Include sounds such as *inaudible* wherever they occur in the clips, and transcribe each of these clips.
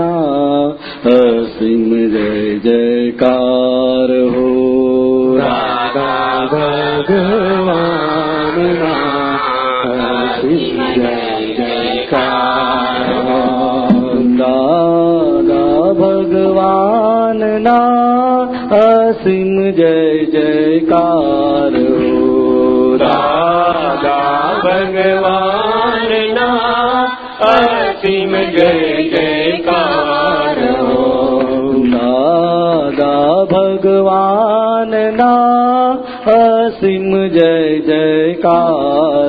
अपना असीम जय जयकार हो राधा भगवान असीम जय जयकार दादा भगवान ना असीम जय जयकार જય જયકાર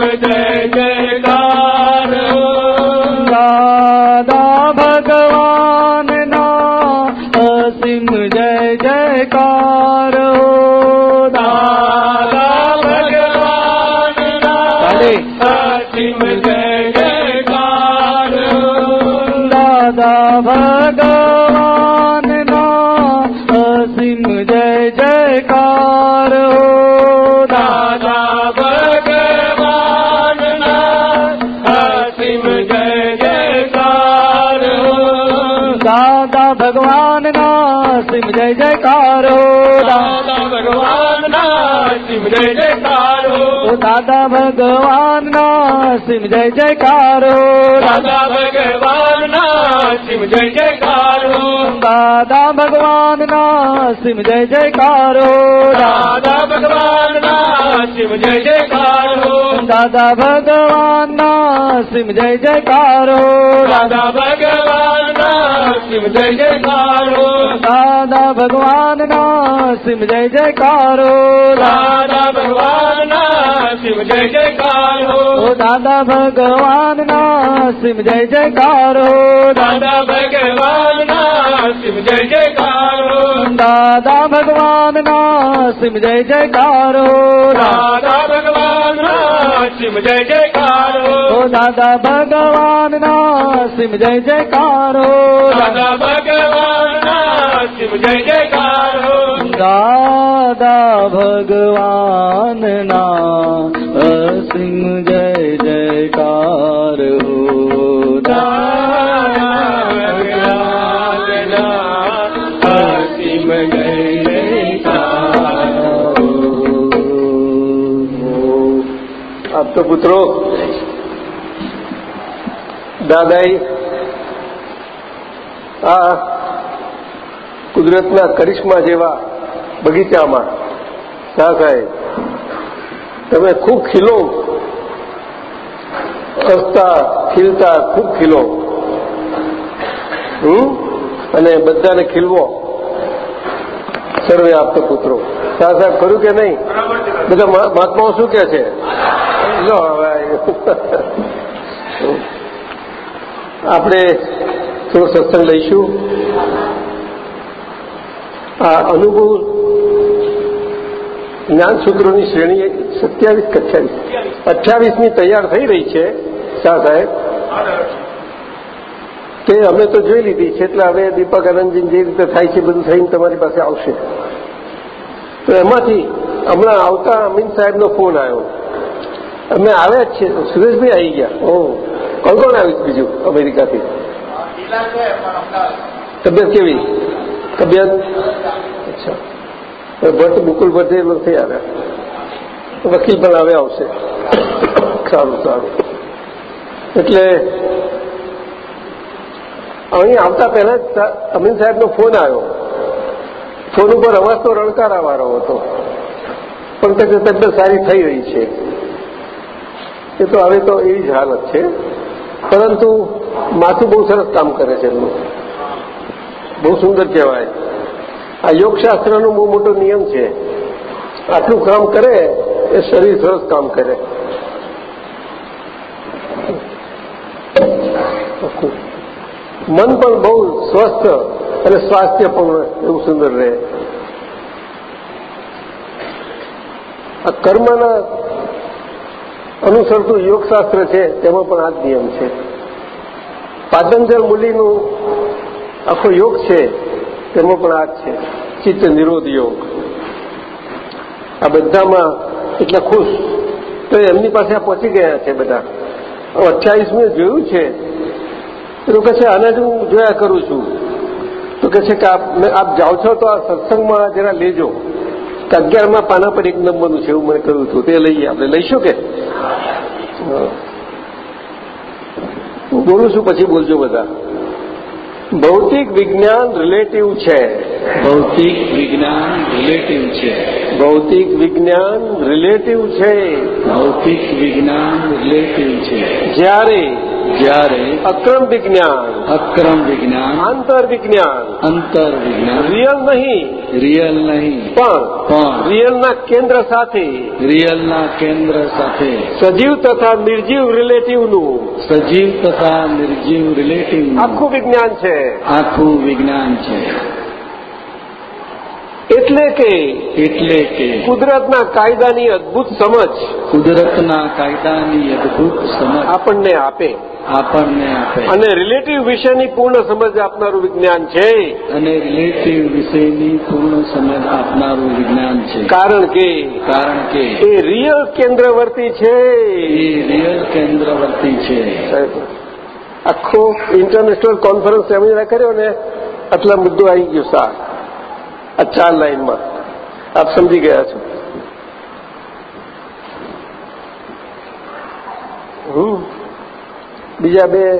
day day જયકારો દાદા ભગવાનના શિવ જય જયકારો દાદા ભગવાનના શિવ જય જયકારો દાદા ભગવાનના શિવ જય જયકારો દાદા ભગવાનના શિવ જય જયકારો દાદા ભગવાન શિવ જય જયકારો. દાદા ભગવાન ના શિવ જય જયકારો. દાદા ભગવાન ના શિવ જય જયકારો. દાદા ભગવાન ના શિવ જય જયકારો. દાદા ભગવાન ના શિવ જય જયકારો. દાદા ભગવાન ના શિવ જય જયકારો. દાદા ભગવાન ના શિવ જય જયકારો. દાદા ભગવાન ના શિવ જય જયકારો. દાદા ભગવાન શિવ જય જયકારો. દાદા ભગવાનના અસિંહ જય જયકાર. હો જય પુત્રો દાદાઈ આ કુદરતના કરિશ્મા જેવા બગીચામાં. શાહ સાહેબ, તમે ખૂબ ખીલો. હસતા, ખીલતા ખૂબ ખીલો. હમ? અને બધાને ખીલવો. સર્વે આપતો પુત્રો શાહ સાહેબ, ખરું કે નહીં? બધા મહા- મહાત્માઓ શું કે છે? લો હવે. આપણે થોડો સત્સંગ લઈશું. આ અનુભવ જ્ઞાન સૂત્રોની શ્રેણી સત્યાવીસ કે અઠ્યાવીસ. અઠ્યાવીસની તૈયાર થઈ રહી છે, શાહ સાહેબ. તે અમે તો જોઈ લીધી છે, એટલે હવે દીપક આનંદજી જે રીતે થાય છે, બધું થઈને તમારી પાસે આવશે. તો એમાંથી હમણાં આવતા અમીન સાહેબનો ફોન આવ્યો. અમે આવ્યા જ છીએ સુરેશભાઈ આવી ગયા. ઓ કોણ કોણ આવ્યું બીજું અમેરિકાથી? તબિયત કેવી? તબિયત? અચ્છા. ભટ્ટ બુકુલ ભટ્ટ એ નથી આવ્યા વકીલ પણ હવે આવશે. સારું સારું. એટલે અહીં આવતા પહેલા જ અમીન સાહેબનો ફોન આવ્યો. ફોન ઉપર અવાજ તો રણકારાવાળો હતો. પણ તબિયત સારી થઈ રહી છે. એ તો હવે તો એવી જ હાલત છે. પરંતુ માથું બહુ સરસ કામ કરે છે એમનું. બહુ સુંદર કહેવાય. આ યોગશાસ્ત્રનો બહુ મોટો નિયમ છે. આટલું કામ કરે એ શરીર સરસ કામ કરે. મન પણ બહુ સ્વસ્થ અને સ્વાસ્થ્ય પણ એવું સુંદર રહે. આ કર્મના અનુસરતું યોગશાસ્ત્ર છે, તેમાં પણ આ નિયમ છે. પાતંજલ મુલીનું આખો યોગ છે, તેમાં પણ આ છે. ચિત્ત નિરોધ યોગ. આ બધામાં એટલા ખુશ. તો એમની પાસે આ પહોંચી ગયા છે બધા. અઠ્યાવીસમી જોયું છે. તો કે છે, આને જ હું જોયા કરું છું. તો કે છે કે, આપ આપ જાઓ છો તો આ સત્સંગમાં જરા લેજો. અગિયારમાં પાના પર એક નંબરનું છે એવું મને કહ્યું હતું. તે લઈએ આપણે. લઈશું કે. હું. બોલું છું પછી બોલજો બધા. ભૌતિક વિજ્ઞાન રિલેટિવ છે. ભૌતિક વિજ્ઞાન રિલેટિવ છે. ભૌતિક વિજ્ઞાન રિલેટિવ છે. ભૌતિક વિજ્ઞાન રિલેટિવ છે. જ્યારે જ્યારે અક્રમ વિજ્ઞાન અક્રમ વિજ્ઞાન આંતર વિજ્ઞાન અંતર વિજ્ઞાન રિયલ નહીં રિયલ નહીં પણ પણ રિયલના કેન્દ્ર સાથે રિયલના કેન્દ્ર સાથે સજીવ તથા નિર્જીવ રિલેટિવનું સજીવ તથા નિર્જીવ રિલેટિવ આખું વિજ્ઞાન છે. આખું વિજ્ઞાન છે. એટલે કે એટલે કે કુદરતના કાયદાની અદભુત સમજ કુદરતના કાયદાની અદભુત સમજ આપણને આપે. આપણને આપે. અને રિલેટિવ વિષયની પૂર્ણ સમજ આપનારું વિજ્ઞાન છે. અને રિલેટિવ વિષયની પૂર્ણ સમજ આપનારું વિજ્ઞાન છે. કારણ કે કારણ કે એ રિયલ કેન્દ્રવર્તી છે. એ રિયલ કેન્દ્રવર્તી છે. સાહેબ, આખો ઇન્ટરનેશનલ કોન્ફરન્સ સેમિનાર કર્યો ને આટલા મુદ્દો આવી ગયો સાર આ ચાર લાઈનમાં. આપ સમજી ગયા છો. બીજા બે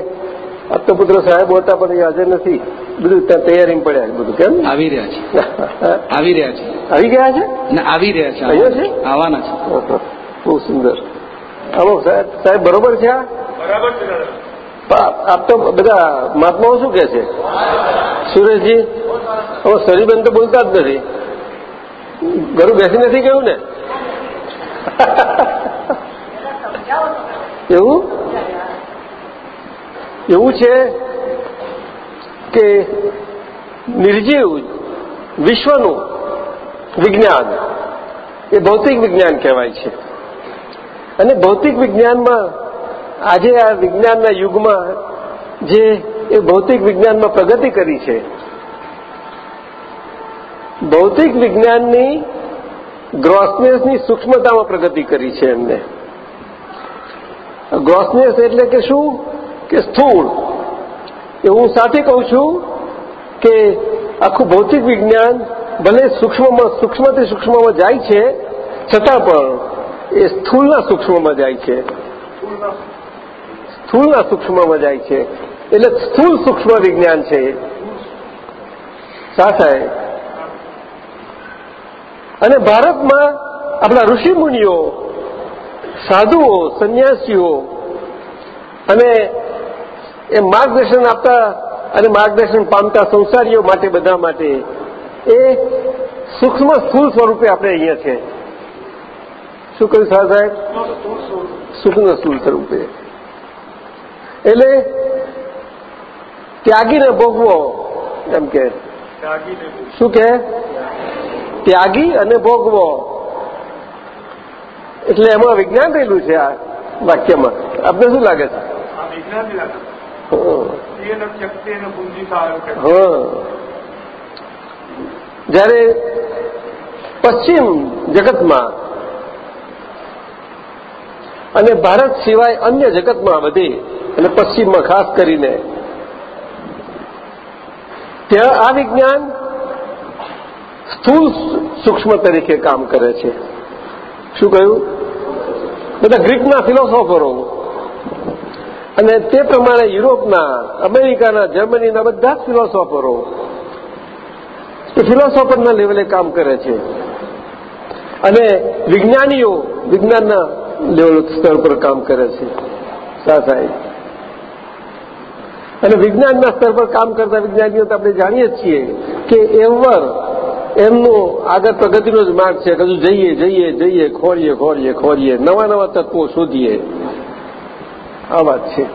પુત્ર સાહેબ હતા પણ એ હાજર નથી. બધું ત્યાં તૈયારીમાં પડ્યા છે બધું કેમ? આવી રહ્યા છે. આવી રહ્યા છે. આવી ગયા છે? ને આવી રહ્યા છે. આવ્યો છે? આવવાના છે. બહુ સુંદર. હલો સાહેબ સાહેબ બરોબર છે આ? બરાબર છે આપ તો બધા મહાત્માઓ શું કે છે? સુરેશજી, હવે સરીબેન તો બોલતા જ નથી. ઘરું બેસી નથી ગયું ને? *laughs* એવું? એવું છે કે નિર્જીવ વિશ્વનું વિજ્ઞાન એ ભૌતિક વિજ્ઞાન કહેવાય છે. અને ભૌતિક વિજ્ઞાનમાં આજે આ વિજ્ઞાનના યુગમાં જે એ ભૌતિક વિજ્ઞાનમાં પ્રગતિ કરી છે, ભૌતિક વિજ્ઞાનની ગ્રોસનેસની સૂક્ષ્મતામાં પ્રગતિ કરી છે એમને. ગ્રોસનેસ એટલે કે શું? કે સ્થૂળ. એ હું સાથે કહું છું કે આખું ભૌતિક વિજ્ઞાન ભલે સૂક્ષ્મમાં, સૂક્ષ્મથી સૂક્ષ્મમાં જાય છે, છતાં પણ એ સ્થૂળના સૂક્ષ્મમાં જાય છે. સ્થૂળના સૂક્ષ્મમાં જાય છે. એટલે સ્થૂળ સૂક્ષ્મ વિજ્ઞાન છે. સાથે અને ભારતમાં આપણા ઋષિમુનિઓ સાધુઓ, સંન્યાસીઓ અને એ માર્ગદર્શન આપતા અને માર્ગદર્શન પામતા સંસારીઓ માટે, બધા માટે એ સૂક્ષ્મ સ્થૂળ સ્વરૂપે આપણે અહીંયા છે. શું કહ્યું સાહેબ? સૂક્ષ્મ સ્થૂળ સ્વરૂપે. એટલે ત્યાગીને ભોગવો એમ કે. શું કે? ત્યાગી અને ભોગવો. એટલે એમાં વિજ્ઞાન રહેલું છે આ વાક્યમાં. આપને શું લાગે છે? જયારે જ્યારે પશ્ચિમ જગતમાં અને ભારત સિવાય અન્ય જગતમાં બધી અને પશ્ચિમમાં ખાસ કરીને. ત્યાં આ વિજ્ઞાન સ્થૂલ સૂક્ષ્મ તરીકે કામ કરે છે. શું કહ્યું? બધા ગ્રીકના ફિલોસોફરો. અને તે પ્રમાણે યુરોપના, અમેરિકાના, જર્મનીના બધા જ ફિલોસોફરો ફિલોસોફરના લેવલે કામ કરે છે. અને વિજ્ઞાનીઓ વિજ્ઞાનના લેવલ સ્તર પર કામ કરે છે. સાહેબ અને વિજ્ઞાનના સ્તર પર કામ કરતા વિજ્ઞાનીઓ તો આપણે જાણીએ છીએ કે એવર એમનો આગળ પ્રગતિનો જ માર્ગ છે હજુ જઈએ જઈએ જઈએ ખોરીએ ખોરીએ ખોરીએ નવા નવા તત્વો શોધીએ. આ વાત છે.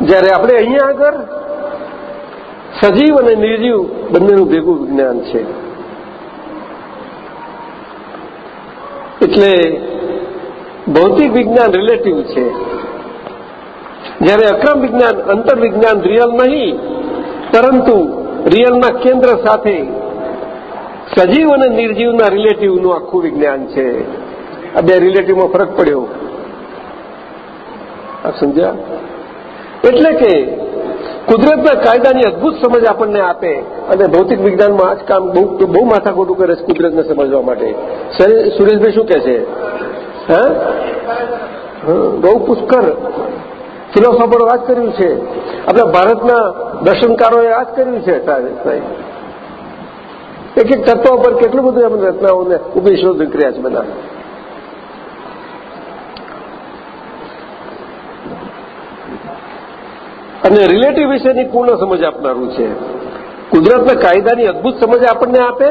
જ્યારે આપણે અહીંયા આગળ સજીવ અને નિર્જીવ બંનેનું ભેગું વિજ્ઞાન છે. એટલે ભૌતિક વિજ્ઞાન રિલેટિવ છે. જ્યારે અક્રમ વિજ્ઞાન અંતરવિજ્ઞાન રિયલ નહીં, પરંતુ રિયલના કેન્દ્ર સાથે સજીવ અને નિર્જીવના રિલેટિવનું આખું વિજ્ઞાન છે. આ બે રિલેટિવમાં ફરક પડ્યો. સમજ્યા? એટલે કે કુદરતના કાયદાની અદભુત સમજ આપણને આપે અને ભૌતિક વિજ્ઞાનમાં આ જ કામ બહુ બહુ માથાખોટું કરે છે કુદરતને સમજવા માટે. સુરેશભાઈ શું કહે છે? હા? બહુ પુષ્કર. ફિલોસોફરો આ જ કર્યું છે. આપણા ભારતના દર્શનકારોએ આ જ કર્યું છે એક એક તત્વો પર કેટલું બધું એમને રચનાઓને ઉપનિષદો કર્યા છે બધા. અને રિલેટિવ વિશેની પૂર્ણ સમજ આપનારું છે. કુદરતના કાયદાની અદભુત સમજ આપણને આપે,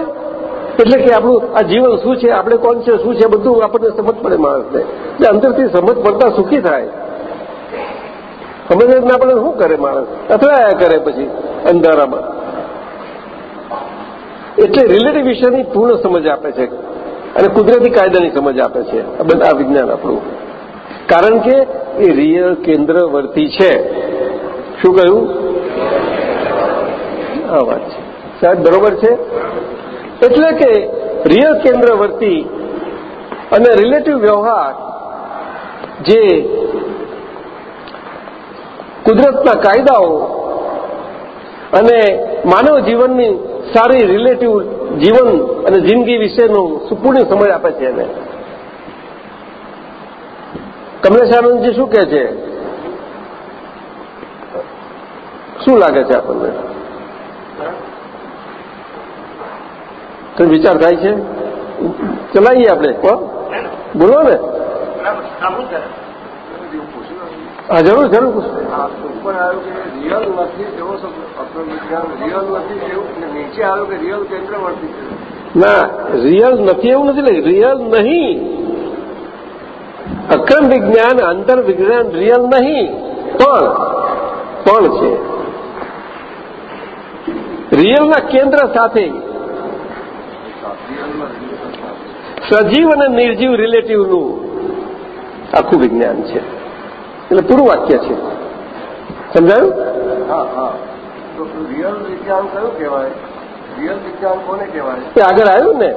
એટલે કે આપણું આ જીવન શું છે, આપણે કોણ છે, શું છે, બધું આપણને સમજ પડે માણસને. એટલે અંદરથી સમજ પડતા સુખી થાય. સમજ આપણે શું કરે માણસ? અથડાયા કરે પછી અંધારામાં. એટલે રિલેટિવ વિષયની પૂર્ણ સમજ આપે છે. અને કુદરતી કાયદાની સમજ આપે છે. આ બધા વિજ્ઞાન આપણું. કારણ કે એ રિયલ કેન્દ્રવર્તી છે. શું કહ્યું? આ વાત છે. સાહેબ, બરોબર છે? એટલે કે રિયલ કેન્દ્રવર્તી અને રિલેટિવ વ્યવહાર જે કુદરતના કાયદાઓ અને માનવ જીવનની સારી રિલેટિવ જીવન અને જિંદગી વિશેનું સુપૂર્ણ સમજ આપે છે એને. કમલેશાનંદજી શું કહે છે? શું લાગે છે આપણને? કઈ વિચાર થાય છે? ચલાવીએ આપણે બોલો ને. હા જરૂર જરૂર. ઉપર આવ્યું કે રિયલ નથી વિજ્ઞાન રિયલ નથી એવું નીચે આવ્યું કે રિયલ કેન્દ્રવર્તી ના રિયલ નથી એવું નથી રિયલ નહીં. અક્રમ વિજ્ઞાન અંતર વિજ્ઞાન રિયલ નહીં. પણ પણ છે. રિયલના કેન્દ્ર સાથે સજીવ અને નિર્જીવ રિલેટિવનું આખું વિજ્ઞાન છે. એટલે પૂરું વાક્ય છે. સમજાયું? હા હા. તો રિયલ વિજ્ઞાન કયું કહેવાય? રિયલ વિજ્ઞાન કોને કહેવાય? એ આગળ આવ્યું ને?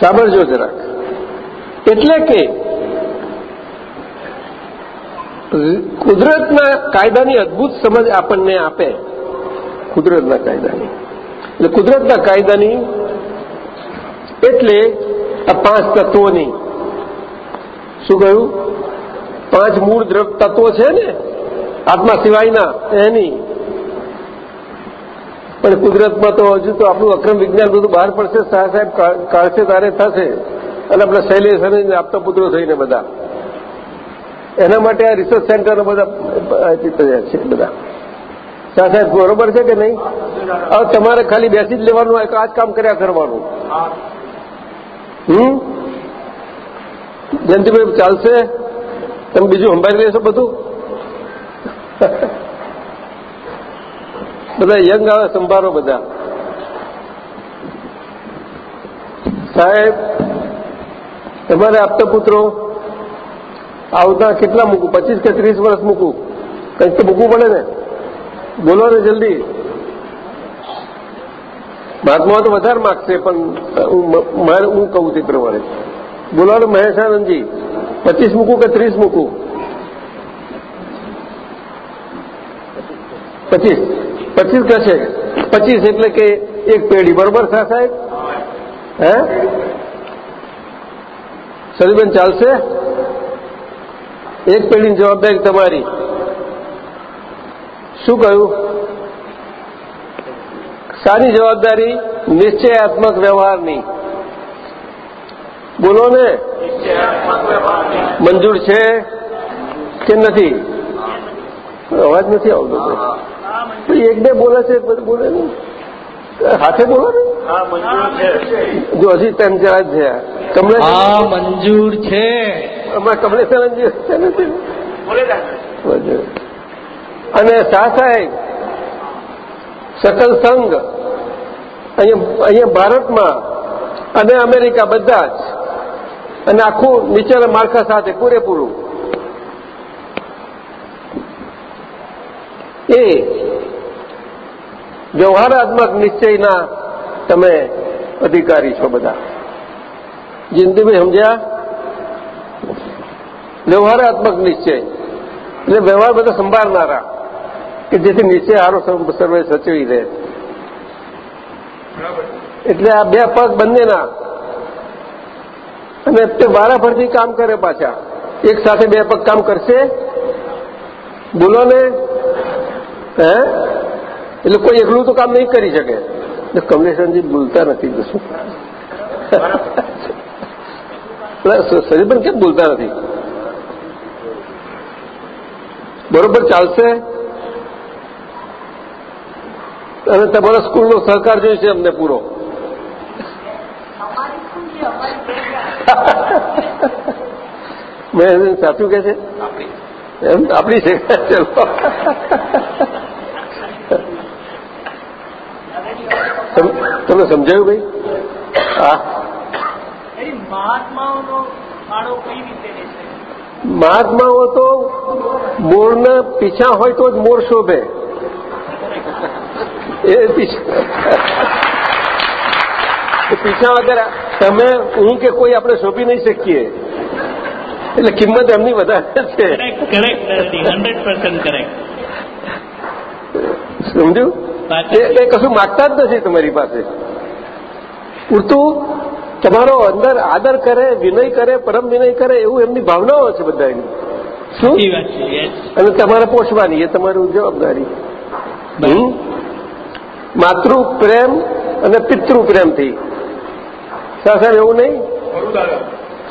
સાંભળજો જરાક. એટલે કે કુદરતના કાયદાની અદભુત સમજ આપણને આપે. કુદરતના કાયદાની. એટલે કુદરતના કાયદાની એટલે આ પાંચ તત્વોની. શું કહ્યું? પાંચ મૂળ દ્રવ તત્વો છે ને આત્મા સિવાયના એની. પણ કુદરતમાં તો હજુ તો આપણું અક્રમ વિજ્ઞાન બધું બહાર પડશે શાહ સાહેબ કાઢશે તારે થશે. અને આપણા શૈલેષ અને આપતા પુત્રો થઈને બધા. એના માટે આ રિસર્ચ સેન્ટર બધા છે બધા. શાહ સાહેબ બરોબર છે કે નહીં? હવે તમારે ખાલી બેસી જ લેવાનું હોય આ જ કામ કર્યા કરવાનું. હમ? જયંતિભાઈ ચાલશે? તમે બીજું સંભાળી લેશો બધું? બધા યંગ આવે, સંભાળો બધા. સાહેબ, તમારે આપતા પુત્રો આવતા કેટલા મૂકું? પચીસ કે ત્રીસ વર્ષ મૂકું? કંઈક તો મૂકવું પડે ને. બોલો ને જલ્દી. મહાત્મા તો વધારે માગશે, પણ હું કહું તે પ્રમાણે. બોલો ને મહેશાનંદજી પચીસ મૂકું કે ત્રીસ મૂકું? પચીસ. પચીસ કહેશે પચીસ એટલે કે એક પેઢી. બરોબર છે સાહેબ? હે? સરીબેન, ચાલશે? એક પેઢીની જવાબદારી તમારી. શું કહ્યું? સારી જવાબદારી, નિશ્ચયાત્મક વ્યવહારની. બોલો ને. મંજૂર છે કે નથી? અવાજ નથી આવતો તો. એક બે બોલે છે બોલે ને હાથે બોલો ને. હા મંજૂર છે જો હજી તેમ જરા છે? તમને મંજૂર છે. હમણાં કમલેશ્વરજી છે નથી. અને શાહ સાહેબ સકલ સંઘ અહીંયા અહીંયા ભારતમાં અને અમેરિકા બધા જ અને આખું નીચેના માળખા સાથે પૂરેપૂરું. એ વ્યવહારાત્મક નિશ્ચયના તમે અધિકારી છો બધા. જિંદગી સમજ્યા? વ્યવહારાત્મક નિશ્ચય. એટલે વ્યવહાર બધા સંભાળનારા કે જેથી નીચે સારો સર્વ- સર્વે સચવી રહે. એટલે આ બે પગ બંનેના અને તે વારાફરતી કામ કરે પાછા. એક સાથે બે પગ કામ કરશે. બોલો ને હે? એટલે કોઈ એકલું તો કામ નહીં કરી શકે. એટલે કમલેશનજી બોલતા નથી કશું. સરીબન કેમ બોલતા નથી? બરોબર ચાલશે. અને તમારા સ્કૂલનો સહકાર જોઈશે અમને પૂરો. મેં સાચું કે છે? એમ? આપણી છે? ચલો. તમ- તમને સમજાયું ભાઈ? હા. મહાત્માઓનો ફાળો કઈ રીતે રહેશે મહાત્માઓ તો મોરના પીછા હોય તો જ મોર શોભે. એ પીછા પીછા વગર તમે હું કે કોઈ આપણે શોભી નહીં શકીએ. એટલે કિંમત એમની વધારે છે. સમજ્યું? એ કશું માગતા જ નથી તમારી પાસે. પૂરતું તમારો અંદર આદર કરે વિનય કરે પરમ વિનય કરે એવું એમની ભાવનાઓ છે બધા એની શું. અને તમારે પોષવાની એ તમારી જવાબદારી. માતૃ પ્રેમ અને પિતૃ પ્રેમથી. સાહેબ એવું નહીં? દાદા.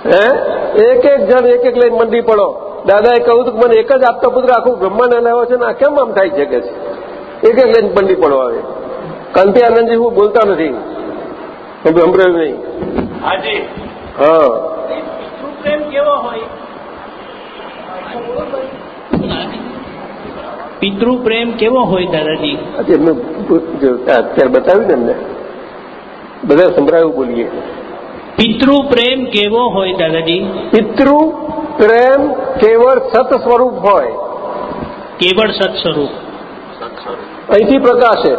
હે? એક એક જણ એક એક લઈને મંડી પડો. દાદાએ કહ્યું હતું કે મને એક જ આપતા પુત્ર આખું બ્રહ્માંડ હલાવ્યો છે ને આ કેમ આમ થાય છે કે છે? એક એક લઈને મંડી પડવા આવે. કંતિ આનંદજી હું બોલતા નથી. હું સંભળાયું નહીં. હાજી. હા. પિતૃ પ્રેમ કેવો હોય? પિતૃ કેવો હોય દાદાજી? આજે એમને જો અત્યારે બતાવ્યું ને એમને. બધા સંભળાયું બોલીએ. પિતૃ પ્રેમ કેવો હોય દાદાજી? પિતૃ પ્રેમ કેવળ સત સ્વરૂપ હોય. કેવળ સત સ્વરૂપ? અહીંથી પ્રકાશે.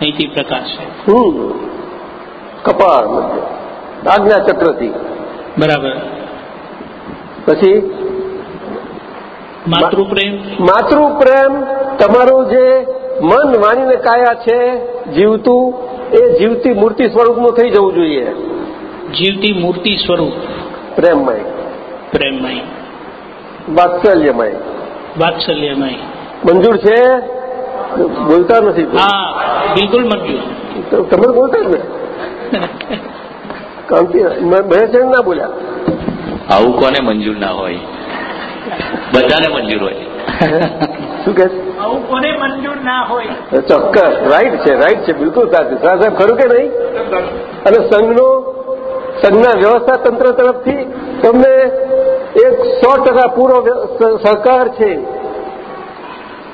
અહીંથી પ્રકાશ. છે હમ. કપાળ આજ્ઞા ચક્રથી. બરાબર. પછી? માતૃપ્રેમ માતૃપ્રેમ માતૃ પ્રેમ તમારું જે મન વાણીને કાયા છે જીવતું એ જીવતી મૂર્તિ સ્વરૂપનું થઈ જવું જોઈએ. જીવતી મૂર્તિ સ્વરૂપ. પ્રેમમય. પ્રેમમય. વાત્સલ્યમય. વાત્સલ્યમય. મંજૂર છે? બોલતા નથી હા બિલકુલ મંજૂર. તમે બોલતા જ ને કાંતિ મહેશ ના બોલ્યા. આવું કોને મંજૂર ના હોય? બધાને મંજૂર હોય. શું કે કોને મંજૂર ના હોય. ચોક્કસ રાઈટ છે રાઈટ છે બિલકુલ સાચું. શાહ સાહેબ ખરું કે નહીં? અને સંઘનો સંઘના વ્યવસ્થા તંત્ર તરફથી તમને એક સો ટકા પૂરો સહકાર છે.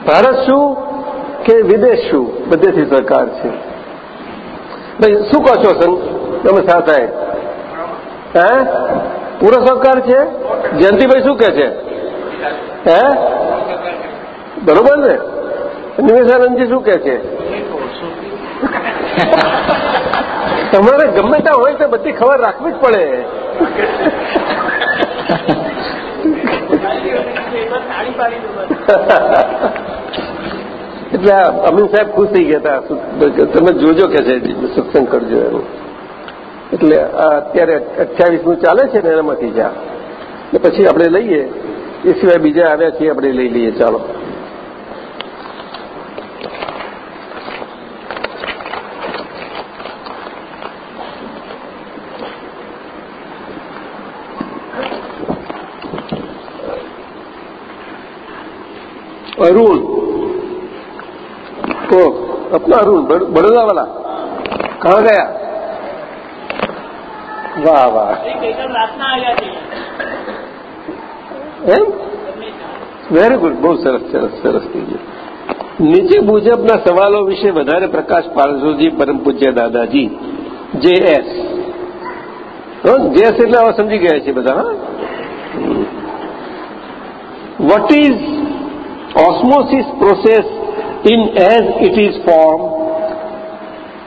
ભારત શું કે વિદેશ શું? બધેથી સહકાર છે. ભાઈ શું કહો છો સંઘ? તમે શાહ સાહેબ. હે? પૂરો સહકાર છે? જયંતિભાઈ શું કે છે? હે? બરોબર ને? નિવેશાનંદજી શું કે છે? તમારે ગમે ત્યાં હોય તો બધી ખબર રાખવી જ પડે. એટલે અમીન સાહેબ ખુશ થઈ ગયા હતા. તમે જોજો કે છે, સત્સંગ કરજો એનું. એટલે અત્યારે અઠ્યાવીસમું ચાલે છે ને એનામાંથી જા. ને પછી આપણે લઈએ. એ સિવાય બીજા આવ્યા છીએ, આપણે લઈ લઈએ. ચાલો. अरुण तो अपना अरुण बड़- बड़ौदा वाला कहाँ गया વાહ વાહ ગઈકાલ રાતના આવ્યા છે એમ વેરી ગુડ બહુ સરસ સરસ સરસ થઈ ગયું નીચે મુજબના સવાલો વિશે વધારે પ્રકાશ પારસોજી પરમ પૂજ્ય દાદાજી જે એસ જે એસ એટલે હવે સમજી ગયા છે બધા હા vote is osmosis process in as it is formed.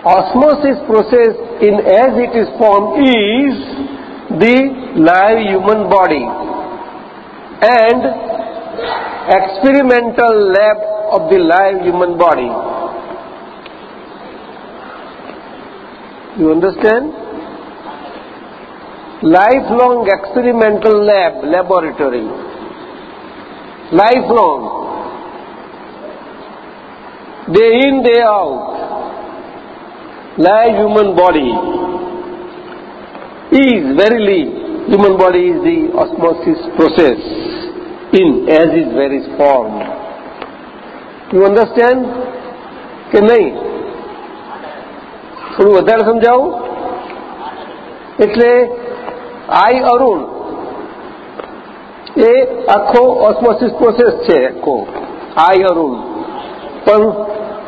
Osmosis process in as it is formed is the live human body and experimental lab of the live human body. You understand? Lifelong experimental lab laboratory. Lifelong day in day out live human body is verily human body is the osmosis process in as is very form you understand કે નહીં થોડું વધારે સમજાવું એટલે આઈ અરુણ એ આખો osmosis process છે આખો I Arun પણ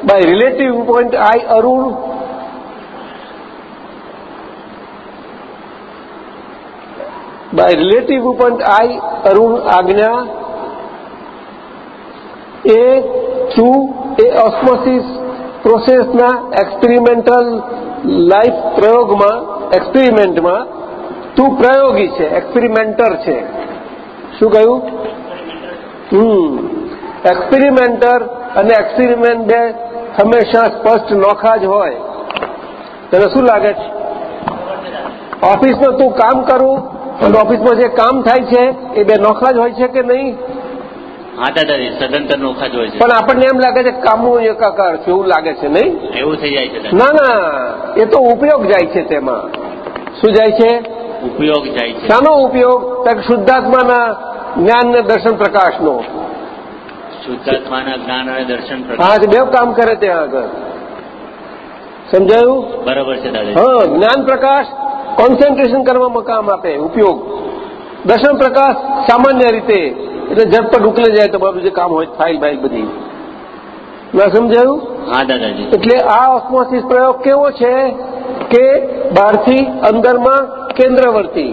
by relative point I Arun by relative point I Arun આજ્ઞા એ શું એ ઓસ્મોસિસ પ્રોસેસના એક્સપેરિમેન્ટલ લાઈફ પ્રયોગમાં એક્સપેરિમેન્ટમાં તું પ્રયોગી છે એક્સપેરિમેન્ટર છે શું કહ્યું હમ એક્સપેરિમેન્ટર અને એક્સપેરિમેન્ટ હંમેશા સ્પષ્ટ નોખા જ હોય. તને શું લાગે છે? ઓફિસમાં તું કામ કરું અને ઓફિસમાં જે કામ થાય છે એ બે નોખા જ હોય છે કે નહીં? હા દાદાજી સદંતર નોખા જ હોય છે. પણ આપણને એમ લાગે છે કામનું એકાકાર છે એવું લાગે છે નહીં? એવું થઈ જાય છે ના ના એ તો ઉપયોગ જાય છે તેમાં. શું જાય છે? ઉપયોગ જાય છે. શાનો ઉપયોગ? તક શુદ્ધાત્માના જ્ઞાન ને દર્શન પ્રકાશનો. શુદ્ધાત્માના જ્ઞાન અને દર્શન હા બે કામ કરે ત્યાં આગળ. સમજાયું? બરાબર છે દાદા હા જ્ઞાન પ્રકાશ કોન્સન્ટ્રેશન કરવામાં કામ આપે ઉપયોગ. દર્શન પ્રકાશ સામાન્ય રીતે એટલે ઝટપટ ઉકલી જાય તમારું જે કામ હોય ફાઇલ બાઇલ બધી. ના સમજાયું? હા દાદાજી. એટલે આ ઓસ્મોસિસ પ્રયોગ કેવો છે? કે બહારથી અંદરમાં કેન્દ્રવર્તી.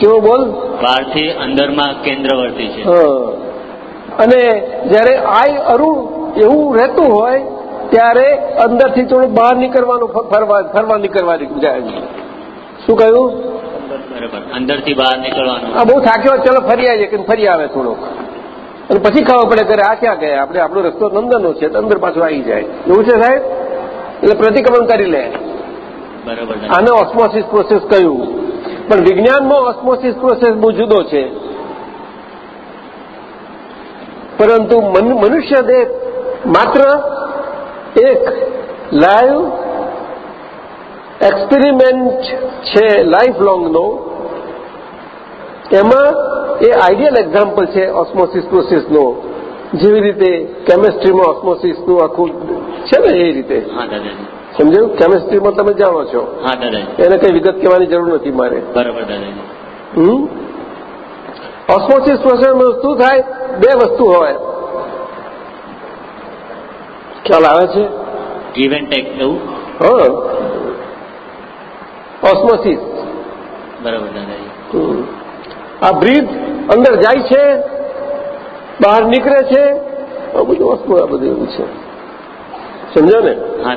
કેવો બોલ? બહારથી અંદરમાં કેન્દ્રવર્તી છે. હા. અને જ્યારે આય અરુણ એવું રહેતું હોય ત્યારે અંદરથી થોડું બહાર નીકળવાનું ફરવા ફરવા નીકળવાની જાય શું કહ્યું? અંદરથી બહાર નીકળવાનું. આ બહુ થાક્યો ચલો ફરી આવીએ કે ફરી આવે થોડોક. અને પછી ખબર પડે કે આ ક્યાં ગયા? આપણે આપણો રસ્તો નંદનનો છે તો અંદર પાછું આવી જાય. એવું છે સાહેબ? એટલે પ્રતિક્રમણ કરી લે. બરાબર. આને ઓસ્મોસિસ પ્રોસેસ કહ્યું. પણ વિજ્ઞાનમાં ઓસ્મોસિસ પ્રોસેસ બહુ જુદો છે. પરંતુ મનુષ્ય દેહ માત્ર એક લાઈવ એક્સપેરિમેન્ટ છે લાઈફ લોંગનો એમાં એ આઈડિયલ એક્ઝામ્પલ છે ઓસ્મોસિસ પ્રોસેસનો જેવી રીતે કેમેસ્ટ્રીમાં ઓસ્મોસિસનું આખું છે ને એ રીતે. સમજાયું? કેમેસ્ટ્રીમાં તમે જાણો છો. એને કઈ વિગત કહેવાની જરૂર નથી મારે. બરાબર હમ? ઓસ્મોસિસ પ્રોસેસમાં શું થાય બે વસ્તુ હોય ખ્યાલ આવે છે એન્ડ ટેક એવું હા ઓસ્મોસિસ બરાબર આ બ્રીથ અંદર જાય છે બહાર નીકળે છે આ બધું ઓસ્મો આ બધું એવું છે સમજો ને હા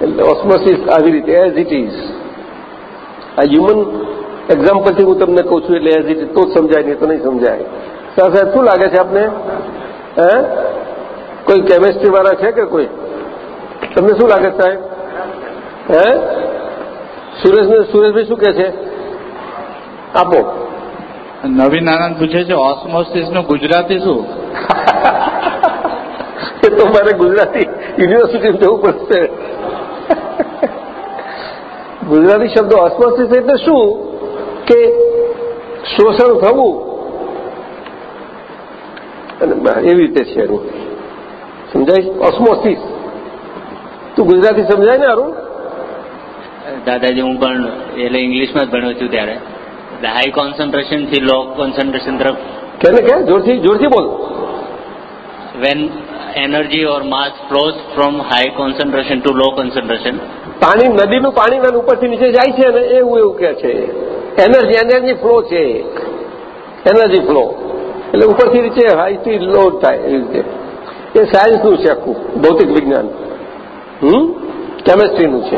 એટલે ઓસ્મોસિસ આવી રીતે એઝ ઇટ ઇઝ આ હ્યુમન એક્ઝામ્પલથી હું તમને કહું છું એટલે એઝ ઇટ તો જ સમજાય નહીં તો નહીં સમજાય. સર સાહેબ શું લાગે છે આપને? હે? કોઈ કેમેસ્ટ્રી વાળા છે કે કોઈ? તમને શું લાગે છે સાહેબ? હે? સુરેશ સુરેશભાઈ શું કે છે? આપો. નવીન આનંદ પૂછે છે ઓસ્મોસિસનું ગુજરાતી શું? *laughs* એ તો મારે ગુજરાતી યુનિવર્સિટી જવું પડશે. ગુજરાતી શબ્દ ઓસ્મોસિસ એટલે શું? કે શોષણ થવું. અને એવી રીતે છે એનું સમજાય? ઓસ્મોસિસ. તું ગુજરાતી સમજાય ને અરુણ? દાદાજી હું પણ એટલે ઇંગ્લિશમાં જ ભણ્યો છું ત્યારે. હાઈ કોન્સન્ટ્રેશનથી લો કોન્સન્ટ્રેશન તરફ. કેને કે? જોરથી જોરથી બોલ. When energy or mass flows from high concentration to low concentration પાણી નદીનું પાણી વેન ઉપરથી નીચે જાય છે ને એવું એવું કે છે. એનર્જી એનર્જી ફ્લો છે. એનર્જી ફ્લો એટલે ઉપરથી રીતે હાઈથી લો થાય એવી રીતે. એ સાયન્સનું છે આખું, ભૌતિક વિજ્ઞાન. હમ? કેમેસ્ટ્રીનું છે.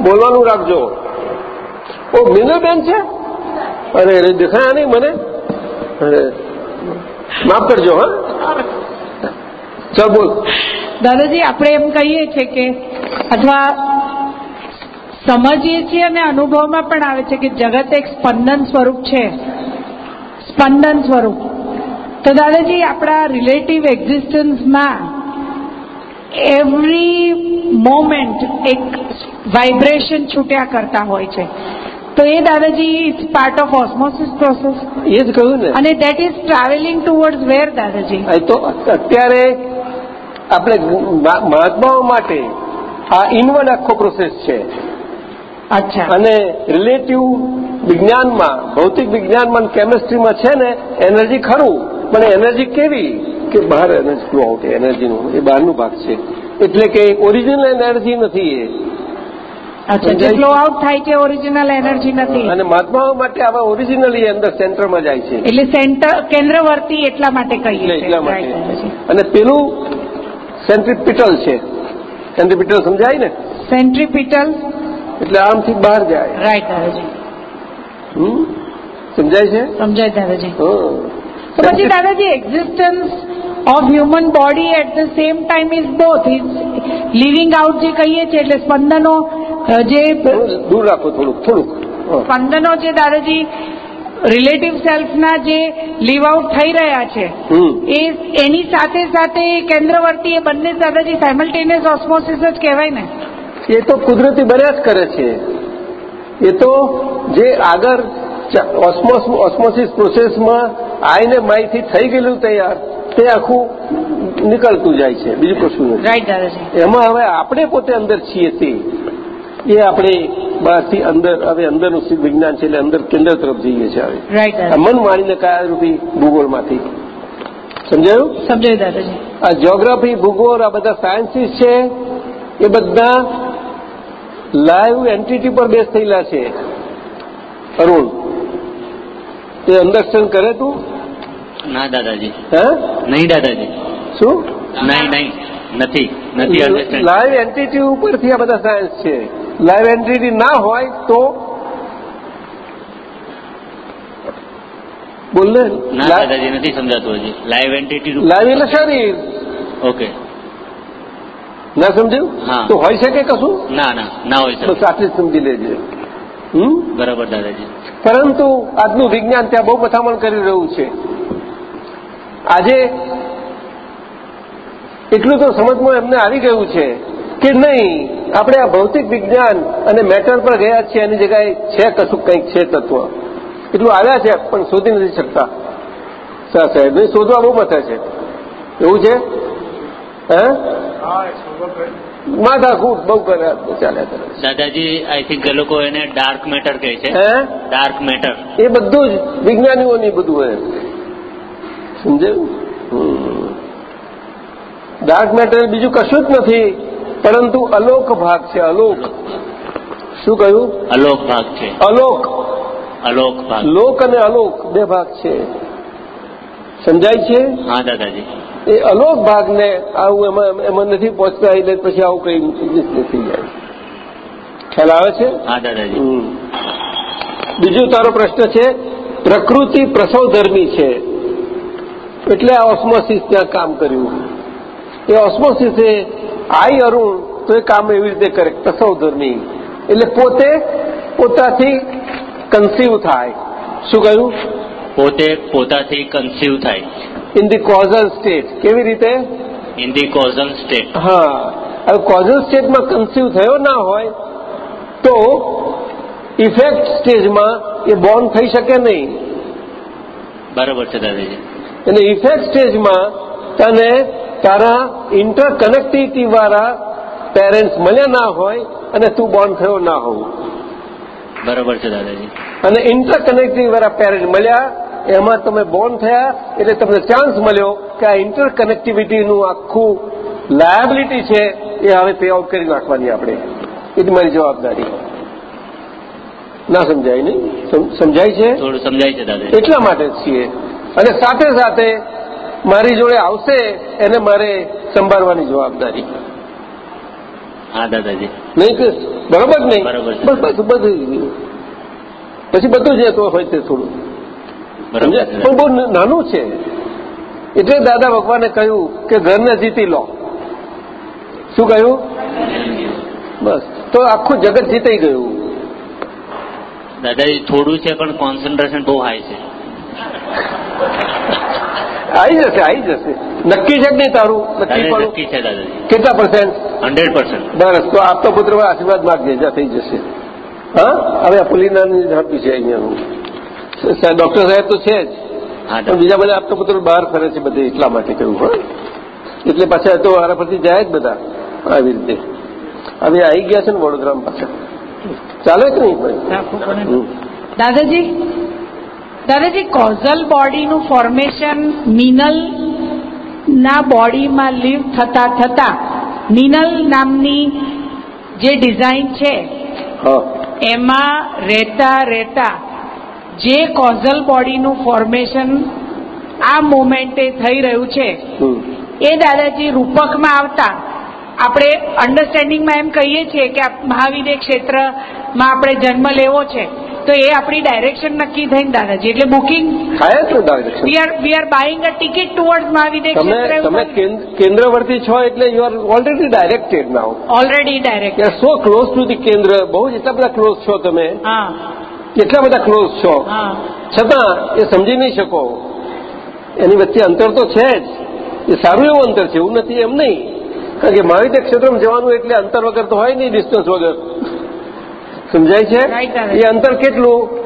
બોલવાનું રાખજો. ઓ મિનલબેન છે? અરે અરે, દેખાયા નહીં મને? અરે, માફ કરજો, હા? ચાલ બોલ. દાદાજી, આપણે એમ કહીએ છીએ કે અથવા સમજીએ છીએ અને અનુભવમાં પણ આવે છે કે જગત એક સ્પંદન સ્વરૂપ છે. સ્પંદન સ્વરૂપ. તો દાદાજી આપણા રિલેટિવ એક્ઝિસ્ટન્સમાં એવરી મોમેન્ટ એક વાઇબ્રેશન છૂટ્યા કરતા હોય છે. તો એ દાદાજી it's part of osmosis process એ જ કહ્યું ને. અને that is travelling towards where દાદાજી? તો અત્યારે આપણે મહાત્માઓ માટે આ ઇનવર્ડ આખો પ્રોસેસ છે. અચ્છા. અને રિલેટિવ વિજ્ઞાનમાં ભૌતિક વિજ્ઞાનમાં કેમેસ્ટ્રીમાં છે ને એનર્જી ખરું પણ એનર્જી કેવી? કે બહાર એનર્જી ફ્લો આઉટ એનર્જીનું એ બહારનું ભાગ છે. એટલે કે ઓરિજિનલ એનર્જી નથી એ. ફ્લો આઉટ થાય છે ઓરિજિનલ એનર્જી નથી. અને મહાત્માઓ માટે આવા ઓરિજિનલી અંદર સેન્ટરમાં જાય છે. એટલે સેન્ટર કેન્દ્રવર્તી એટલા માટે કહીએ એટલા માટે. અને પેલું સેન્ટ્રીપિટલ છે. સેન્ટ્રીપિટલ સમજાય ને? સેન્ટ્રીપિટલ એટલે આમથી બહાર જાય. રાઈટ દાદાજી. હમ? સમજાય છે? સમજાય દાદાજી. તો પછી દાદાજી existence of human body at the same time is both is living out જે કહીએ છીએ એટલે સ્પંદનો જે દૂર રાખો થોડુંક થોડુંક. સ્પંદનો જે દાદાજી રિલેટિવ સેલ્ફના જે લીવ આઉટ થઈ રહ્યા છે એ એની સાથે સાથે કેન્દ્રવર્તી એ બંને દાદાજી સાયમલ્ટેનિયસ ઓસ્મોસિસ જ કહેવાય ને. એ તો કુદરતી બન્યા જ કરે છે. એ તો જે આગળ ઓસ્મોસ ઓસ્મોસિસ પ્રોસેસમાં આઈને માહિતી થઈ ગયેલું તૈયાર તે આખું નીકળતું જાય છે બીજું કશું નથી. એમાં હવે આપણે પોતે અંદર છીએ તે. એ આપણે બહારથી અંદર હવે અંદરનું સિદ્ધ વિજ્ઞાન છે એટલે અંદર કેન્દ્ર તરફ જઈએ છીએ હવે. મન માણીને કાયારૂપી ભૂગોળમાંથી. સમજાયું? સમજાયું દાદાજી. આ જ્યોગ્રાફી ભૂગોળ આ બધા સાયન્સીસ છે એ બધા લાઈવ એન્ટિટી પર બેસ થયેલા છે. અરુણ તે અન્ડરસ્ટેન્ડ કરે તું? ના દાદાજી. હે? નહીં દાદાજી. શું? નહીં નહીં. નથી. નથી લાઈવ એન્ટિટી ઉપરથી આ બધા સાયન્સ છે. લાઈવ એન્ટિટી ના હોય તો? બોલ ને. ના દાદાજી નથી સમજાતું હજી. લાઈવ એન્ટિટી લાઈવ એટલે શરીર. ઓકે ના સમજ્યું? તો હોય શકે કશું? ના ના ના હોય સર આટલી સમજી લેજે. બરાબર દાદાજી. પરંતુ આજનું વિજ્ઞાન ત્યાં બહુ મથામણ કરી રહ્યું છે. આજે એટલું તો સમજમાં એમને આવી ગયું છે કે નહીં આપણે આ ભૌતિક વિજ્ઞાન અને મેટર પર ગયા છીએ એની જગ્યાએ છે કશું કંઈક છે તત્વ. એટલું આવ્યા છે પણ શોધી નથી શકતા. સાહેબ શોધવા બહુ મથે છે. એવું છે? હે? ખૂબ બહુ કરે ચાલ્યા કરે દાદાજી આઈ થિંક એ લોકો એને ડાર્ક મેટર કહે છે. ડાર્ક મેટર એ બધું જ વિજ્ઞાનીઓની બધું એ સમજાયું? ડાર્ક મેટર બીજું કશું જ નથી પરંતુ અલોક ભાગ છે અલોક. શું કહ્યું? અલોક ભાગ છે. અલોક. અલોક ભાગ. લોક અને અલોક બે ભાગ છે. સમજાય છે? હા દાદાજી. એ અલોક ભાગને આવું એમાં એમાં નથી પહોંચતા એટલે પછી આવું કઈ થઈ જાય. ખ્યાલ આવે છે. બીજું તારો પ્રશ્ન છે પ્રકૃતિ પ્રસવધર્મી છે. એટલે આ ઓસ્મોસિસ ત્યાં કામ કર્યું. એ ઓસ્મોસિસે આઈ અરુણ તો એ કામ એવી રીતે કરે પ્રસવધર્મી એટલે પોતે પોતાથી કન્સીવ થાય. શું કહ્યું? પોતે પોતાથી કન્સીવ થાય. ઇન ધી કોઝલ સ્ટેટ કેવી રીતે? ઇન ધી કોઝલ સ્ટેટ હા. હવે કોઝલ સ્ટેટમાં કન્સીવ થયો ના હોય તો ઇફેક્ટ સ્ટેજમાં એ બોર્ન થઈ શકે નહીં. બરાબર છે દાદાજી. અને ઇફેક્ટ સ્ટેજમાં તને તારા ઇન્ટરકનેક્ટિવિટી વાળા પેરેન્ટ્સ મળ્યા ના હોય અને તું બોર્ન થયો ના હોવ બરાબર છે દાદાજી. અને ઇન્ટરકનેક્ટિવિટી વાળા પેરેન્ટ મળ્યા એમાં તમે બોર્ન થયા એટલે તમને ચાન્સ મળ્યો કે આ ઇન્ટરકનેક્ટિવિટીનું આખું લાયબિલિટી છે એ હવે પે આઉટ કરી નાખવાની આપણે. એટલી મારી જવાબદારી. ના સમજાય નહીં? સમજાય છે? થોડું સમજાય છે દાદાજી એટલા માટે જ છીએ. અને સાથે સાથે મારી જોડે આવશે એને મારે સંભાળવાની જવાબદારી. હા દાદાજી. નહીં કે બરોબર નહીં? બરોબર બસ બધું પછી બધું જ હોય તે થોડું. પણ બહુ નાનું છે. એટલે દાદા ભગવાને કહ્યું કે ઘરને જીતી લો. શું કહ્યું? બસ. તો આખું જગત જીતાઈ ગયું. દાદાજી થોડું છે પણ કોન્સન્ટ્રેશન બહુ હાઈ છે. આવી જશે આવી જશે. નક્કી છે કે નહીં તારું? નક્કી છે દાદાજી. કેટલા પર્સન્ટ હંડ્રેડ પર્સન્ટ બસ તો આપતો પુત્ર આશીર્વાદ માગજે જા થઈ જશે. હા? હવે આ પુલિનાની ઝડપી છે અહીંયાનું. ડોક્ટર સાહેબ તો છે જ. બીજા બધા આપતો પુત્ર બહાર ફરે છે બધે એટલા માટે કહ્યું હોય એટલે પાછા તો આરા પરથી જાય જ બધા. આવી રીતે. હવે આવી ગયા છે ને વડોદરામાં પાછા. ચાલે કે નહીં. દાદાજી દાદાજી કોઝલ બોડીનું ફોર્મેશન મિનલ ના બોડીમાં લીવ થતા થતા મિનલ નામની જે ડિઝાઇન છે હા. એમાં રહેતા રહેતા જે કોઝલ બોડીનું ફોર્મેશન આ મોમેન્ટે થઈ રહ્યું છે એ દાદાજી રૂપકમાં આવતા આપણે અન્ડરસ્ટેન્ડિંગમાં એમ કહીએ છીએ કે મહાવિદ્ય ક્ષેત્રમાં આપણે જન્મ લેવો છે તો એ આપણી ડાયરેક્શન નક્કી થઈને દાદાજી એટલે booking we are we are buying a ticket toward મહાવિદ્ય ક્ષેત્ર તમે કેન્દ્ર- કેન્દ્રવર્તી છો એટલે you are already directed now already direct so close to the કેન્દ્ર બહુ જ એટલા બધા ક્લોઝ છો તમે. હા. એટલા બધા ક્લોઝ છો. છતાં એ સમજી નહીં શકો. એની વચ્ચે અંતર તો છે જ. એ સારું એવું અંતર છે એવું નથી એમ નહીં. કારણ કે મહાવિદ્ય ક્ષેત્રમાં જવાનું એટલે અંતર વગર તો હોય નહીં ડિસ્ટન્સ વગર. સમજાય છે. એ અંતર કેટલું?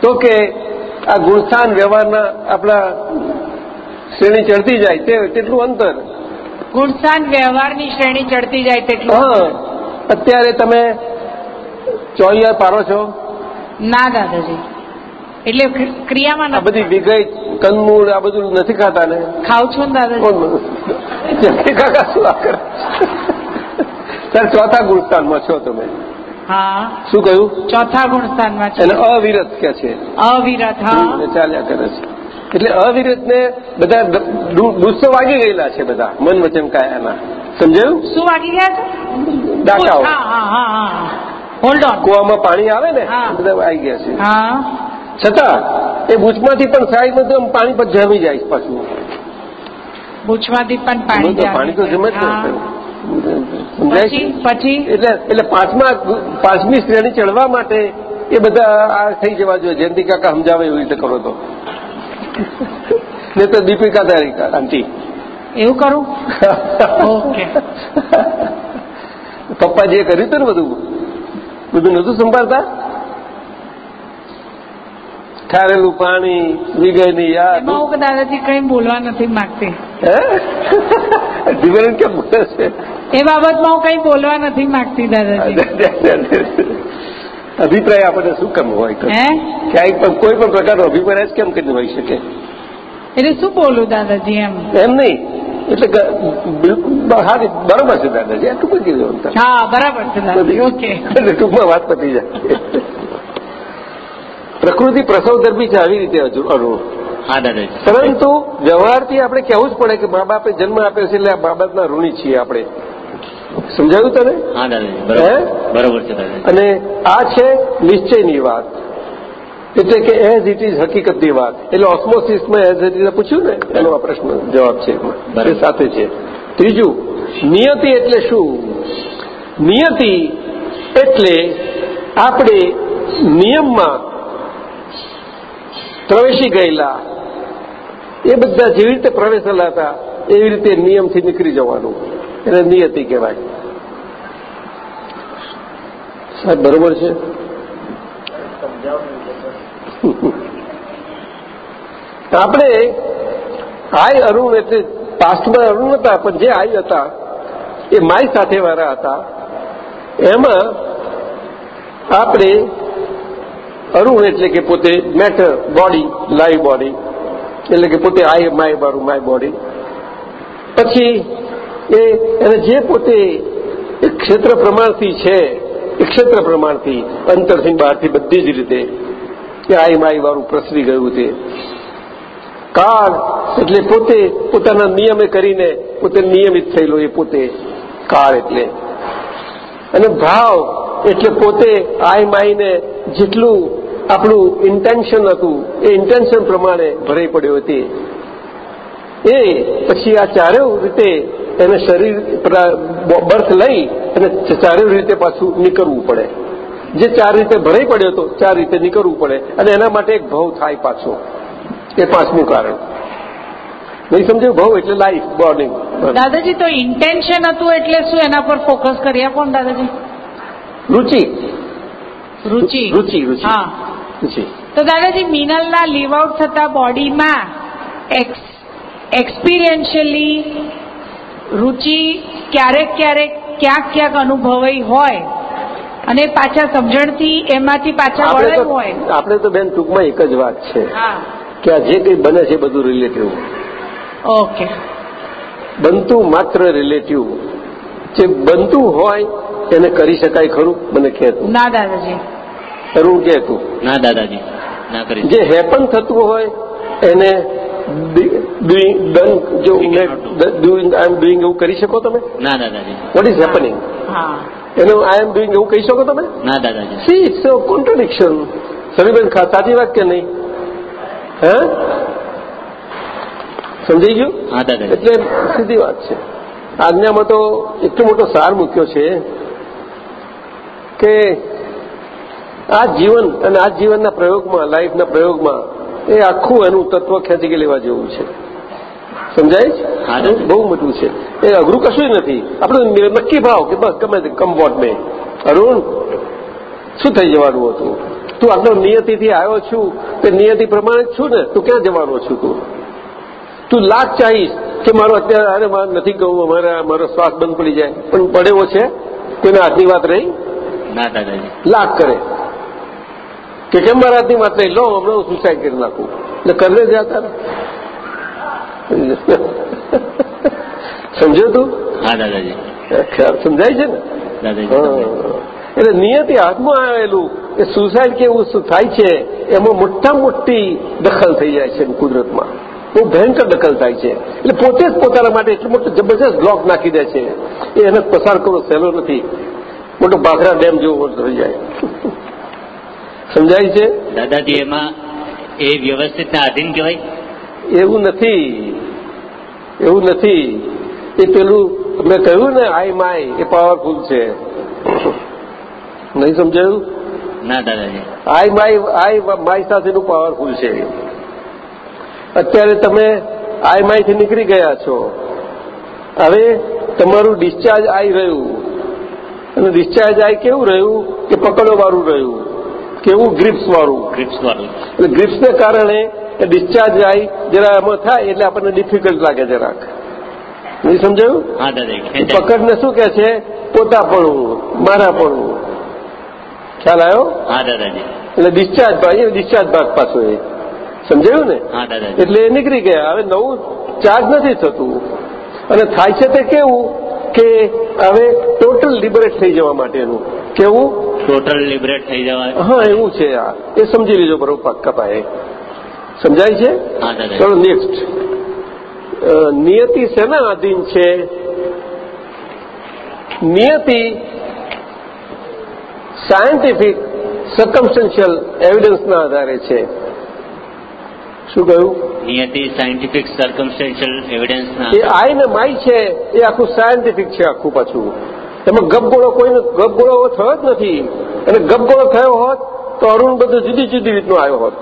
તો કે આ ગુણસ્થાન વ્યવહારના આપણા શ્રેણી ચડતી જાય તે તેટલું અંતર. ગુણસ્થાન વ્યવહારની શ્રેણી ચડતી જાય તેટલું હા. અત્યારે તમે ચોઈયાર પારો છો. ના દાદાજી એટલે ક્રિયામાં આ બધી વિગઈ કંદમૂળ આ બધું નથી ખાતા ને ખાવ છો ને દાદાજી? કાકા શું આ કરે? સર ચોથા ગુણસ્થાનમાં છો તમે. હા. શું કહ્યું? ચોથા ગુણસ્થાનમાં છે. અને અવિરત કે છે. અવિરત હા. ચાલ્યા કરે છે. એટલે અવિરત ને બધા દુસ્સો વાગી ગયેલા છે બધા મન વચન કાયાના. સમજાયું? શું વાગી ગયા છે? ડાકાઓ હા હા હા. Hold on. કુવામાં પાણી આવે ને બધા આવી ગયા છે. છતાં એ ભૂચમાંથી પણ સાઈડમાં તો પાણી પર જમી જાય પાછું. ભૂચમાંથી પણ પાણી પાણી તો જમે જ પછી પછી? એટલે એટલે પાંચમા પાંચમી શ્રેણી ચડવા માટે એ બધા આ થઈ જવા જોઈએ. જયંતિ કાકા સમજાવે એવી રીતે કરો તો. ને તો દીપિકા દારિકા આંટી એવું કરું? *laughs* ઓકે. પપ્પા જે કર્યું હતું ને બધું? બધું નતું સંભાળતા ઠારેલું પાણી વિગયની યાદ હું દાદાજી કઈ બોલવા નથી માંગતી. જીવન કેમ બોલે છે? એ બાબતમાં હું કઈ બોલવા નથી માંગતી દાદાજી. અભિપ્રાય આપણને શું કેમ હોય? ક્યાંય પણ કોઈ પણ પ્રકારનો અભિપ્રાય જ કેમ કરીને હોઈ શકે? એટલે શું બોલું દાદાજી એમ? એમ નહીં. એટલે ગ- બિલકુલ હા છે દાદાજી. આ ટૂંકું કીધું હા બરાબર છે દાદાજી. ઓકે *laughs* એટલે ટૂંકમાં વાત પતી જાય. પ્રકૃતિ પ્રસવ દરમી છે આવી રીતે હજુ અરુણ. પરંતુ વ્યવહારથી આપણે કહેવું જ પડે કે મા બાપે જન્મ આપ્યો છે એટલે આ બાબતના ઋણી છીએ આપણે. સમજાયું તને? બરાબર દાદાજી. બરોબર. બરોબર છે અને આ છે નિશ્ચયની વાત. એટલે કે એઝ ઇટ ઇઝ હકીકતની વાત. એટલે ઓસ્મોસિસમાં એઝ ઇટ ઇઝ પૂછ્યું ને એનો આ પ્રશ્ન જવાબ છે. એ સાથે છે. ત્રીજું નિયતિ એટલે શું? નિયતિ એટલે આપણે નિયમમાં પ્રવેશી ગયેલા એ બધા જેવી રીતે પ્રવેશેલા હતા એવી રીતે નિયમથી નીકળી જવાનું. એને નિયતિ કહેવાય. સાહેબ બરોબર છે? આપણે આય અરુણ એટલે પાસ્ટમાં અરુણ હતા, પણ જે આય હતા, એ માય સાથે વાળા હતા. એમાં આપણે અરુણ એટલે કે પોતે મેટર બોડી લાઈવ બોડી એટલે કે પોતે આય માય મારું માય બોડી પછી એ, એને જે પોતે ક્ષેત્ર પ્રમાણથી છે, એ ક્ષેત્ર પ્રમાણથી અંતરથી બહારથી બધી જ રીતે કે આય માય વાળું પ્રસરી ગયું તે કાળ એટલે પોતે પોતાના નિયમે કરીને પોતે નિયમિત થયેલો એ પોતે કાળ એટલે. અને ભાવ એટલે પોતે આય માઈને જેટલું આપણું ઇન્ટેન્શન હતું, એ ઇન્ટેન્શન પ્રમાણે ભરાઈ પડ્યો હતી એ પછી આ ચારેય રીતે એને શરીર બર્થ લઈ અને ચારેય રીતે પાછું નીકળવું પડે. જે ચાર રીતે ભરાઈ પડ્યો હતો ચાર રીતે નીકળવું પડે અને એના માટે એક ભાવ થાય પાછો. એ પાંચમું કારણ. નહીં સમજ્યું? ભાવ એટલે લાઈફ બોર્નિંગ દાદાજી તો ઇન્ટેન્શન હતું એટલે શું એના પર ફોકસ કરી આપો દાદાજી? રુચિ. રુચિ. રુચિ રૂચિ. તો દાદાજી મિનલના લીવ આઉટ થતા બોડીમાં એક્સપિરિયન્શિયલી રુચિ ક્યારેક ક્યારેક ક્યાંક ક્યાંક અનુભવાઈ હોય. અને પાછા સમજણથી એમાંથી પાછા આપણે વળાયું તો હોય. આપણે તો બેન ટૂંકમાં એક જ વાત છે કે આ જે કંઈ બને છે બધું રિલેટિવ ઓકે. બનતું માત્ર રિલેટિવ જે બનતું હોય એને કરી શકાય ખરું? મને કહેતું ના દાદાજી. ખરું કહેતું ના દાદાજી. ના કરી જે હેપન થતું હોય એને ડુઈંગ ડન જો ડુઈંગ આઈ એમ ડુઈંગ એવું કરી શકો તમે? ના દાદાજી. વોટ ઇઝ હેપનિંગ હા. એનું આઈ એમ ડુઈંગ એવું કહી શકો તમે? ના દાદાજી. સી ઇટ્સ અ કોન્ટ્રોડિક્શન સમીબેન સાચી વાત કે નહીં? હે? સમજાઈ ગયું? એટલે સીધી વાત છે. આજ્ઞામાં તો એટલો મોટો સાર મૂક્યો છે કે આ જીવન અને આ જીવનના પ્રયોગમાં લાઈફના પ્રયોગમાં એ આખું એનું તત્વ ખેંચી લેવા જેવું છે. સમજાય? છે બહુ મોટું છે. એ અઘરું કશું નથી. આપણે નક્કી ભાવ કે બસ ગમે તે કમ વોટ મેં અરુણ શું થઈ જવાનું હતું? તું આટલો નિયતિથી આવ્યો છું. તે નિયતિ પ્રમાણે જ છું ને? તું ક્યાં જવાનો છું તું? તું લાખ ચાહીશ કે મારો અત્યારે અરે મારે નથી કહું અમારે મારો શ્વાસ બંધ પડી જાય. પણ પડેવો છે? કોઈના હાથની વાત રહી? લાખ કરે. કે કેમ મારા હાથની વાત રહી? લો હમણાં હું સુસાઇડ કરી નાખું. એટલે કરે જ હતા સમજો તું? હા દાદાજી. ખ્યાલ સમજાય છે ને? દાદાજી એટલે નિયતિ હાથમાં આવેલું એ સુસાઇડ કેવું શું થાય છે એમાં મોટા મોટી દખલ થઈ જાય છે કુદરતમાં. બહુ ભયંકર દખલ થાય છે. એટલે પોતે જ પોતાના માટે એટલું મોટું જબરજસ્ત બ્લોક નાખી દે છે. એ એને પસાર કરવો સહેલો નથી. મોટો ભાખરા ડેમ જેવો થઈ જાય. *laughs* સમજાય છે? દાદાજી એમાં એ વ્યવસ્થિતના આધીન કહેવાય. એવું નથી. એવું નથી. એ પેલું મેં કહ્યું ને આઈ માય એ પાવરફુલ છે. નહીં સમજાયું? ના દાદાજી. આઈ માય આઈ માય સાથેનું પાવરફુલ છે. અત્યારે તમે આઈ માયથી નીકળી ગયા છો. હવે તમારું ડિસ્ચાર્જ આઈ રહ્યું. અને ડિસ્ચાર્જ આઈ કેવું રહ્યું? કે પકડો વાળું રહ્યું. કેવું ગ્રીપ્સ વાળું? ગ્રીપ્સ વાળું. એટલે ગ્રીપ્સને કારણે એ ડિસ્ચાર્જ આવી જરા એમાં થાય એટલે આપણને ડિફિકલ્ટ લાગે જરાક. નહીં સમજાયું. પકડને શું કે છે? પોતા પણ મારા પણ ખ્યાલ આવ્યો? હા દાદાજી. એટલે ડિસ્ચાર્જ ભાગ એ ડિસ્ચાર્જ ભાગ પાછો એ. સમજાયું ને? એટલે એ નીકળી ગયા. હવે નવું ચાર્જ નથી થતું. અને થાય છે તે કેવું કે હવે ટોટલ લિબરેટ થઈ જવા માટેનું. કેવું? ટોટલ લિબરેટ થઈ જવા હા એવું છે આ. એ સમજી લીધો બરોબર પાક્કા પાયે. સમજાય છે? ચલો નેક્સ્ટ નિયતિ શેના આધીન છે? નિયતિ સાયન્ટિફિક સર્કમસ્ટન્શિયલ એવિડન્સના આધારે છે. શું કહ્યું? નિયતિ સાયન્ટિફિક સર્કમસ્ટન્શિયલ એવિડન્સ એ આઈ ને માઈ છે એ આખું સાયન્ટિફિક છે આખું પાછું. એમાં ગપગોળો કોઈનો ગપગોળો થયો જ નથી. અને ગપગોળો થયો હોત તો અરુણ બધું જુદી જુદી રીતનો આવ્યો હોત.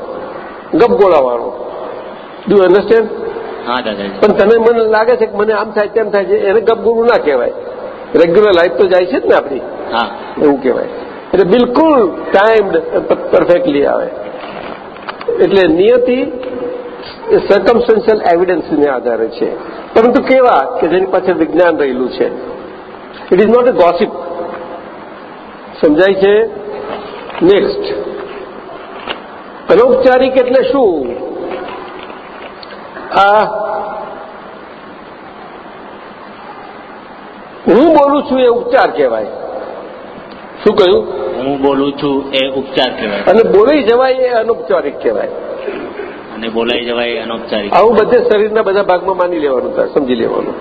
ગપગોળા વાળો ડુ અન્ડરસ્ટેન્ડ પણ તને મને લાગે છે કે મને આમ થાય તેમ થાય છે એને ગપગોળું ના કહેવાય. રેગ્યુલર લાઈફ તો જાય છે જ ને આપણી. હા. એવું કહેવાય. એટલે બિલકુલ ટાઈમ્ડ પરફેક્ટલી આવે. એટલે નિયતિ એ સર્કમસ્ટન્શિયલ એવિડન્સને આધારે છે. પરંતુ કેવા કે જેની પાછળ વિજ્ઞાન રહેલું છે. It is not a gossip સમજાય છે? નેક્સ્ટ અનૌપચારિક એટલે શું? આ હું બોલું છું એ ઉપચાર કહેવાય. શું કહ્યું? હું બોલું છું એ ઉપચાર કહેવાય. અને બોલાઈ જવાય એ અનૌપચારિક કહેવાય. અને બોલાઈ જવાય અનૌપચારિક. આવું બધે શરીરના બધા ભાગમાં માની લેવાનું થાય સમજી લેવાનું.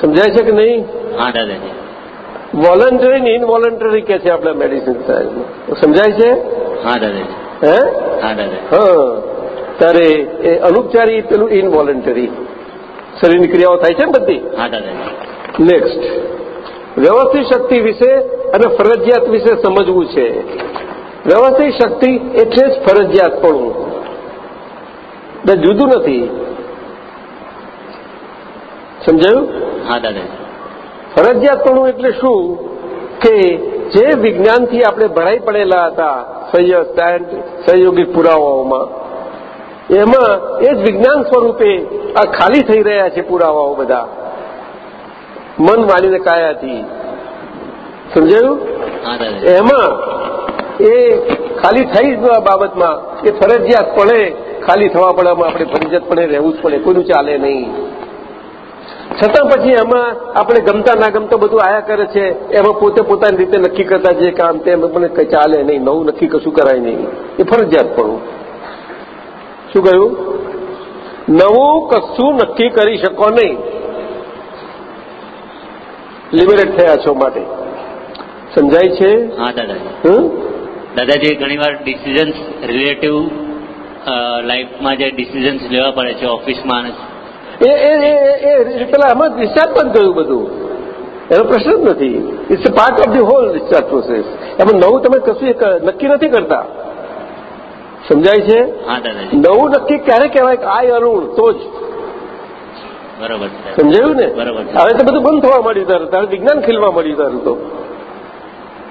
સમજાય છે કે નહીં? હા દાદાજી. વોલન્ટરી ને ઇનવોલન્ટરી કે છે આપણા મેડિસિન સાહેબમાં સમજાય છે? હા દાદાજી. હે? હા દાદા. ત્યારે એ અનુપચારી પેલું ઇનવોલન્ટરી શરીરની ક્રિયાઓ થાય છે ને બધી? નેક્સ્ટ વ્યવસ્થિત શક્તિ વિશે અને ફરજિયાત વિશે સમજવું છે. વ્યવસ્થિત શક્તિ એટલે જ ફરજિયાતપણું. બે જુદું નથી. સમજાયું? હા ફરજિયાત ફરજિયાતપણું એટલે શું? કે જે વિજ્ઞાનથી આપણે ભરાઈ પડેલા હતા સહયોગ સહયોગી પુરાવાઓમાં એમાં એ જ વિજ્ઞાન સ્વરૂપે આ ખાલી થઈ રહ્યા છે પુરાવાઓ બધા. મન વાણીને કાયાથી. સમજાયું? એમાં એ ખાલી થઈ જ બાબતમાં એ ફરજિયાતપણે ખાલી થવા પડવામાં આપણે ફરજિયાતપણે રહેવું જ પડે કોઈનું ચાલે નહીં. છતાં પછી એમાં આપણે ગમતા ના ગમતા બધું આયા કરે છે એમાં પોતે પોતાની રીતે નક્કી કરતા જે કામ તેમ મને કંઈ ચાલે નહીં નવું નક્કી કશું કરાય નહીં. એ ફરજિયાત પડવું શું કહ્યું? નવું કશું નક્કી કરી શકો નહીં. લિબરેટ થયા છો માટે. સમજાય છે? હા દાદા દાદાજી ઘણી વાર ઘણીવાર ડિસિઝન્સ રિલેટિવ લાઈફમાં જે ડિસિઝન્સ લેવા પડે છે ઓફિસમાં એ એ એ એ પેલા આમાં ડિસ્ચાર્જ પણ થયું બધું. એનો પ્રશ્ન જ નથી. It's a part of the whole discharge process એમાં નવું તમે કશું નક્કી નથી કરતા. સમજાય છે? નવું નક્કી ક્યારે કહેવાય? કે આય અરુણ તો જ. બરોબર સમજાયું ને. હવે તો બધું બંધ થવા માંડ્યું તારું. તારું વિજ્ઞાન ખીલવા માંડ્યું તારું તો.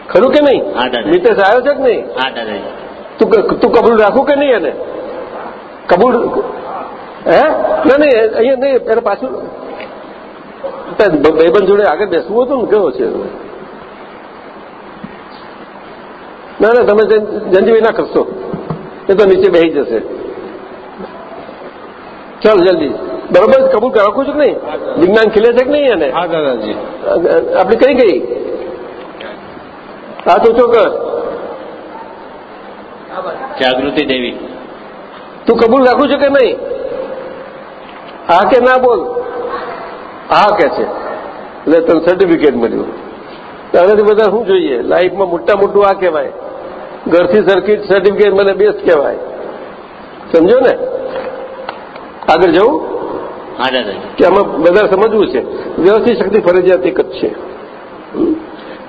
ખરું કે નહીં. મિતેશ આવ્યો છે કે નહીં? તું કબૂલ રાખું કે નહીં એને? કબૂલ હે? ના નહીં અહીંયા નહીં એને પાછું ભાઈબંધ જોડે આગળ બેસવું હતું ને કેવો છે. ના ના તમે જંજીવી ના કરશો એ તો નીચે બેસી જશે. ચાલ જલ્દી. બરોબર? કબૂલ રાખું છું કે નહીં? વિજ્ઞાન ખીલે છે કે નહીં એને? હા દાદાજી. આપણે કઈ ગઈ? હા તો ચોક્કસ. જાગૃતિ દેવી. તું કબૂલ રાખું છું કે નહીં? હા કે ના બોલ. હા કે છે. એટલે તને સર્ટિફિકેટ મળ્યું. તો આનાથી બધા શું જોઈએ? લાઈફમાં મોટા મોટું આ કહેવાય. ઘરથી સર્કિટ સર્ટિફિકેટ મને બેસ્ટ કહેવાય. સમજો ને? આગળ જવું? કે આમાં બધા સમજવું છે. વ્યવસ્થિત શક્તિ ફરજિયાત એક જ છે.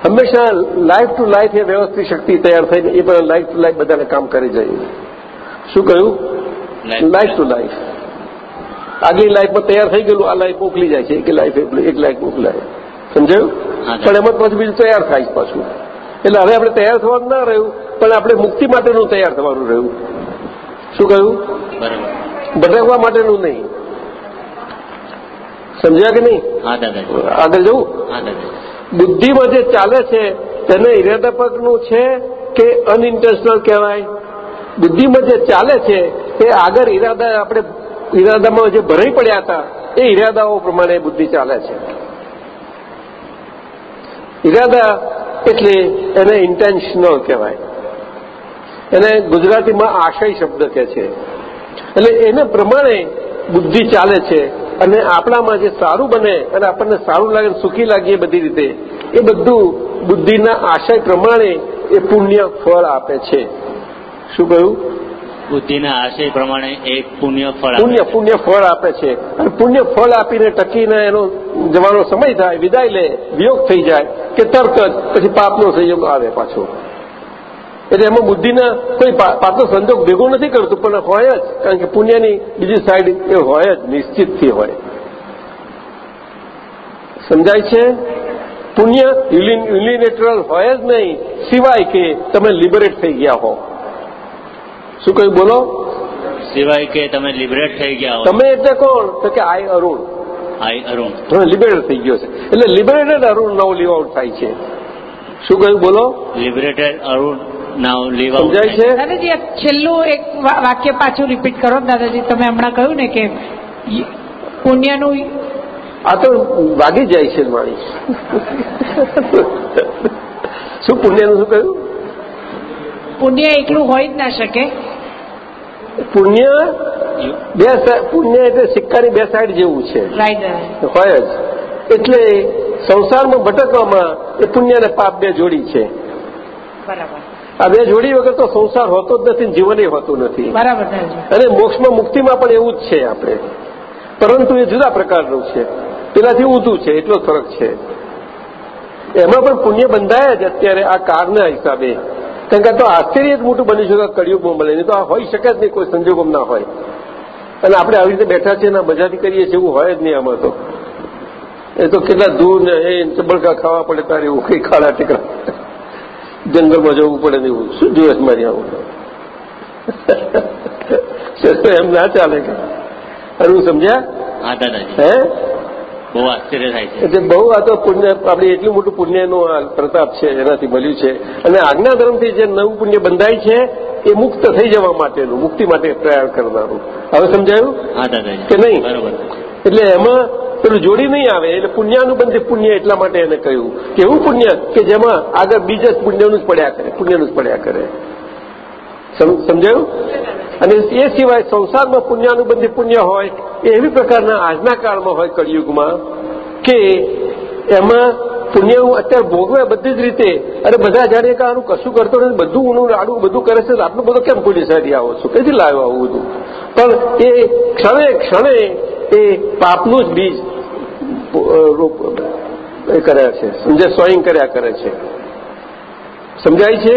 હંમેશા લાઈફ ટુ લાઈફ એ વ્યવસ્થિત શક્તિ તૈયાર થઈને એ પણ લાઈફ ટુ લાઈફ બધાને કામ કરી જાય. શું કહ્યું? લાઈફ ટુ લાઈફ આગલી લાઈફમાં તૈયાર થઈ ગયેલું આ લાઈફ મોકલી જાય છે એક લાઈફ એક લાઈફ મોકલાય. સમજાયું? પણ એમાં પાછું બીજું તૈયાર થાય પાછું. એટલે હવે આપણે તૈયાર થવાનું ના રહ્યું પણ આપણે મુક્તિ માટેનું તૈયાર થવાનું રહ્યું. શું કહ્યું? ભટકવા માટેનું નહીં. સમજ્યા કે નહીં? આગળ જવું? બુદ્ધિમાં જે ચાલે છે તેને ઇરાદાપકનું છે કે અનઇન્ટેન્શનલ કહેવાય? બુદ્ધિમાં જે ચાલે છે એ આગળ ઈરાદા આપણે ઈરાદામાં જે ભરાઈ પડ્યા હતા, એ ઈરાદાઓ પ્રમાણે બુદ્ધિ ચાલે છે. ઈરાદા એટલે એને ઇન્ટેન્શનલ કહેવાય. એને ગુજરાતીમાં આશય શબ્દ કહે છે. એટલે એને પ્રમાણે બુદ્ધિ ચાલે છે અને આપણામાં જે સારું બને અને આપણને સારું લાગે સુખી લાગીએ બધી રીતે, એ બધું બુદ્ધિના આશય પ્રમાણે એ પુણ્ય ફળ આપે છે. શું કહ્યું? બુદ્ધિના આશય પ્રમાણે એક પુણ્ય ફળ પુણ્ય પુણ્ય ફળ આપે છે. અને પુણ્ય ફળ આપીને ટકીને એનો જવાનો સમય થાય વિદાય લે વિયોગ થઈ જાય કે તરત જ પછી પાપનો સંયોગ આવે પાછો. એટલે એમાં બુદ્ધિના કોઈ પાપનો સંજોગ ભેગો નથી કરતું પણ હોય જ. કારણ કે પુણ્યની બીજી સાઈડ એ હોય જ નિશ્ચિતથી હોય. સમજાય છે? પુણ્ય યુનિલેટરલ હોય જ નહીં સિવાય કે તમે લિબરેટ થઈ ગયા હો. શું કહ્યું? બોલો. સિવાય કે તમે લિબરેટ થઈ ગયા તમે એટલે કોણ? તો કે આઈ અરુણ. આઈ અરુણ. હવે લિબરેટ થઈ ગયો છે. એટલે લિબરેટેડ અરુણ નવ લીવ આઉટ થાય છે. શું કહ્યું? બોલો. લિબરેટેડ અરુણ નાવ લીવ સમજાય છે. દાદાજી છેલ્લું એક વાક્ય પાછું રિપીટ કરો. દાદાજી તમે હમણાં કહ્યું ને કે પુણ્યનું આ તો વાગી જાય છે મારી. શું પુણ્યનું શું કહ્યું? પુણ્ય એકલું હોય જ ના શકે. પુણ્ય? બે પુણ્ય એટલે સિક્કાની બે સાઈડ જેવું છે. હોય જ. એટલે સંસારમાં ભટકવામાં એ પુણ્ય અને પાપ બે જોડી છે. બરાબર. આ બે જોડી વગર તો સંસાર હોતો જ નથી જીવન હોતું નથી. બરાબર અને મોક્ષમાં મુક્તિમાં પણ એવું જ છે આપણે. પરંતુ એ જુદા પ્રકારનું છે. પેલાથી ઊંધું છે એટલો ફરક છે. એમાં પણ પુણ્ય બંધાયા જ અત્યારે આ કારના હિસાબે. કારણ કે આ તો આશ્ચર્ય જ મોટું બની શકે કળિયુગમાં મળે નહીં તો આ હોઈ શકે જ નહીં કોઈ સંજોગોમાં ના હોય. અને આપણે આવી રીતે બેઠા છીએ અને મજાથી કરીએ છીએ એવું હોય જ નહીં આમાં તો. એ તો કેટલા દૂર ને એ ચબળકા ખાવા પડે તારે એવું કઈ ખાડા ટીકડા જંગલમાં જવું પડે ને એવું. શું દિવસ મારી આવું? *laughs* તો એમ ના ચાલે કે. હું સમજ્યા હે? બહુ આશ્ચર્ય થાય છે. એટલે બહુ આ તો પુણ્ય આપણે એટલું મોટું પુણ્યનો આ પ્રતાપ છે એનાથી મળ્યું છે. અને આજ્ઞા ધર્મથી જે નવું પુણ્ય બંધાય છે એ મુક્ત થઈ જવા માટેનું મુક્તિ માટે પ્રયાણ કરનારું. હવે સમજાયું? કે નહીં? બરોબર. એટલે એમાં પેલું જોડી નહીં આવે એટલે પુણ્યાનુબંધી પુણ્ય એટલા માટે એને કહ્યું કે એવું પુણ્ય કે જેમાં આગળ બીજા પુણ્યનું જ પડ્યા કરે પુણ્યનું જ પડ્યા કરે. સમજાયું? અને એ સિવાય સંસારમાં પુણ્યાનુબંધી પુણ્ય હોય એ એવી પ્રકારના આજના કાળમાં હોય કળિયુગમાં કે એમાં પુણ્ય હું અત્યારે ભોગવે બધી જ રીતે. અને બધા જાણે કે આનું કશું કરતો નથી બધું ઊનું લાડું બધું કરે છે આટલું બધું કેમ પોલીસ સારી આવો છું? કઈથી લાવ્યો આવું બધું? પણ એ ક્ષણે ક્ષણે એ પાપનું જ બીજ એ કર્યા છે સમજે સ્વયં કર્યા કરે છે. સમજાય છે?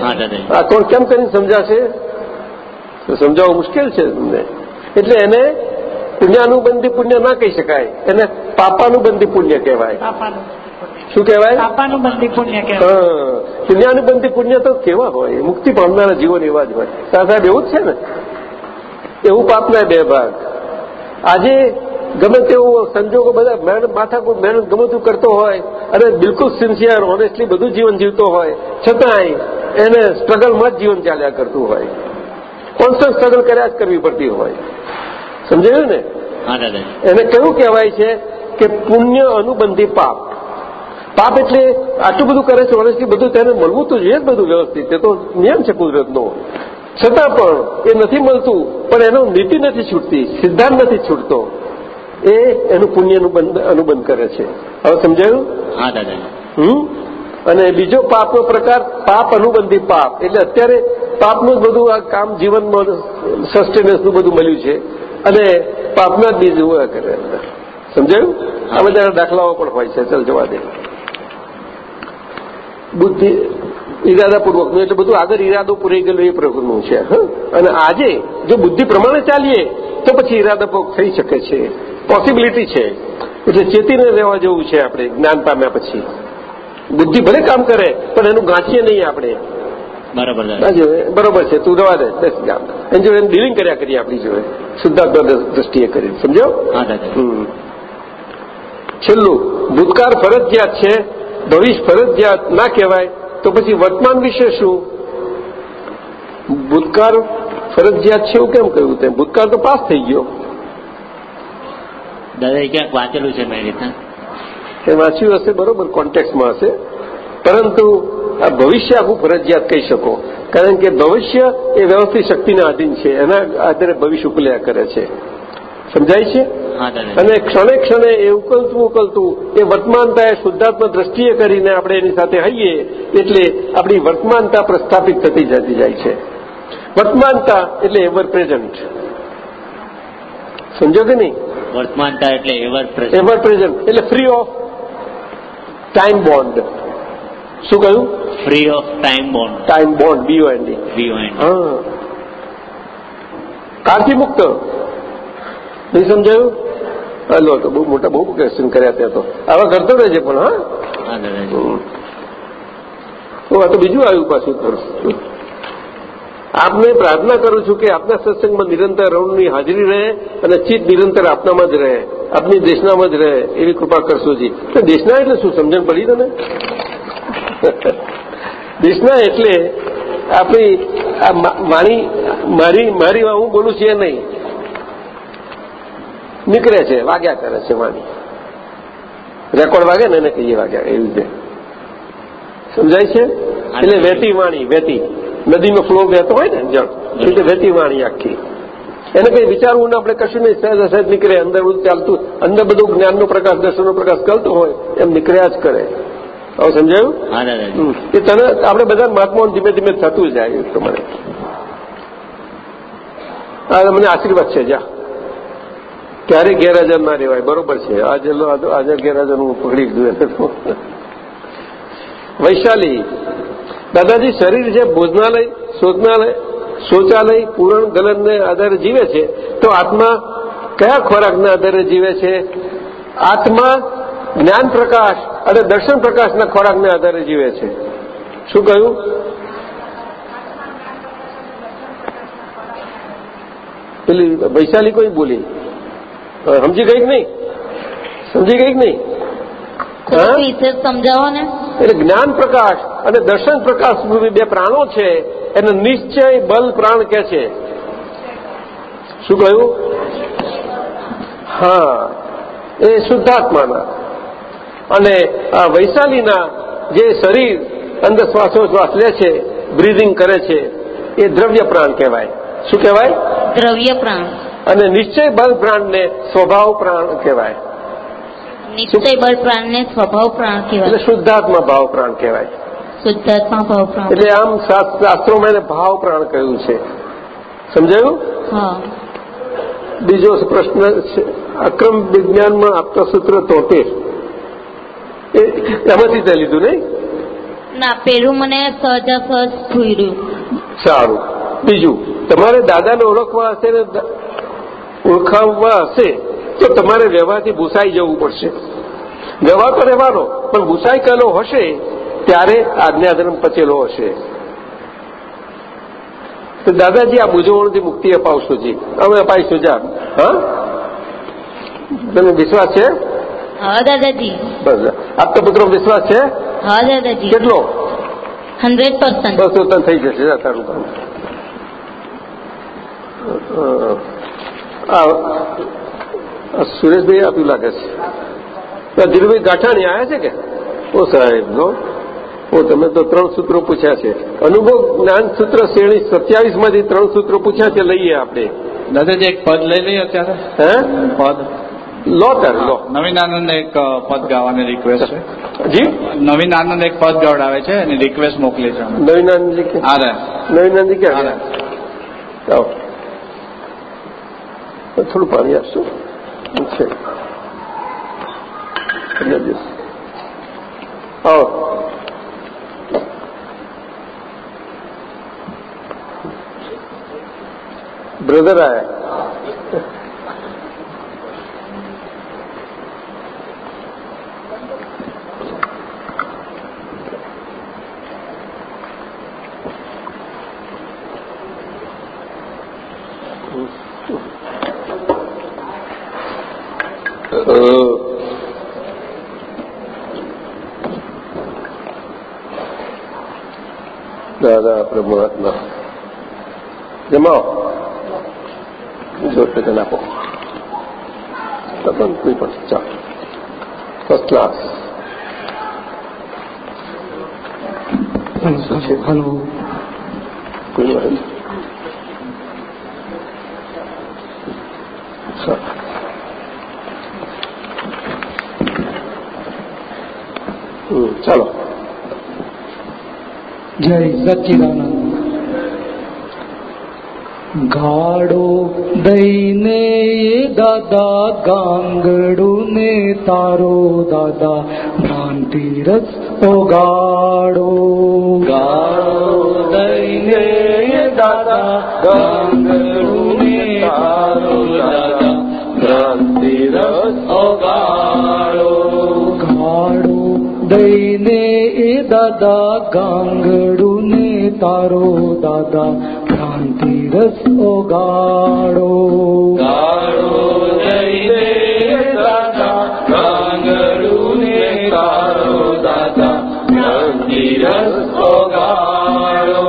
હા આ કોણ કેમ કરીને સમજાશે? તો સમજાવવું મુશ્કેલ છે તમને. એટલે એને પુણ્યાનુબંધી પુણ્ય ના કહી શકાય. એને પાપાનુબંધી પુણ્ય કહેવાય. શું કહેવાય? પાપાનુબંધી પુણ્ય કહેવાય. પુણ્યાનુબંધી પુણ્ય તો કેવા હોય? મુક્તિ પામનારા જીવન એવા જ હોય. સાહેબ એવું જ છે ને? એવું પાપના બે ભાગ. આજે ગમે તેવો સંજોગો બધા મહેનત માથાકૂટ મહેનત ગમે તેવું કરતો હોય અને બિલકુલ સિન્સિયર ઓનેસ્ટલી બધું જીવન જીવતો હોય છતાંય એને સ્ટ્રગલમાં જ જીવન ચાલ્યા કરતું હોય. કોન્સ્ટન્ટ સ્ટ્રગલ કર્યા જ કરવી પડતી હોય. સમજાયું ને? એને કેવું કહેવાય છે કે પુણ્ય અનુબંધી પાપ. પાપ એટલે આટલું બધું કરે છે વર્ષથી બધું તેને મળવું તો જોઈએ જ બધું વ્યવસ્થિત. એ તો નિયમ છે કુદરતનો. છતાં પણ એ નથી મળતું પણ એનો નીતિ નથી છૂટતી સિદ્ધાંત નથી છૂટતો. એ એનું પુણ્યનું બંધ અનુબંધ કરે છે. હવે સમજાયું? હા દાદાજી. હમ? અને બીજો પાપનો પ્રકાર પાપ અનુબંધી પાપ. એટલે અત્યારે પાપનું જ બધું આ કામ જીવનમાં સસ્ટેનન્સનું બધું મળ્યું છે. અને પાપના જ બીજ હોયા કરે. સમજાયું? આ બધા દાખલાઓ પણ હોય છે. ચાલ જવા દે. બુદ્ધિ ઇરાદાપૂર્વકનું એટલે બધું આગળ ઈરાદો પૂરી ગયેલો એ પ્રકારનું છે? અને આજે જો બુદ્ધિ પ્રમાણે ચાલીએ, તો પછી ઇરાદાપૂર્વક થઈ શકે છે. પોસિબિલિટી છે. એટલે ચેતીને રહેવા જેવું છે આપણે. જ્ઞાન પામ્યા પછી. બુદ્ધિ ભલે કામ કરે, પણ એનું ગાંચીએ નહીં આપણે. બરાબર દાદા બરોબર છે તું રવા દે બસ ગામ એની જોડે ડીલિંગ કર્યા કરીએ આપણી જોડે. શુદ્ધાત્મા દ્રષ્ટિએ કરી સમજો. છેલ્લું ભૂતકાળ ફરજિયાત છે ભવિષ્ય ફરજિયાત ના કહેવાય તો પછી વર્તમાન વિશે શું? ભૂતકાળ ફરજિયાત છે એવું કેમ કહ્યું તેમ? ભૂતકાળ તો પાસ થઈ ગયો. દાદાએ ક્યાંક વાંચેલું છે મેં રીતના. એ વાંચ્યું હશે બરોબર કોન્ટેક્ટમાં હશે. પરંતુ આ ભવિષ્ય આખું ફરજિયાત કહી શકો. કારણ કે ભવિષ્ય એ વ્યવસ્થિત શક્તિના આધીન છે. એના આધારે ભવિષ્ય ઉકલ્યા કરે છે. સમજાય છે? અને ક્ષણે ક્ષણે એ ઉકલતું ઉકલતું એ વર્તમાનતા એ શુદ્ધાત્મા દ્રષ્ટિએ કરીને આપણે એની સાથે હઈએ એટલે આપણી વર્તમાનતા પ્રસ્થાપિત થતી જતી જાય છે. વર્તમાનતા એટલે એવર પ્રેઝન્ટ સમજો કે નહીં? વર્તમાનતા એટલે એવર પ્રેઝન્ટ એવર પ્રેઝન્ટ એટલે ફ્રી ઓફ ટાઈમ બોન્ડ શું કહ્યું? Free of time bond time bond B O N D B O N હા. કાળથી મુક્ત? નહીં સમજાયું? હલો તો બહુ મોટા બહુ ક્વેશ્ચન કર્યા ત્યાં તો. આવા કરતો રહેજે પણ હા? આ તો બીજું આવ્યું પાછું તો. આપને પ્રાર્થના કરું છું કે આપના સત્સંગમાં નિરંતર અરુણની હાજરી રહે અને ચિત્ત નિરંતર આપનામાં જ રહે. આપની દેશનામાં જ રહે. એવી કૃપા કરશોજી તો દેશના એટલે શું? સમજણ પડી તને? દેશના એટલે આપણી આ મારી મારી હું બોલું છું એ નહીં. નીકળે છે વાગ્યા કરે છે વાણી. રેકોર્ડ વાગે ને એને કહીએ વાગ્યા એવી રીતે. સમજાય છે? એટલે વેતી વાણી વહેતી. નદીનો ફ્લો વહેતો હોય ને જળ એટલે વહેતી વાણી આખી. એને કઈ વિચારવું ને આપણે કશું નહીં સહેજ સહેજ નીકળે અંદર બધું ચાલતું અંદર બધું જ્ઞાનનો પ્રકાશ દર્શનનો પ્રકાશ કરતો હોય એમ નીકળ્યા જ કરે. હવે સમજાયું. એ તને આપણે બધા મહાત્માઓને ધીમે ધીમે થતું જાય એ પ્રમાણે. આ મને આશીર્વાદ છે જા. ક્યારે ગેરહાજર ના રહેવાય બરોબર છે. આજે આજે ગેરહાજર હું પકડી લીધું વૈશાલી દાદાજી શરીર છે ભોજનાલય શોધનાલય શૌચાલય પૂરણ ગલનને આધારે જીવે છે તો આત્મા કયા ખોરાકના આધારે જીવે છે? આત્મા જ્ઞાન પ્રકાશ અને દર્શન પ્રકાશના ખોરાકને આધારે જીવે છે. શું કહ્યું? પેલી વૈશાલી કોઈ બોલી? સમજી ગઈ કે નહીં? સમજી ગઈ કે નહીં? સમજાવો ને. એટલે જ્ઞાન પ્રકાશ અને દર્શન પ્રકાશ રૂપી બે પ્રાણો છે એને નિશ્ચય બલ પ્રાણ કે છે. શું કહ્યું? હા. એ શુદ્ધાત્માના. અને આ વૈશાલીના જે શરીર અંદર શ્વાસોશ્વાસ લે છે બ્રિધિંગ કરે છે એ દ્રવ્ય પ્રાણ કહેવાય. શું કહેવાય? દ્રવ્ય પ્રાણ. અને નિશ્ચય બલ પ્રાણને સ્વભાવ પ્રાણ કહેવાય. નિશ્ચય બળ પ્રાણને સ્વભાવ પ્રાણ એટલે શુદ્ધાત્મા ભાવ પ્રાણ કહેવાય. શુદ્ધાત્મા ભાવ પ્રાણ. એટલે આમ શાસ્ત્ર- શાસ્ત્રોમાં એને ભાવ પ્રાણ કહ્યું છે. સમજાયું? બીજો પ્રશ્ન છે અક્રમ વિજ્ઞાનમાં આપતા સૂત્ર તોતેર. એમાંથી તે લીધું નહીં? ના પેલું મને સહજા થઈ રહ્યું સારું. બીજું તમારે દાદાને ઓળખવા હશે ને ઓળખાવવા હશે તો તમારે વ્યવહારથી ભૂસાઈ જવું પડશે. વ્યવહાર તો રહેવાનો પણ ભૂસાઈ કહેલો હશે ત્યારે આજ્ઞાધર્મ પચેલો હશે. તો દાદાજી આ મૂંઝવણથી મુક્તિ અપાવશો જી. અમે અપાઈશું જા. હા? તમને વિશ્વાસ છે? હા દાદાજી. બસ. આપતા પુત્ર વિશ્વાસ છે? હા દાદાજી. કેટલો? Hundred percent. બસ તો થઈ જશે. તારું કામ. સુરેશભાઈ આપ્યું લાગે છે. ધીરુભાઈ ગાંઠાણી આવ્યા છે કે? ઓ સાહેબ નો ઓ તમે તો ત્રણ સૂત્રો પૂછ્યા છે. અનુભવ જ્ઞાન સૂત્ર શ્રેણી સત્યાવીસમાંથી ત્રણ સૂત્રો પૂછ્યા છે લઈએ આપણે. દાદાજી એક પદ લઈ લઈએ અત્યારે. હે? પદ. લો તર લો. નવીન આનંદ એક પદ ગાવાની રિક્વેસ્ટ છે. જી? નવીન આનંદ એક પદ ગવડાવે છે એની રિક્વેસ્ટ મોકલી છે નવીન આનંદજી કે? આ રે નવીનાનંદજી ક્યાં. થોડું પાણી આપશો? છે બ્રધર આયા. દાદા પ્રભુઆત્મા જમાવો જોર પેટે નાખો તપન કોઈ પણ ચાલ ફર્સ્ટ ક્લાસ હલો કોઈ વાત નહીં. ચાલ. જય સચ્ચિદાનંદ ગાડો દઈને દાદા ગાંગડું ને તારો દાદા ભ્રાંતિ રસ ઓ ગાડો દઈને દાદા ગાંગડું દઈને એ દાદા ગાંગડું ને તારો દાદા ભ્રાંતિ રસ ઓગાડો ગાડો દઈને દાદા ગાંગડું ને તારો દાદા ભ્રાંતિ રસ ઓગાડો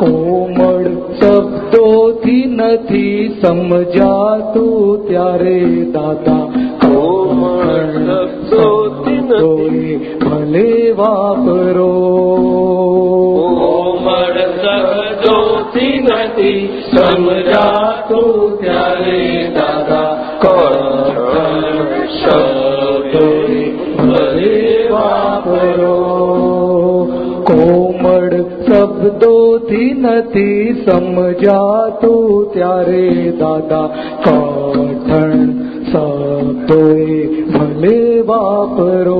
કોમળ શબ્દોથી નથી સમજાતું ત્યારે દાદા ભલે વાપરો કોમળ શબ્દોથી નથી સમજાતું ત્યારે સમજાતું ત્યારે દાદા કઠણ શબ્દોએ ભલે વાપરો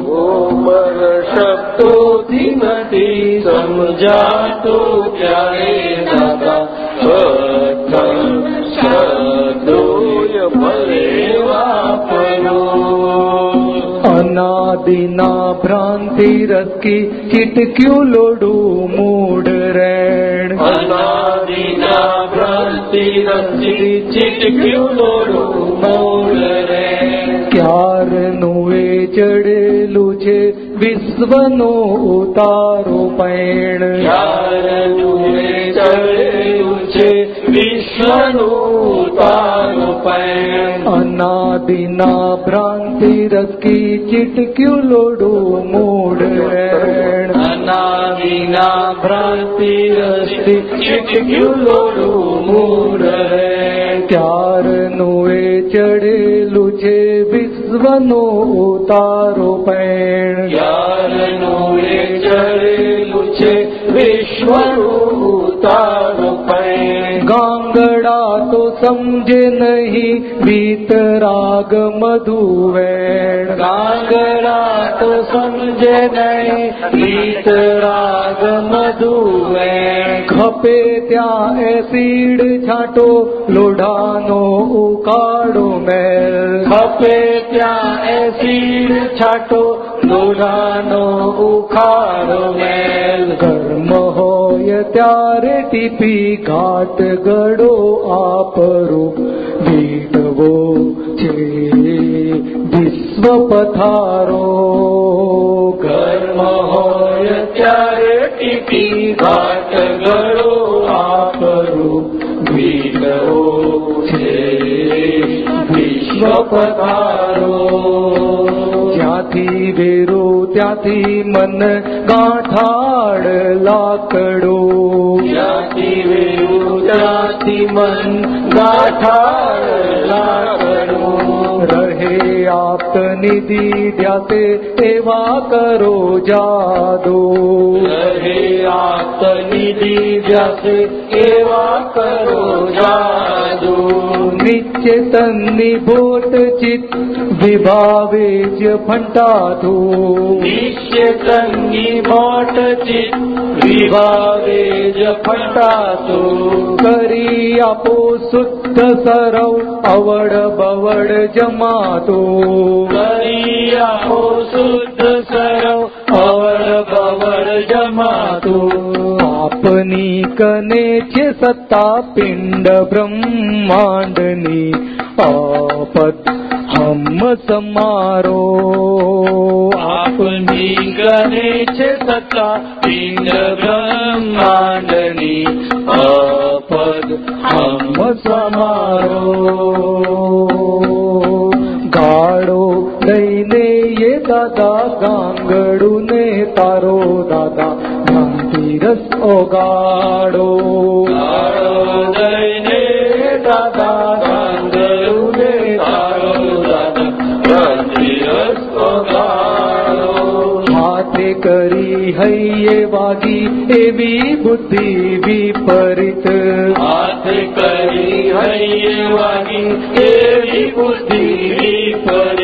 કોમળ શબ્દોથી નથી સમજાતો ક્યારે દાદા વાપરો ભ્રાંતિ રસકી ચિટક્યું લોડું મૂડ રેણ અનાદિના ભ્રાંતિ રસકી ચિટક્યું લોડું મૂડ રેણ ક્યારનું એ ચડેલું છે વિશ્વનો ઉતારો પૈણ ક્યારનું એ ચડેલું છે વિશ્વનો ઉતારો અનાદિના ભ્રાંતિ રસકી ચીટક્યું લોડું મૂડ અના અનાદિના ભ્રાંતિ રસકી ચીટક્યું લોડું મૂડ રેણ ક્યારનું એ ચડેલું છે વિશ્વનો ઉતારો પૈણ ક્યારનું એ ચડેલું છે વિશ્વનો ઉતારો સમજે નહીં વીતરાગ મધુવેણ ગાંગડા તો સમજે નહીં વીતરાગ મધુવેણ ખપે ત્યાં એસીડ છાંટો લોઢાનો ઉકાળો મેલ ખપે ત્યાં એસીડ છાંટો લોઢાનો ઉખાડો મેલ ગરમ હોય ત્યારે ટીપી ઘાટ ગડો આપરો. ભીડવો છે વિશ્વ પથારો ગરમ હોય ત્યારે ટીપી ઘાટ ગડો આપરો. ભીડવો છે વિશ્વ પથારો જ્યાંથી વેરો ત્યાંથી મન ગાંઠાડ લાકડો. જ્યાંથી વેરો ત્યાંથી મન ગાંઠાડ લાકડો. રહે આપ નિધિ ધ્યાસે એવા કરો જાદો. રહે આપ નિધિ ધ્યાસે એવા કરો જાદો. નિત્ય તન્ની ભૂત ચિત્ત વિભાવે જ ફંટાતો નિત્ય તન્ની ભોટ ચિત્ત વિભાવે જ ફંટાતો કરી આપો શુદ્ધ સરવ અવડ બવડ જમાતો કરી આપો શુદ્ધ સરવ અવડ બવડ જમાતો આપની કને છે સત્તા પિંડ બ્રહ્માંડની આપત હમ સમારો આપની કને છે સત્તા પિંડ બ્રહ્માંડની આપદ હમ સમારો દાદા ગાંગડું ને તારો દાદા ધનતીરસ ઓગાડો. ગાડો લઈને દાદા ગાંગડું ને તારો દાદા ધનતીરસ ઓગાડો. હાથે કરી હૈયે વાગી એવી બુદ્ધિ વિપરીત. હાથે કરી હૈયે વાગી એવી બુદ્ધિ વિપરીત.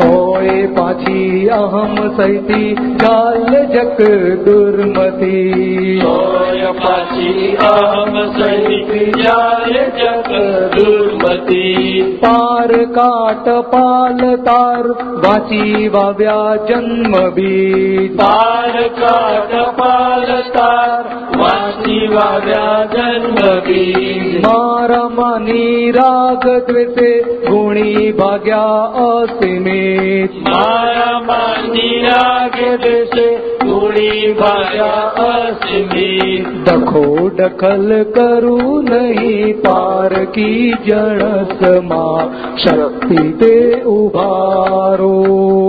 તોય પાછી અહમ સૈતી ચાલ જક દુર્મતી. તોય પાછી અહમ સૈતી ચાલ જક દુર્મતી. પાર કાટ પાલ તાર વાંચી વાવ્યા જન્મ બી પાર કાટ પાલ તાર વાંચી વાવ્યા જન્મ બી મારા માની રાગ દ્વેષે ગુણી ભાગ્યા અસીમિત મારા માની રાગ દ્વેષે ગુણી ભાગ્યા અસીમિત દખો દખલ કરું નહીં પાર કી જણસમાં શક્તિ તે ઉભારો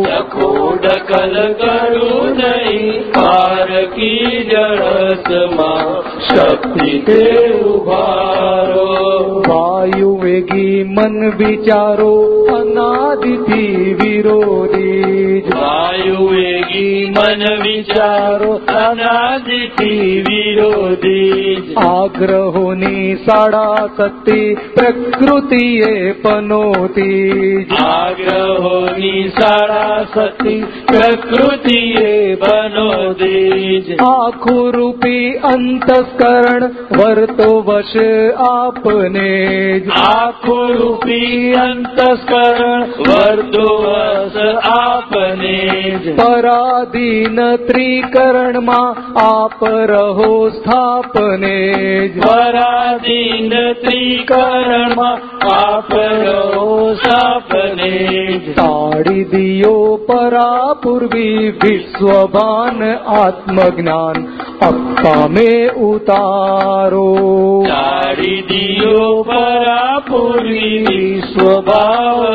દખો દખલ કરું નહીં પાર કી જણસમાં શક્તિ તે ઉભારો વાયુ વેગી મન વિચારો અનાદિથી વિરોધી? વાયુ વેગી મન વિચારો અનાદિથી વિરોધી. આગ્રહોની શાળા સતી પ્રકૃતિએ પનોતી. આગ્રહોની શાળા સતી પ્રકૃતિએ પનોતી. આખું રૂપી અંતસ્કરણ વર્તો વશ આપને આખું રૂપી અંતસ્કરણ વર્તો વશ આપને પરાધીન ત્રિકરણમાં આપ રહો સ્થાપને પરાધીન ત્રિકરણમાં આપ રહો સ્થાપને તાળી દિયો પરા પૂર્વી વિશ્વભાન આત્મજ્ઞાન. અપ્પા મે ઉતારો. તાળી દિયો પરા પૂર્વી સ્વભાવ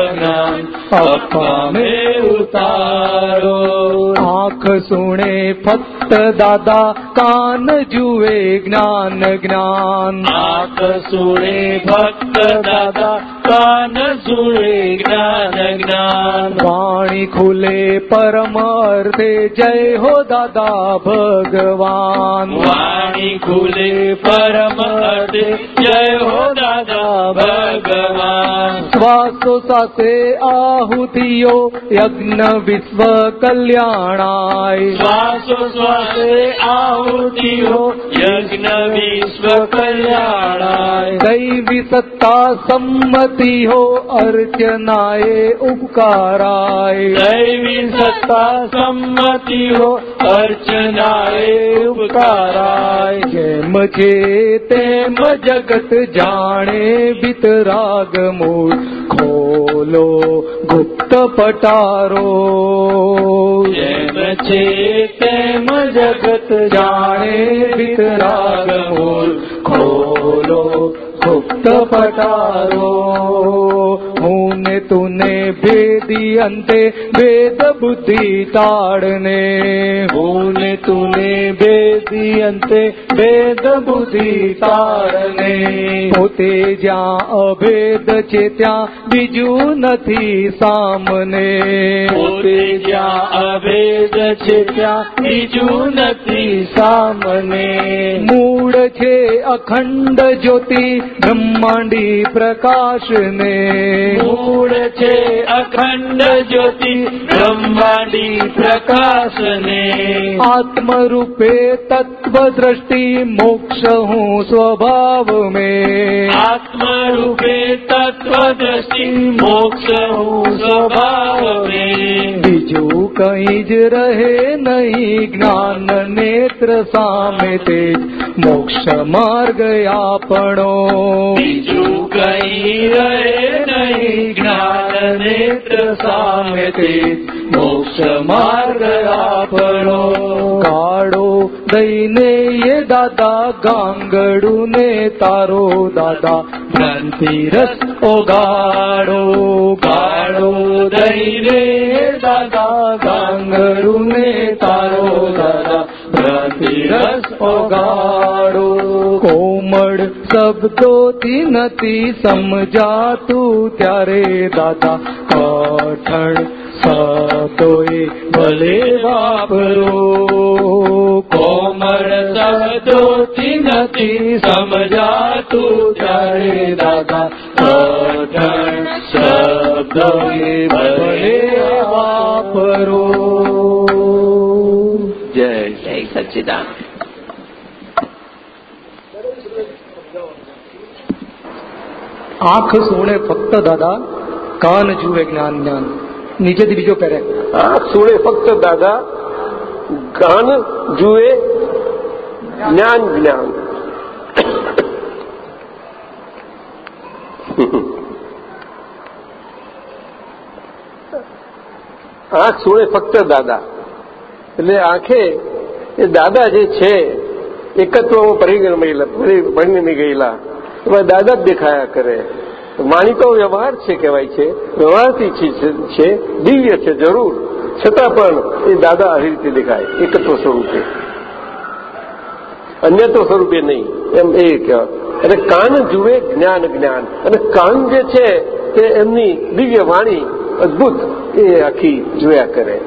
આત્મજ્ઞાન અપ્પા મે ઉતારો. આંખ સુણે ફક્ત દાદા કાન જુએ જ્ઞાન જ્ઞાન. આંખ સુણે ભક્ત દાદા કાન જુએ જ્ઞાન જ્ઞાન. વાણી ખુલે પરમ અર્થે જય હો દાદા ભગવાન. વાણી ખુલે પરમ અર્થે જય હો દાદા ભગવાન. શ્વાસો સાથે આહુતિઓ યજ્ઞ વિશ્વ કલ્યાણાય. શ્વાસો શ્વાસે આહુતિયો યજ્ઞ વિશ્વ કલ્યાણાય. દૈવી સત્તા સંમતિ હો અર્ચનાએ ઉપકારાય. દૈવી સત્તા સંમતિ હો અર્ચનાએ ઉપકારાય. જેમ છે તેમ જગત જાણે વિતરાગ મૂળ ખોલો ગુપ્ત પટારો. જેમ છે તેમ જગત જાણે વિતરાગ મૂળ ખોલો ગુપ્ત પટારો. હું ને તુને अंते અંતે વેદ બુદ્ધિ તાડને હું ને તુને वेद અંતે વેદ બુદ્ધિ તાડને પોતે જ્યાં અભેદ છે ત્યાં બીજું નથી સામને. પોતે જ્યાં અભેદ છે ત્યાં બીજું નથી સામને. મૂળ છે અખંડ જ્યોતિ બ્રહ્માંડી પ્રકાશને. મૂળ છે અખંડ જ્યોતિ બ્રહ્માંડી પ્રકાશને. આત્મરૂપે તત્વ દ્રષ્ટિ મોક્ષ હું સ્વભાવ મેં. આત્મરૂપે તત્વ દ્રષ્ટિ મોક્ષ હું સ્વભાવ મે. બીજું કઈ જ રહે નહીં જ્ઞાન નેત્ર સામે તે મોક્ષ માર્ગ આપણો. બીજું કઈ રહે નહીં જ્ઞાન નેત્ર સામે તે મોક્ષ માર્ગ આપણો કાળો દઈને એ દાદા ગાંગડું ને તારો દાદા ભ્રાંતિ રસ ઓગાડો કાળો દઈને દાદા ગાંગડું ને તારો દાદા રસ ઓગાડો કોમળ શબ્દોથી નથી સમજાતું ત્યારે દાદા કઠણ શબ્દોએ ભલે વાપરો. કોમળ શબ્દોથી નથી સમજાતું ત્યારે દાદા કઠણ શબ્દોએ ભલે સચ્ચિદાન આંખ સોળે ફક્ત દાદા કાન જુએ જ્ઞાન જ્ઞાન નીચેથી બીજો પહેરે આંખ સોળે ફક્ત દાદા કાન જુએ જ્ઞાન જ્ઞાન આંખ સોળે ફક્ત દાદા એટલે આંખે એ દાદા જે છે, એકત્વમાં પરિણમી ગયેલા એમાં દાદા જ દેખાયા કરે. વાણી તો વ્યવહાર છે કહેવાય છે. વ્યવહારથી છે દિવ્ય છે, જરૂર. છતાં પણ એ દાદા આવી રીતે દેખાય, એકત્વ સ્વરૂપે. અન્યત્વ સ્વરૂપે નહીં, એમ એ કહેવાય. અને કાન જુએ જ્ઞાન જ્ઞાન. અને કાન જે છે, તે એમની દિવ્ય વાણી અદભુત એ આખી જોયા કરે.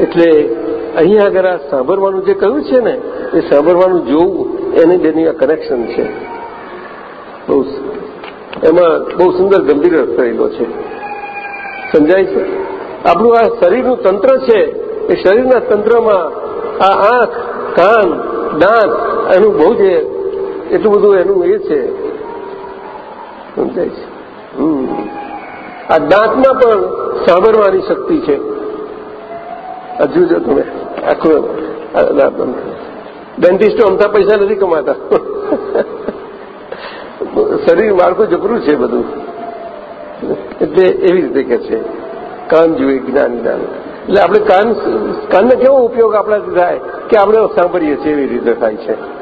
એટલે અહીંયા આગળ આ સાંભળવાનું જે કહ્યું છે ને, એ સાંભળવાનું જોવું, એની બેની આ કનેક્શન છે. બહુ એમાં બહુ સુંદર ગંભીર અર્થ રહેલો છે. સમજાય છે? આપણું આ શરીરનું તંત્ર છે, એ શરીરના તંત્રમાં આ આંખ, કાન, દાંત, એનું બહુ જ એટલું બધું એનું એ છે. સમજાય છે? આ દાંતમાં પણ સાંભળવાની શક્તિ છે. હજુ જો તમે. આખું ડેન્ટિસ્ટો અમતા પૈસા નથી કમાતા. શરીર માળખું જબરું છે બધું. એટલે એવી રીતે કે છે. કાન જોઈએ જ્ઞાન જ્ઞાન. એટલે આપણે કાન, કાનનો કેવો ઉપયોગ આપણાથી થાય કે આપણે સાંભળીએ છીએ એવી રીતે થાય છે.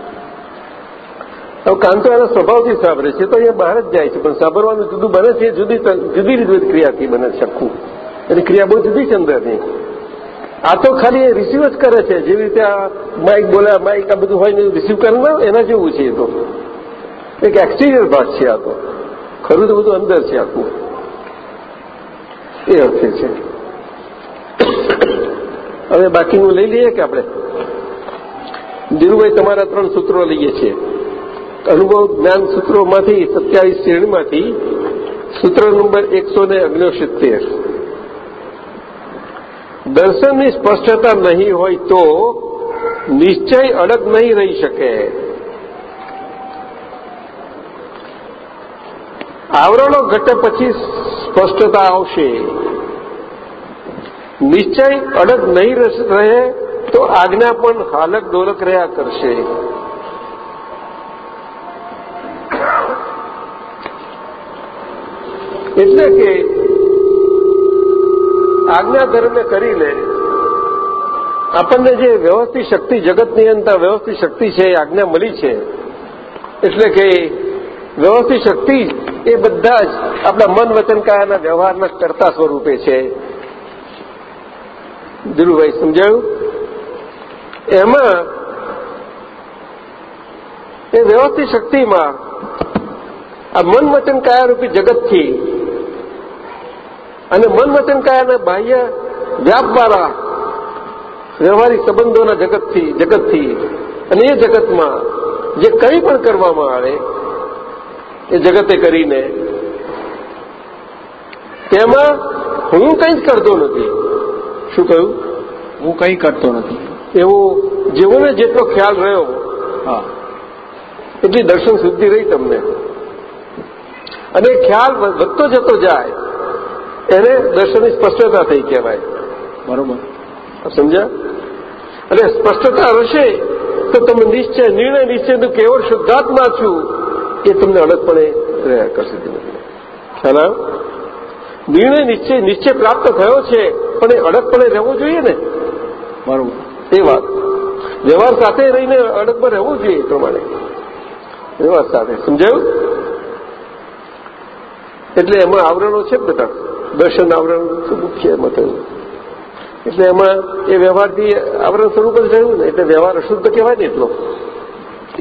હવે કાન તો એના સ્વભાવથી સાંભળે છે, તો અહીંયા બહાર જ જાય છે, પણ સાંભળવાનું જુદું બને છે, જુદી જુદી રીતે ક્રિયાથી બને છે આખું. એની ક્રિયા બહુ જુદી છે અંદરની. આ તો ખાલી રિસીવ જ કરે છે. જેવી રીતે આ માઇક બોલ્યા માઇક આ બધું હોય ને રિસીવ કરે, ને, એના જેવું છે એ તો. એક એક્સટીરિયર ભાગ છે આ તો. ખરું તો બધું અંદર છે આખું. એ અર્થે છે. હવે બાકીનું લઈ લઈએ કે આપણે? ધીરુભાઈ, તમારા ત્રણ સૂત્રો લઈએ છીએ. અનુભવ જ્ઞાન સૂત્રોમાંથી સત્યાવીસ શ્રેણીમાંથી સૂત્ર નંબર એકસો ને ઓગણસિત્તેર દર્શનની સ્પષ્ટતા નહીં હોય તો નિશ્ચય અડગ નહીં રહી શકે. આવરણો ઘટે પછી સ્પષ્ટતા આવશે. નિશ્ચય અડગ નહીં રહે તો આજ્ઞા પણ હાલક ડોલક રહ્યા કરશે. એટલે કે આજ્ઞા ધર્મે કરીને આપણને જે વ્યવસ્થિત શક્તિ, જગતની અંદર વ્યવસ્થિત શક્તિ છે, એ આજ્ઞા મળી છે. એટલે કે વ્યવસ્થિત શક્તિ એ બધા જ આપણા મન વચન વ્યવહારના કરતા સ્વરૂપે છે. ધીરુભાઈ સમજાયું? એમાં એ વ્યવસ્થિત શક્તિમાં આ મન વચન કાયારૂપી જગતથી અને મન વચન કાયાના બાહ્ય વ્યાપવાળા વ્યવહારિક સંબંધોના જગતથી જગતથી અને એ જગતમાં જે કંઈ પણ કરવામાં આવે એ જગતે કરીને તેમાં હું કંઈ જ કરતો નથી. શું કહ્યું? હું કંઈ કરતો નથી. એવો જેવોને જેટલો ખ્યાલ રહ્યો હા. એટલી દર્શન શુદ્ધિ રહી તમને. અને ખ્યાલ વધતો જતો જાય એને દર્શનની સ્પષ્ટતા થઈ કહેવાય. બરોબર. સમજ્યા? અને સ્પષ્ટતા હશે તો તમે નિશ્ચય નિર્ણય નિશ્ચય તો કેવળ શુદ્ધાત્મા છું એ તમને અડગપણે રહ્યા કરશે ખ્યાલ આવ્યો? નિર્ણય નિશ્ચય નિશ્ચય પ્રાપ્ત થયો છે પણ એ અડગપણે રહેવો જોઈએ ને? બરોબર. એ વાત. વ્યવહાર સાથે રહીને અડગમાં રહેવું જોઈએ એ પ્રમાણે. વ્યવહાર સાથે. સમજાયું? એટલે એમાં આવરણો છે બધા. દર્શન આવરણ મુખ્ય એમાં થયું. એટલે એમાં એ વ્યવહારથી આવરણ સ્વરૂપ જ રહ્યું ને, એટલે વ્યવહાર અશુદ્ધ કહેવાય ને એટલો.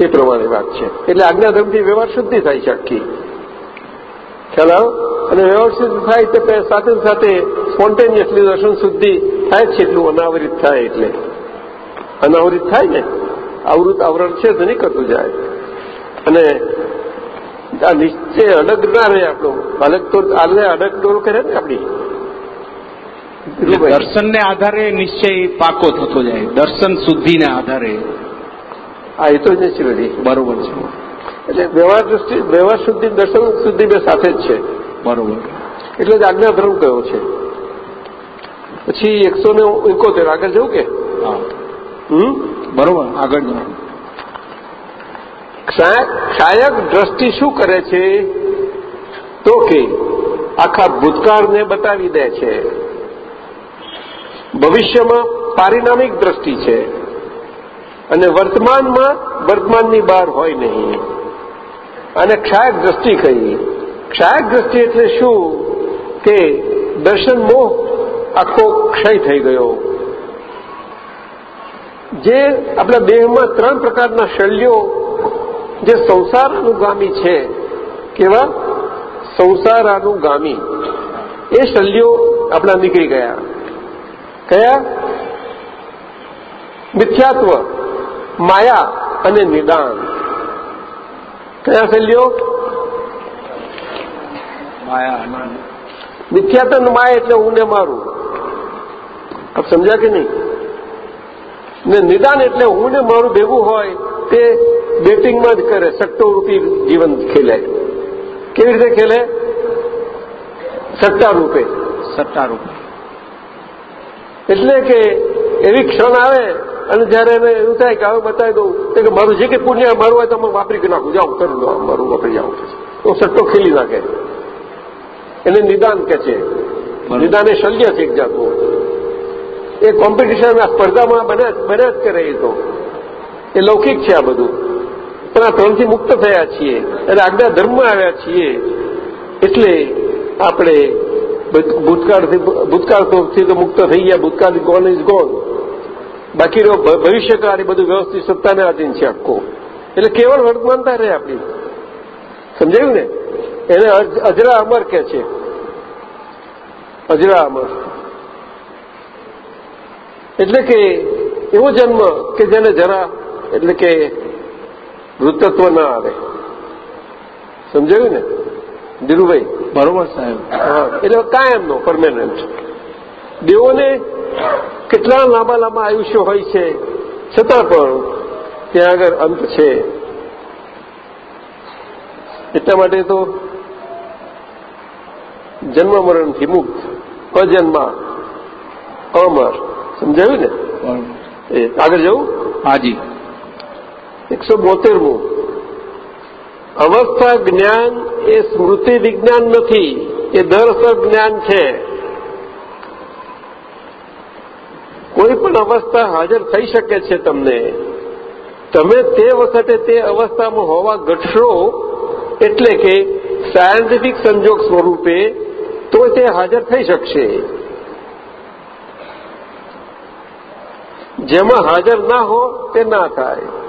એ પ્રમાણે વાત છે. એટલે આજ્ઞાધર્મથી વ્યવહાર શુદ્ધિ થાય છે આખી. ખ્યાલ અને વ્યવહાર શુદ્ધ થાય તો સાથે સાથે સ્પોન્ટેનિયસલી દર્શન શુદ્ધિ થાય છે એટલું અનાવરિત થાય એટલે. અનાવરિત થાય ને? આવૃત આવરણ છે તો નહીં કરતું જાય. અને આ નિશ્ચય અડગ ના રહે આપણો. અલગ તો આને અડગ ડોલ કરે ને આપણી. દર્શનને આધારે નિશ્ચય પાકો થતો જાય. દર્શન શુદ્ધિને આધારે. હા એ તો નેચરલી બરોબર છે. એટલે વ્યવહાર દૃષ્ટિ વ્યવહાર શુદ્ધિ દર્શન શુદ્ધિ બે સાથે જ છે. બરોબર. એટલે જ આજ્ઞાધર્મ કયો છે. પછી એકસો ને એકોતેર આગળ જવું કે? હા. બરોબર આગળ જાઓ ક્ષાયક દ્રષ્ટિ શું કરે છે? તો કે આખા ભૂતકાળને બતાવી દે છે. ભવિષ્યમાં પારિણામિક દ્રષ્ટિ છે. અને વર્તમાનમાં વર્તમાનની બહાર હોય નહીં. અને ક્ષાયક દ્રષ્ટિ કહી. ક્ષાયક દ્રષ્ટિ એટલે શું? કે દર્શન મોહ આખો ક્ષય થઈ ગયો. જે આપણા દેહમાં ત્રણ પ્રકારના શૈલીઓ જે સંસાર અનુગામી છે કેવા? સંસાર અનુગામી એ શલ્યો આપણા નીકળી ગયા. કયા? મિથ્યાત્વ માયા અને નિદાન. કયા શલ્યો? માયા મિથ્યાતન માયા એટલે હું ને મારું. આપ સમજ્યા કે નહીં? ને નિદાન એટલે હું ને મારું ભેગું હોય. તે બેટિંગમાં જ કરે સટ્ટો રૂપી જીવન ખેલે. કેવી રીતે ખેલે? સટ્ટા રૂપે. સટ્ટા રૂપે. એટલે કે એવી ક્ષણ આવે અને જયારે એને એવું થાય કે હવે બતાવી દઉં કે મારું જે કે પુણ્ય મારું હોય તો હું વાપરી નાખું. જાઉં કરી દો મારું વાપરી જાઉં તો સટ્ટો ખેલી નાખે. એને નિદાન કે છે. નિદાન એ શલ્ય છે એક જાતનું. એ કોમ્પિટિશન સ્પર્ધામાં બને જ કરે એ તો. એ લૌકિક છે આ બધું. પણ આ ત્રણથી મુક્ત થયા છીએ. અને આજ્ઞા ધર્મમાં આવ્યા છીએ. એટલે આપણે ભૂતકાળથી ભૂતકાળથી તો મુક્ત થઈ ગયા. ભૂતકાળ ગોન ઇઝ ગોન બાકી ભવિષ્યકાળ એ બધું વ્યવસ્થિત સત્તાને આધીન છે આખો. એટલે કેવળ વર્તમાનતા રહે આપણી. સમજાયું ને? એને અજરા અમર કે છે. અજરા અમર. એટલે કે એવો જન્મ કે જેને જરા એટલે કે વૃત્તત્વ ના આવે. સમજાયું ને? ધીરુભાઈ? બરોબર સાહેબ. એટલે કાયમનો પરમેનન્ટ દેવોને કેટલા લાંબા લાંબા આયુષ્ય હોય છે છતાં પણ ત્યાં આગળ અંત છે. એટલા માટે તો જન્મ મરણથી મુક્ત અજન્મા અમર. સમજાયું ને? એ આગળ જવું? હાજી. એકસો બોતેરમું. અવસ્થા જ્ઞાન એ સ્મૃતિ વિજ્ઞાન નથી, એ દરસર જ્ઞાન છે. કોઈ પણ અવસ્થા હાજર થઈ શકે છે તમને. તમે તે વખતે તે અવસ્થામાં હોવા ઘટશો એટલે કે સાયન્ટિફિક સંજોગ સ્વરૂપે તો તે હાજર થઈ શકશે. જેમાં હાજર ના હો તે ના થાય.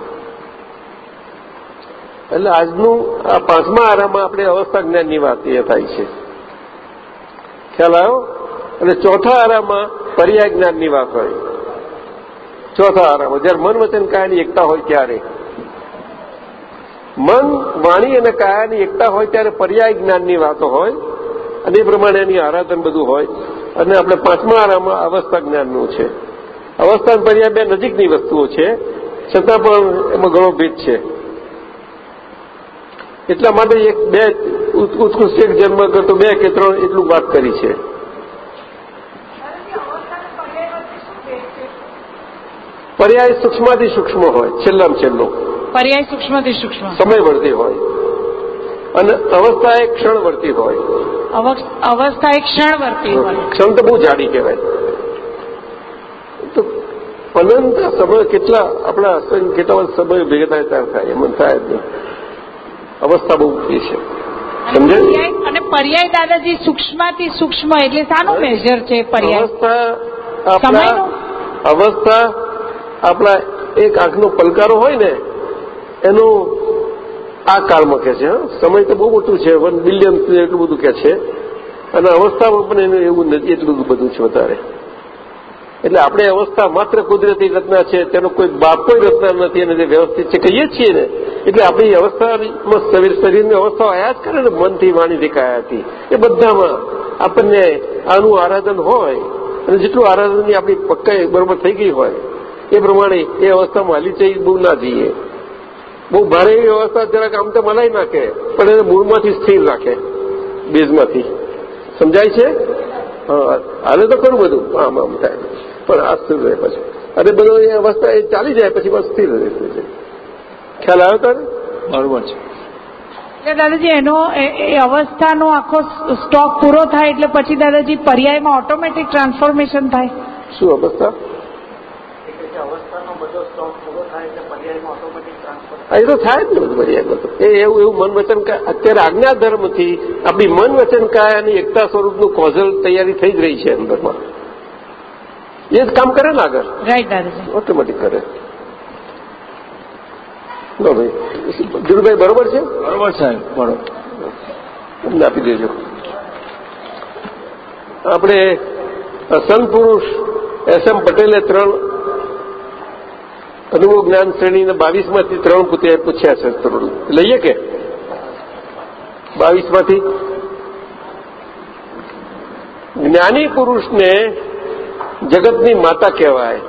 એટલે આજનું આ પાંચમા આરામાં આપણે અવસ્થા જ્ઞાનની વાત એ થાય છે. ખ્યાલ આવ્યો? અને ચોથા આરામાં પર્યાય જ્ઞાનની વાત હોય. ચોથા આરામાં જ્યારે મન, વચન, કાયાની એકતા હોય ત્યારે. મન, વાણી અને કાયાની એકતા હોય ત્યારે પર્યાય જ્ઞાનની વાતો હોય. અને એ પ્રમાણે એની આરાધન બધું હોય. અને આપણે પાંચમા આરામાં અવસ્થા જ્ઞાનનું છે. અવસ્થા પર્યાય બે નજીકની વસ્તુઓ છે. છતાં પણ એમાં ઘણો ભેદ છે. એટલા માટે એક બે ઉત્કૃષ્ટ એક જન્મ કરતો બે કે ત્રણ એટલું વાત કરી છે. પર્યાય સૂક્ષ્મથી સૂક્ષ્મ હોય છેલ્લામાં છેલ્લો. પર્યાય સૂક્ષ્મથી સૂક્ષ્મ. સમયવર્તી હોય. અને અવસ્થા એ ક્ષણવર્તી હોય. અવસ્થા એક ક્ષણવર્તી હોય. ક્ષણ તો બહુ જાડી કહેવાય. તો અનંત સમય કેટલા આપણા કેટલા સમય ભેગા થાય ત્યારે થાય એમ થાય જ નહીં. અવસ્થા બહુ એ છે. અને સમજે પર્યાય- અને પર્યાય દાદાજી સૂક્ષ્મથી સૂક્ષ્મ એટલે શાનું મેજર છે પર્યાય? અવસ્થા આપણા સમયનો? અવસ્થા આપણા એક આંખનો પલકારો હોય ને એનું આ કાળમાં કે છે હં? સમય તો બહુ મોટું છે વન બિલિયન એટલું બધું કે છે. અને અવસ્થામાં પણ એનું એવું નથી એટલું બધું છે વધારે. એટલે આપણે અવસ્થા માત્ર કુદરતી રચના છે, તેનો કોઈ બાપ કોઈ રચના નથી, અને જે વ્યવસ્થિત છે કહીએ છીએ ને, એટલે આપણી અવસ્થામાં શરીરની અવસ્થાઓ આયા જ કરે ને મનથી વાણી દેખાયા હતી. એ બધામાં આપણને આનું આરાધન હોય, અને જેટલું આરાધનની આપણી પક્કાઈ બરોબર થઈ ગઈ હોય, એ પ્રમાણે એ અવસ્થામાં હાલી જઈ બહુ ના જઈએ. બહુ ભારે એવી અવસ્થા જરાક આમ તો મલાઈ નાખે, પણ એને મૂળમાંથી સ્થિર રાખે, બેઝમાંથી. સમજાય છે? હા હાલે તો ખરું બધું. આમ આમ થાય. પણ આ સ્થિર રહે પછી. અને બધો એ અવસ્થા એ ચાલી જાય પછી બસ સ્થિર રહે ખ્યાલ આવ્યો તારે? બરોબર છે. એટલે દાદાજી એનો એ અવસ્થાનો આખો સ્ટોક પૂરો થાય એટલે પછી દાદાજી પર્યાયમાં ઓટોમેટિક ટ્રાન્સફોર્મેશન થાય. શું અવસ્થા? એ તો થાય જ ને બધું પર્યાય એ એવું એવું મન વચન અત્યારે આજ્ઞા ધર્મથી આપણી મન વચન કાયાની એકતા સ્વરૂપનું કોઝલ તૈયારી થઈ જ રહી છે અંદરમાં એ જ કામ કરે ને આગળ રાઈટ દાદાજી ઓટોમેટિક કરે લો ભાઈ ધીરુભાઈ બરોબર છે બરોબર સાહેબ બરોબર એમને આપી દેજો. આપણે સંત પુરુષ એસ એમ પટેલે ત્રણ અનુભવ જ્ઞાન શ્રેણીના બાવીસમાંથી ત્રણ પુતે પૂછ્યા છે થોડું લઈએ કે? બાવીસમાંથી? જ્ઞાની પુરુષને જગતની માતા કહેવાય.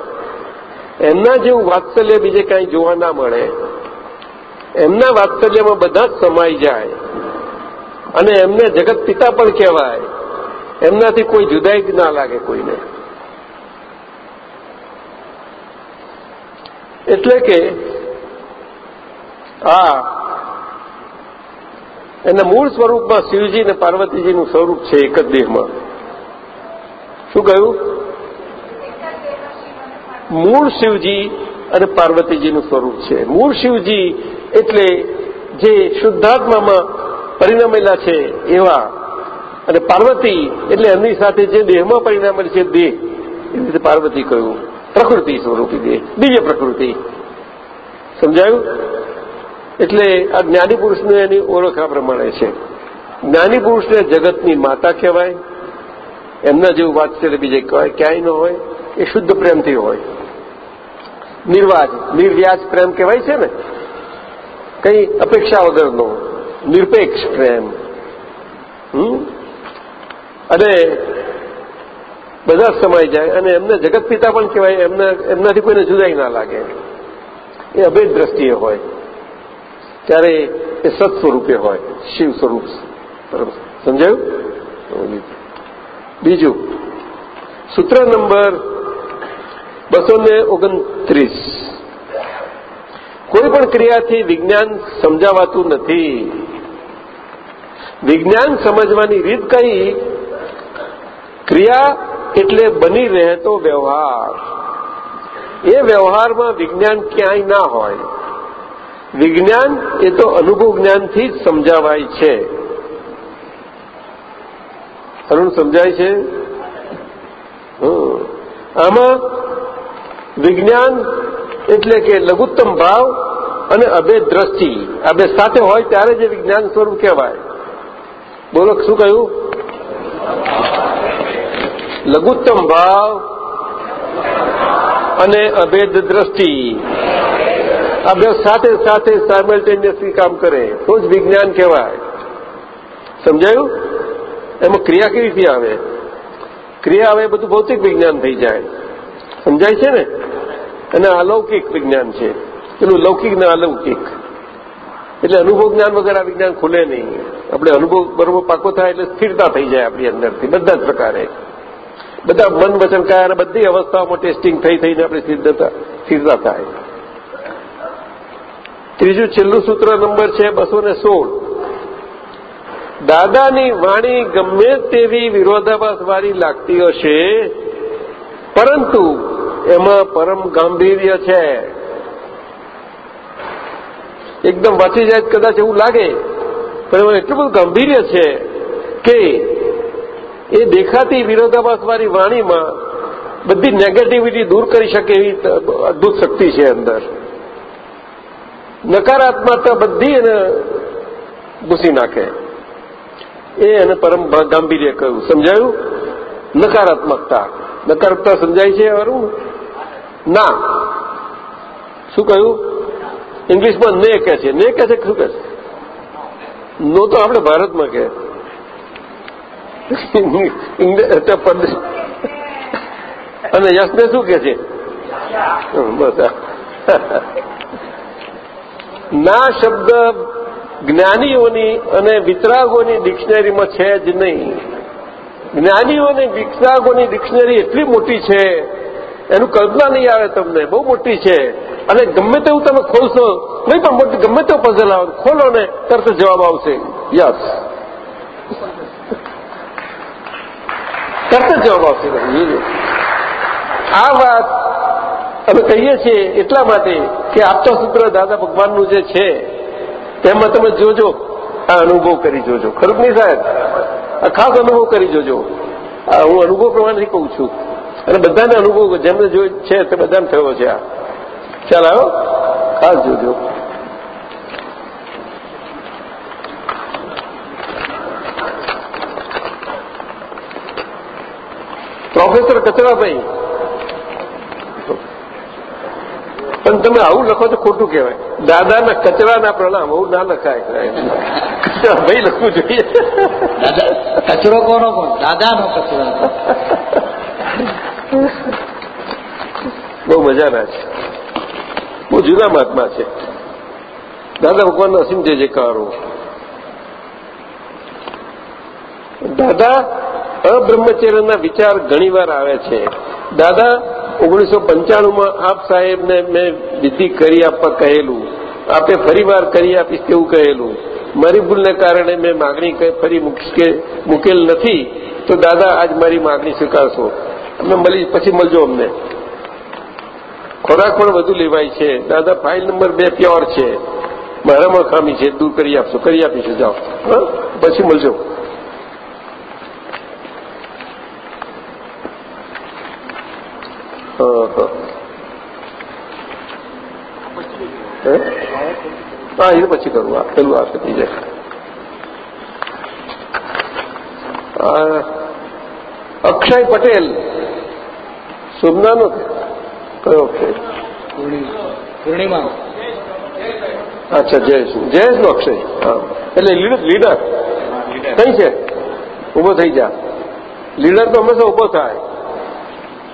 એમના જેવું વાત્સલ્ય બીજે કાંઈ જોવા ના મળે. એમના વાત્સલ્યમાં બધા જ સમાઈ જાય. અને એમને જગત પિતા પણ કહેવાય. એમનાથી કોઈ જુદાઈ જ ના લાગે કોઈને. એટલે કે આ એના મૂળ સ્વરૂપમાં શિવજી અને પાર્વતીજીનું સ્વરૂપ છે એક જ દેહમાં. શું કહ્યું? મૂળ શિવજી અને પાર્વતીજીનું સ્વરૂપ છે. મૂળ શિવજી એટલે જે શુદ્ધાત્મામાં પરિણમેલા છે એવા. અને પાર્વતી એટલે એમની સાથે જે દેહમાં પરિણામેલ છે દેહ. એવી રીતે પાર્વતી કહ્યું. પ્રકૃતિ સ્વરૂપી દેહ. દિવ્ય પ્રકૃતિ. સમજાયું? એટલે આ જ્ઞાની પુરુષને એની ઓળખ આ પ્રમાણે છે. જ્ઞાની પુરુષને જગતની માતા કહેવાય. એમના જેવું વાત છે બીજે કહેવાય. ક્યાંય ન હોય. એ શુદ્ધ પ્રેમથી હોય. નિર્વાજ, નિર્વ્યાજ પ્રેમ કહેવાય છે ને? કઈ અપેક્ષા વગરનો, નિરપેક્ષ પ્રેમ. અને બધા સમાઈ જાય અને એમને જગત પિતા પણ કહેવાય, એમને, એમનાથી કોઈને જુદાઈ ના લાગે. એ અભેદ દ્રષ્ટિએ હોય. ત્યારે એ સત સ્વરૂપે હોય, શિવ સ્વરૂપ. સમજાયું? બીજું. સૂત્ર નંબર બસો ને ઓગણત્રીસ. કોઈ પણ ક્રિયાથી વિજ્ઞાન સમજાવાતું નથી. વિજ્ઞાન સમજવાની રીત કઈ? ક્રિયા એટલે બની રહેતો વ્યવહાર. એ વ્યવહારમાં વિજ્ઞાન ક્યાંય ના હોય. વિજ્ઞાન એ તો અનુભવ જ્ઞાનથી જ સમજાવાય છે. અરુણ સમજાય છે? આમાં વિજ્ઞાન એટલે કે લઘુત્તમ ભાવ અને અભેદ દ્રષ્ટિ આ બે સાથે હોય ત્યારે જે વિજ્ઞાન સ્વરૂપ કહેવાય. બોલો, શું કહ્યું? લઘુત્તમ ભાવ અને અભેદ દ્રષ્ટિ આ બે સાથે સાથે સાયમલ્ટેનિયસલી કામ કરે. તો જ વિજ્ઞાન કહેવાય. સમજાયું? એમાં ક્રિયા કેવી રીતે આવે? ક્રિયા આવે બધું ભૌતિક વિજ્ઞાન થઈ જાય. સમજાય છે ને? અને અલૌકિક વિજ્ઞાન છે. પેલું લૌકિક ને અલૌકિક. એટલે અનુભવ જ્ઞાન વગર આ વિજ્ઞાન ખુલે નહીં. આપણે અનુભવ બરોબર પાકો થાય એટલે સ્થિરતા થઈ જાય આપણી અંદરથી, બધા જ પ્રકારે. બધા મન, વચન, કાયા બધી અવસ્થાઓમાં ટેસ્ટિંગ થઈ થઈને આપણે સિદ્ધતા સ્થિરતા થાય. ત્રીજું છેલ્લું સૂત્ર નંબર છે બસો ને સોળ. દાદાની વાણી ગમે તેવી વિરોધાભાસ વાળી લાગતી હશે, પરંતુ એમાં પરમ ગાંભીર્ય છે. એકદમ વાંચી જાય કદાચ એવું લાગે, પણ એમાં એટલું બધું ગાંભીર્ય છે કે એ દેખાતી વિરોધાભાસવાળી વાણીમાં બધી નેગેટિવિટી દૂર કરી શકે એવી અદભુત શક્તિ છે અંદર. નકારાત્મકતા બધી એને ઘૂસી નાખે. એ એને પરમ ગાંભીર્ય કહ્યું. સમજાયું? નકારાત્મકતા. નકારાત્મકતા સમજાય છે અરુણ? ના. શું કહ્યું? ઇંગ્લિશમાં ને કે છે. ને કે છે શું કે છે? નો તો આપણે ભારતમાં કે અને યશને શું કે છે? બસ. ના શબ્દ જ્ઞાનીઓની અને વિતરાગોની ડિક્શનરીમાં છે જ નહીં. જ્ઞાનીઓની વિતરાગોની ડિક્શનરી એટલી મોટી છે એનું કલ્પના નહીં આવે તમને. બહુ મોટી છે. અને ગમે તેવું તમે ખોલશો, નહીં પણ ગમે તેવું પઝલ આવે, ખોલો ને તરત જવાબ આવશે. યસ તરત જવાબ આવશે. આ વાત અમે કહીએ છીએ એટલા માટે કે સૂત્ર દાદા ભગવાનનું જે છે, તેમાં તમે જોજો, આ અનુભવ કરી જોજો. ખરું નહીં સાહેબ? આ ખાસ અનુભવ કરી જોજો. હું અનુભવ પ્રમાણેથી કહું છું. અને બધાને અનુભવ જેમને જોઈ છે તે બધાને થયો છે આ. ચાલ આવ્યો? ખાસ જોજો. પ્રોફેસર કચરાભાઈ. પણ તમે આવું લખો તો ખોટું કહેવાય. દાદાના કચરાના પ્રણામ, આવું ના લખાય. ભાઈ લખવું જોઈએ. કચરો કોનો કોણ દાદાનો કચરો. બહુ મજાના છે. બહુ જુદા મહાત્મા છે. દાદા ભગવાનનો અસીમ જે જે કારો દાદા અબ્રહ્મચર્યના વિચાર ઘણીવાર આવે છે. દાદા, ઓગણીસો પંચાણુંમાં આપ સાહેબને મેં વિધિ કરી આપવા કહેલું. આપે ફરીવાર કરી આપીશ તેવું કહેલું. મારી ભૂલને કારણે મેં માગણી ફરી મૂકેલ નથી. તો દાદા, આજ મારી માગણી સ્વીકારશો. અમે મળી, પછી મળજો અમને. ખોરાક પણ વધુ લેવાય છે. દાદા ફાઇલ નંબર બે પ્યોર છે. મારામાં ખામી છે. દૂર કરી આપશો, કરી આપીશું, જાઓ. પછી મળજો. હા એ પછી કરવું આ પેલું આ થઈ જાય. અક્ષય પટેલ. સોમનાનો કયો અક્ષય પૂર્ણિમા. અચ્છા જયેશ જયેશ નો અક્ષય. હા. એટલે લીડર. લીડર. કઈ છે? ઊભો થઈ જા. લીડર તો હંમેશા ઊભો થાય.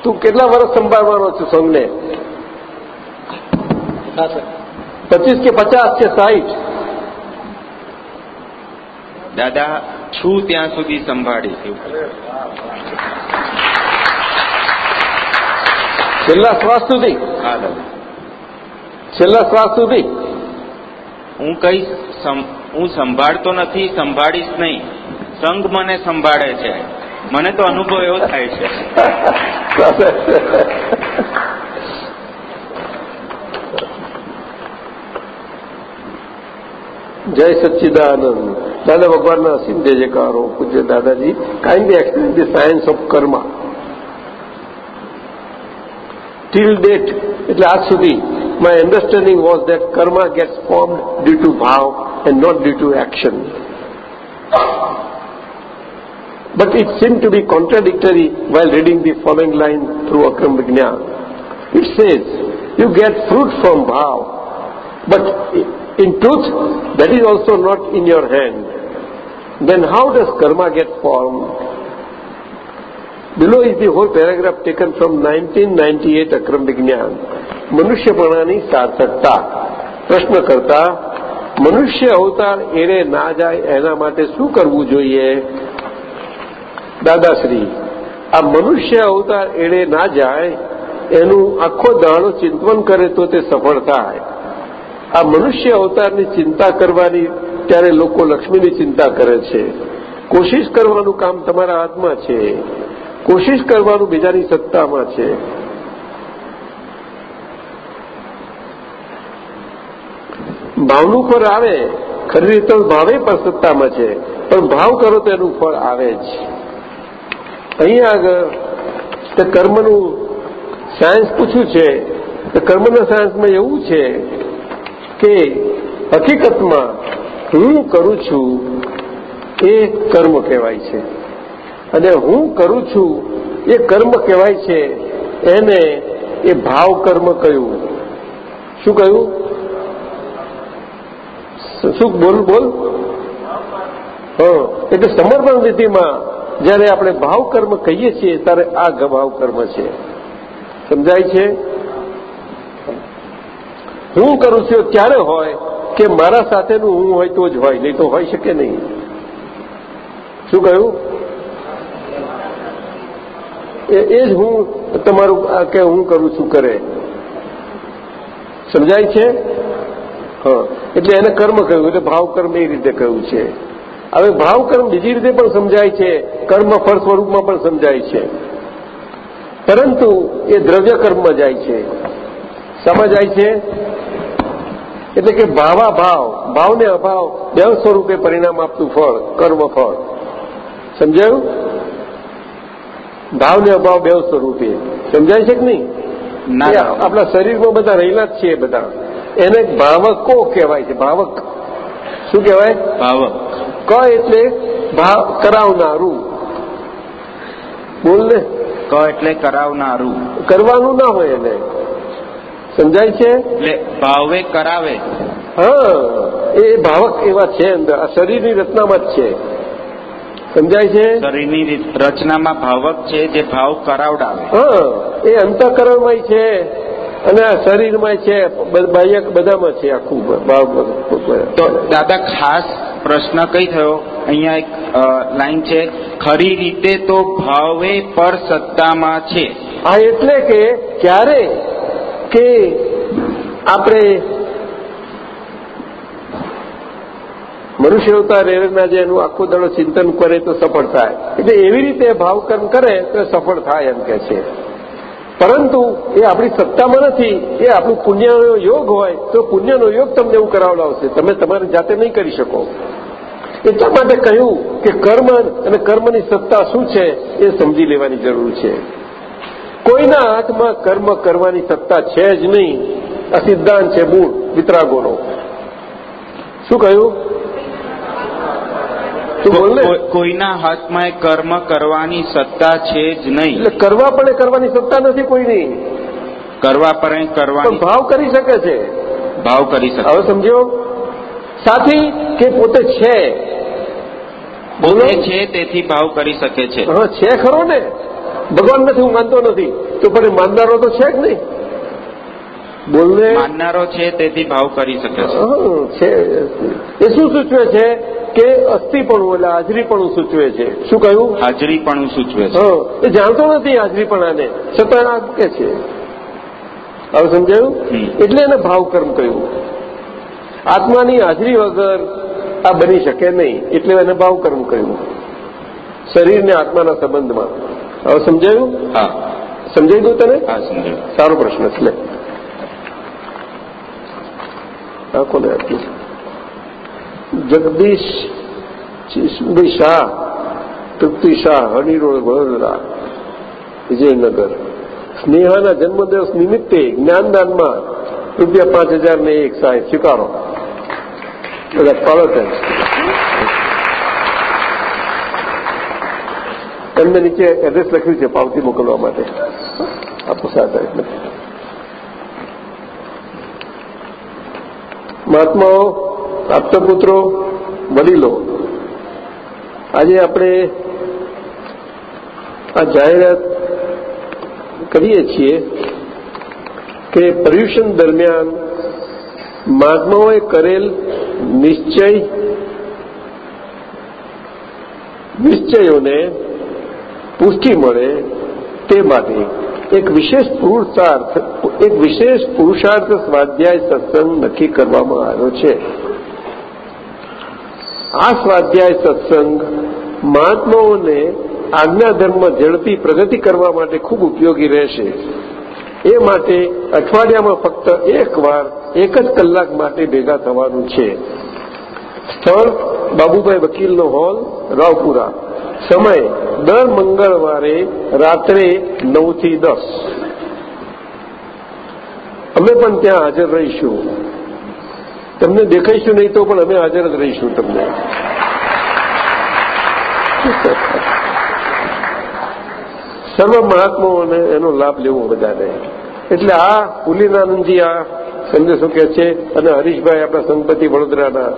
તું કેટલા વર્ષ સંભાળવાનો છું સંઘને? પચીસ કે પચાસ કે સાહીઠ દાદા છું ત્યાં સુધી સંભાળીશ. છેલ્લા શ્વાસ સુધી? છેલ્લા શ્વાસ સુધી? હું કઈ હું સંભાળતો નથી સંભાળીશ નહીં. સંઘ મને સંભાળે છે. મને તો અનુભવ એવો થાય છે. જય સચ્ચિદાનંદ. દાદા ભગવાનના અસીમ જય જયકારો પૂજ્ય દાદાજી kindly explain the science of karma teal date એટલે આજ સુધી my understanding was that karma gets formed due to bhav and not due to action But it seemed to be contradictory while reading the following line through Akram Vignan. It says, you get fruit from bhav, but in truth, that is also not in your hand. Then how does karma get formed? Below is the whole paragraph taken from 1998 Akram Vignan. મનુષ્યપણાની સાર્થકતા પ્રશ્ન કરતા મનુષ્ય અવતાર array ના જાય એના માટે શું કરવું જોઈએ દાદાશ્રી આ મનુષ્ય અવતાર એડે ના જાય એનું આખો દાણો ચિંતવન કરે તો તે સફળ થાય આ મનુષ્ય અવતારની ચિંતા કરવાની ત્યારે લોકો લક્ષ્મીની ચિંતા કરે છે કોશિશ કરવાનું કામ તમારા હાથમાં છે કોશિશ કરવાનું બીજાની સત્તામાં છે. ભાવનું ફળ આવે ખરી રીતે ભાવે પણ સત્તામાં છે. પણ ભાવ કરો તો એનું ફળ આવે જ. અહીંયા આગળ તે કર્મનું સાયન્સ પૂછ્યું છે. તો કર્મના સાયન્સમાં એવું છે કે હકીકતમાં હું કરું છું એ કર્મ કહેવાય છે. અને હું કરું છું, એ કર્મ કહેવાય છે. એને એ ભાવ કર્મ કહ્યું. શું કહ્યું? શું બોલ બોલ? હા, એટલે સમર્પણ વિધિમાં જ્યારે આપણે ભાવ કર્મ કહીએ છીએ, ત્યારે આ ભાવ કર્મ છે. સમજાય છે? હું કરું છું ક્યારે હોય કે મારા સાથેનું હું હોય તો જ હોય, નહીં તો હોઈ શકે નહીં. શું કહ્યું? એ જ હું તમારું કે હું કરું છું કરે. સમજાય છે? હા. એટલે એને કર્મ કહ્યું, એટલે ભાવ કર્મ એ રીતે કહ્યું છે. હવે ભાવ કર્મ બીજી રીતે પણ સમજાય છે, કર્મ ફળ સ્વરૂપમાં પણ સમજાય છે. પરંતુ એ દ્રવ્ય કર્મમાં જાય છે. શામાં જાય છે? એટલે કે ભાવા ભાવ, ભાવને અભાવ બે સ્વરૂપે પરિણામ આપતું ફળ, કર્મ ફળ. સમજાયું? ભાવને અભાવ બે સ્વરૂપે. સમજાય છે કે નહીં? આપણા શરીરમાં બધા રહેલા જ છીએ બધા. એને ભાવકો કહેવાય છે ભાવક. શું કહેવાય? ભાવક. ક એટલે ભાવ કરાવનારું. બોલ ને. ક એટલે કરાવનારું. કરવાનું ના હોય એને. સમજાય છે? એટલે ભાવે કરાવે. હા એ ભાવક એવા છે અંદર. આ શરીરની રચનામાં જ છે. સમજાય છે? શરીરની રચનામાં ભાવક છે જે ભાવ કરાવડાવે. હા એ અંતઃકરણમાં છે અને આ શરીરમાં છે. બાહ્ય બધામાં છે આખું ભાવ તો દાદા ખાસ પ્રશ્ન કઈ થયો? અહીંયા એક લાઈન છે ખરી રીતે તો ભાવે પર સત્તામાં છે. આ એટલે કે ક્યારે? કે આપણે મનુષ્ય અવતાર એના જે એનું આખું દડો ચિંતન કરે તો સફળ થાય. એટલે એવી રીતે ભાવકર્મ કરે તો સફળ થાય એમ કે છે. પરંતુ એ આપણી સત્તામાં નથી, એ આપણું પુણ્યનો યોગ હોય તો પુણ્યનો યોગ તમને એવું કરાવડાવશે તમે તમારી જાતે નહીં કરી શકો. એટલા માટે કહ્યું કે કર્મ અને કર્મની સત્તા શું છે એ સમજી લેવાની જરૂર છે. કોઈના હાથમાં કર્મ કરવાની સત્તા છે જ નહીં. આ સિદ્ધાંત છે મૂળ, વિતરાગોનો. શું કહ્યું? તું બોલ ને કોઈના હાથમાં એ કર્મ કરવાની સત્તા છે જ નહીં. એટલે કરવા પણ કરવાની સત્તા નથી કોઈની. કરવા પણ કરવાની. ભાવ કરી શકે છે. ભાવ કરી શકે. હવે સમજો. સાથી કે પોતે છે. બોલે. છે તેથી ભાવ કરી શકે છે. હા છે ખરો ને? ભગવાન નથી હું માનતો નથી. તો પણ માનનારો તો છે જ નહીં. બોલને? માનનારો છે તેથી ભાવ કરી શકે છે. છે. એ શું સૂચવે છે? કે અસ્થિપણું એટલે હાજરીપણું સૂચવે છે. શું કહ્યું? હાજરી પણ સૂચવે છે. એ જાણતો નથી હાજરીપણાને. છતાં આ કે છે. હવે સમજાયું? એટલે એને ભાવકર્મ કહ્યું. આત્માની હાજરી વગર આ બની શકે નહીં. એટલે એને ભાવકર્મ કહ્યું. શરીરને આત્માના સંબંધમાં. હવે સમજાયું? હા. સમજાઈ ગયું તને? હા સમજાયું. સારો પ્રશ્ન છે લે આ કોને આપી જગદીશ ચીસુભાઈ શાહ, તૃપ્તિ શાહ હની રોડ વડોદરા, વિજયનગર. સ્નેહાના જન્મદિવસ નિમિત્તે જ્ઞાનદાનમાં રૂપિયા પાંચ હજાર ને એક સાહેબ સ્વીકારો. બધા થેન્ક્સ એમને નીચે એડ્રેસ લખ્યું છે, પાવતી મોકલવા માટે. આપો સાહેબ મહાત્માઓ, આપતપુત્રો, વડીલો, આજે આપણે આ જાહેરાત કરીએ છીએ કે પર્યુષણ દરમિયાન મહાત્માઓએ કરેલ નિશ્ચય, નિશ્ચયોને પુષ્ટિ મળે તે માટે એક વિશેષ પુરુષાર્થ, એક વિશેષ પુરુષાર્થ સ્વાધ્યાય સત્સંગ નક્કી કરવામાં આવ્યો છે. આ સ્વાધ્યાય સત્સંગ મહાત્માઓને આજ્ઞાધર્મ ઝડપી પ્રગતિ કરવા માટે ખૂબ ઉપયોગી રહેશે. એ માટે અઠવાડિયામાં ફક્ત એક વાર, એક જ કલાક માટે ભેગા થવાનું છે. સ્થળ બાબુભાઈ વકીલનો હોલ રાવપુરા. સમય દર મંગળવારે રાત્રે નવથી દસ. અમે પણ ત્યાં હાજર રહીશું. તમને દેખાઈશું નહીં તો પણ અમે હાજર જ રહીશું તમને. સર્વ મહાત્માઓને એનો લાભ લેવો બધાને. એટલે આ પુલિનાનંદજી આ સંદેશો કે છે અને હરીશભાઈ આપણા સંપતિ વડોદરાના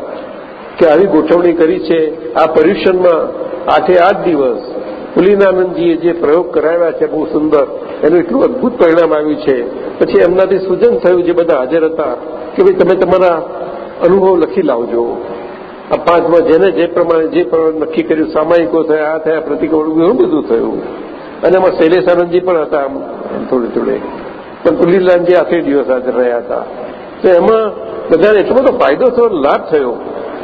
કે આવી ગોઠવણી કરી છે. આ પર્યુષણમાં આઠે આઠ દિવસ પુલિનાનંદજીએ જે પ્રયોગ કરાવ્યા છે, બહુ સુંદર, એનું એટલું અદભુત પરિણામ આવ્યું છે. પછી એમનાથી સૂચન થયું જે બધા હાજર હતા કે ભાઈ તમે તમારા અનુભવ લખી લાવજો. આ પાંચમાં જેને જે પ્રમાણે જે પ્રમાણે નક્કી કર્યું, સામાયિકો થયા, આ થયા પ્રતિકો ઘણું બધું થયું. અને એમાં શૈલેષાનંદજી પણ હતા આમ થોડે થોડે. પણ પુલીલાલજી આખરે દિવસ હાજર રહ્યા હતા. તો એમાં બધાને એટલો બધો ફાયદો થયો લાભ થયો.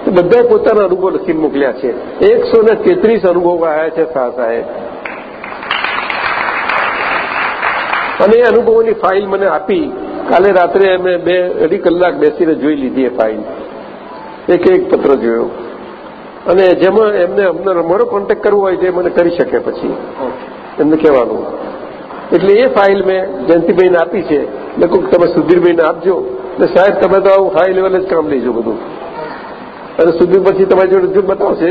બધાએ પોતાના અનુભવ લખીને મોકલ્યા છે. એકસો ને તેત્રીસ અનુભવ આવ્યા છે શાહ સાહેબ. અને એ અનુભવોની ફાઇલ મને આપી. કાલે રાત્રે અમે બે અઢી કલાક બેસીને જોઈ લીધી એ ફાઇલ એક એક પત્ર જોયો. અને જેમાં એમને અમને મારો કોન્ટેક્ટ કરવો હોય તે મને કરી શકે પછી. એમને કહેવાનું. એટલે એ ફાઇલ મેં જયંતિભાઈને આપી છે. લખું તમે સુધીરભાઈને આપજો. એટલે સાહેબ તમે તો આવું હાઈ લેવલે જ કામ લઈજો બધું. અને સુધીર પછી તમારી જોડે જો બતાવશે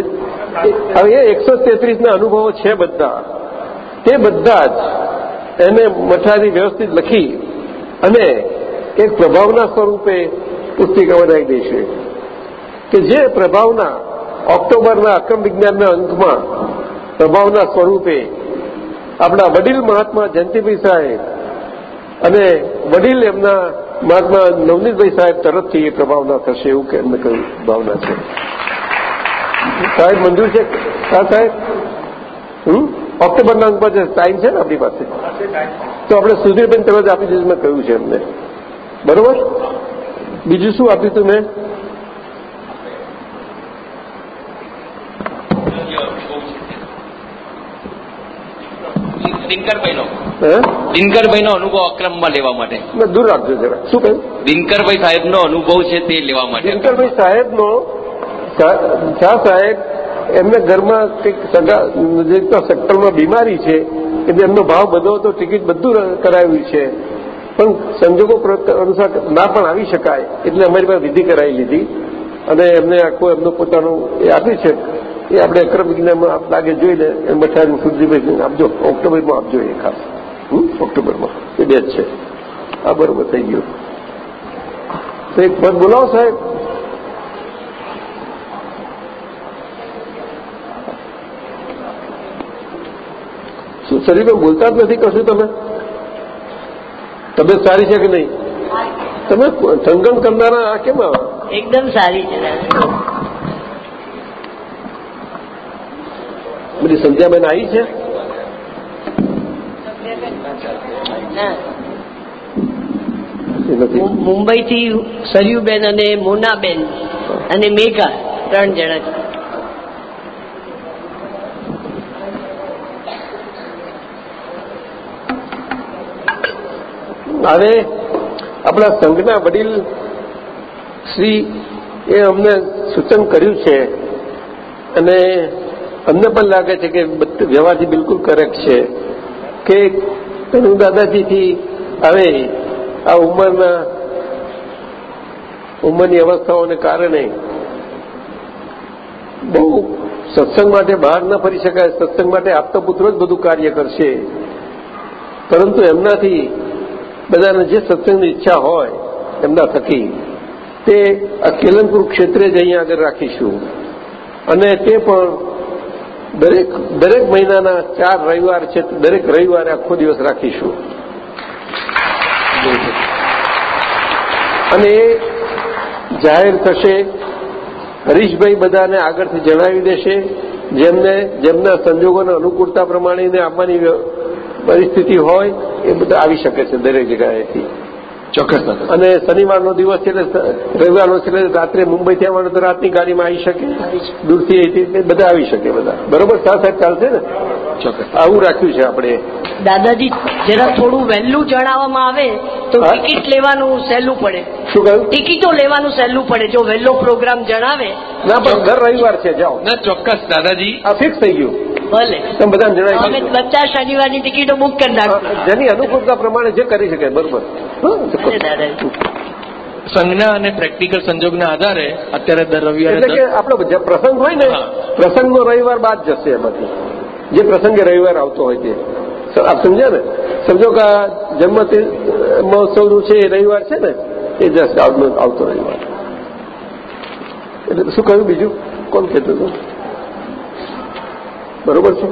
હવે એ એકસો તેત્રીસના અનુભવો છે બધા. તે બધા જ એને મઠારી વ્યવસ્થિત લખી અને એક પ્રભાવના સ્વરૂપે પુસ્તિકા બનાવી દેશે કે જે પ્રભાવના ઓક્ટોબરના અક્રમ વિજ્ઞાનના અંકમાં પ્રભાવના સ્વરૂપે આપણા વડીલ મહાત્મા જયંતિભાઈ સાહેબ અને વડીલ એમના મહાત્મા નવનીતભાઈ સાહેબ તરફથી એ પ્રભાવના થશે એવું કે એમને કહ્યું ભાવના છે. સાહેબ મંજૂર છે? હા, સાહેબ? હમ? ઓક્ટોબરના અંકમાં જે ટાઈમ છે ને આપણી પાસે? તો આપણે સુધીરબેન તરત આપી દીધું મેં કહ્યું છે એમને. બરોબર? બીજું શું આપ્યું હતું મેં? દિનકરભાઈનો હે? દિનકરભાઈનો અનુભવ અક્રમમાં લેવા માટે. ના, દૂર રાખજો જરા. શું કહ્યું દિનકરભાઈ સાહેબનો અનુભવ છે તે લેવા માટે. દિનકરભાઈ સાહેબનો શાહ સાહેબ એમને ઘરમાં કંઈક સગા નજીકના સેક્ટરમાં બીમારી છે એટલે એમનો ભાવ બધો તો ટિકિટ બધું કરાવ્યું છે. પણ સંજોગો અનુસાર ના પણ આવી શકાય એટલે અમારી પાસે વિધિ કરાવી લીધી. અને એમને આખું એમનું પોતાનું એ આપ્યું છે. એ આપણે અક્રમ વિજ્ઞાનમાં આપ લાગે જોઈને એ મઠાનું સુધીભાઈ આપજો ઓક્ટોબરમાં આપજો એ ખાસ હમ? ઓક્ટોબરમાં એ બે જ છે આ બરોબર થઈ ગયું તો એક પદ બોલાવો સાહેબ શું શરીરમાં બોલતા જ નથી કશું તમે તબિયત સારી છે કે નહીં તમે સંગમ કરનારા આ કેમ આવા એકદમ સારી છે બધી સંધ્યાબેન આવી છે? ના એ નથી. મુંબઈ થી સરયુબેન અને મોનાબેન અને મેઘા ત્રણ જણા છે. હવે આપણા સંઘના વડીલ શ્રી એ અમને સૂચન કર્યું છે અને અમને પણ લાગે છે કે વ્યવહારથી બિલકુલ કરેક્ટ છે કે તનુ દાદાજીથી હવે આ ઉંમરના ઉંમરની અવસ્થાઓને કારણે બહુ સત્સંગ માટે બહાર ન ફરી શકાય, સત્સંગ માટે આપતા પુત્રો જ બધું કાર્ય કરશે. પરંતુ એમનાથી બધાને જે સત્સંગની ઈચ્છા હોય, એમના થકી તે આ કેલનપુર ક્ષેત્રે જ અહીંયા આગળ રાખીશું. અને તે પણ દરેક દરેક મહિનાના ચાર રવિવાર છે દરેક રવિવારે આખો દિવસ રાખીશું. અને એ જાહેર થશે. હરીશભાઈ બધાને આગળથી જણાવી દેશે. જેમને જેમના સંજોગોને અનુકૂળતા પ્રમાણેને આપવાની પરિસ્થિતિ હોય, એ બધા આવી શકે છે દરેક જગ્યાએથી. ચોક્કસ અને શનિવારનો દિવસ છે એટલે રવિવારનો છે એટલે રાત્રે મુંબઈથી આવવાનું તો રાતની ગાડીમાં આવી શકે. દૂરથી અહીંથી બધા આવી શકે બધા. બરોબર સાહેબ સાહેબ ચાલશે ને? ચોક્કસ. આવું રાખ્યું છે આપણે. દાદાજી જરા થોડું વહેલું જણાવવામાં આવે તો ટિકિટ લેવાનું સહેલું પડે. શું કહ્યું? ટિકિટો લેવાનું સહેલું પડે જો વહેલો પ્રોગ્રામ જણાવે. ના પણ દર રવિવાર છે જાઓ. ના ચોક્કસ દાદાજી. આ ફિક્સ થઈ ગયું. ભલે. તમે બધાને જણાવી અમે. બધા શનિવારની ટિકિટો બુક કરી નાખો જેની અનુકૂળતા પ્રમાણે જે કરી શકે બરોબર. સંજ્ઞા અને પ્રેક્ટિકલ સંજોગના આધારે અત્યારે દર રવિવારે એટલે કે આપણો જે પ્રસંગ હોય ને. પ્રસંગનો રવિવાર બાદ જશે એમાંથી. જે પ્રસંગે રવિવાર આવતો હોય તે. આપ સમજ્યા ને? સમજો કે આ જન્મ મહોત્સવનું છે એ રવિવાર છે ને એ જશે આવતો આવતો રવિવાર. એટલે શું કહ્યું બીજું? કોણ કહેતું હતું? બરોબર છે?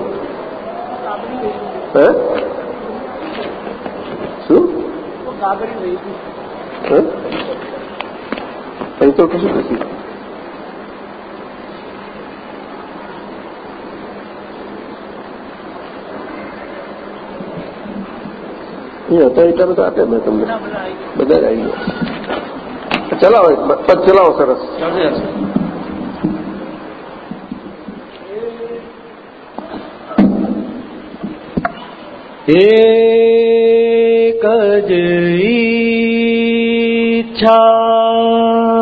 હે? હે? અહીં તો કશું નથી. અહીંયા હતા એટલા બધા આપ્યા મેં તમને. બધા આવી ગયા. ચલાવો ચલાવો સરસ. એક જ ઈચ્છા.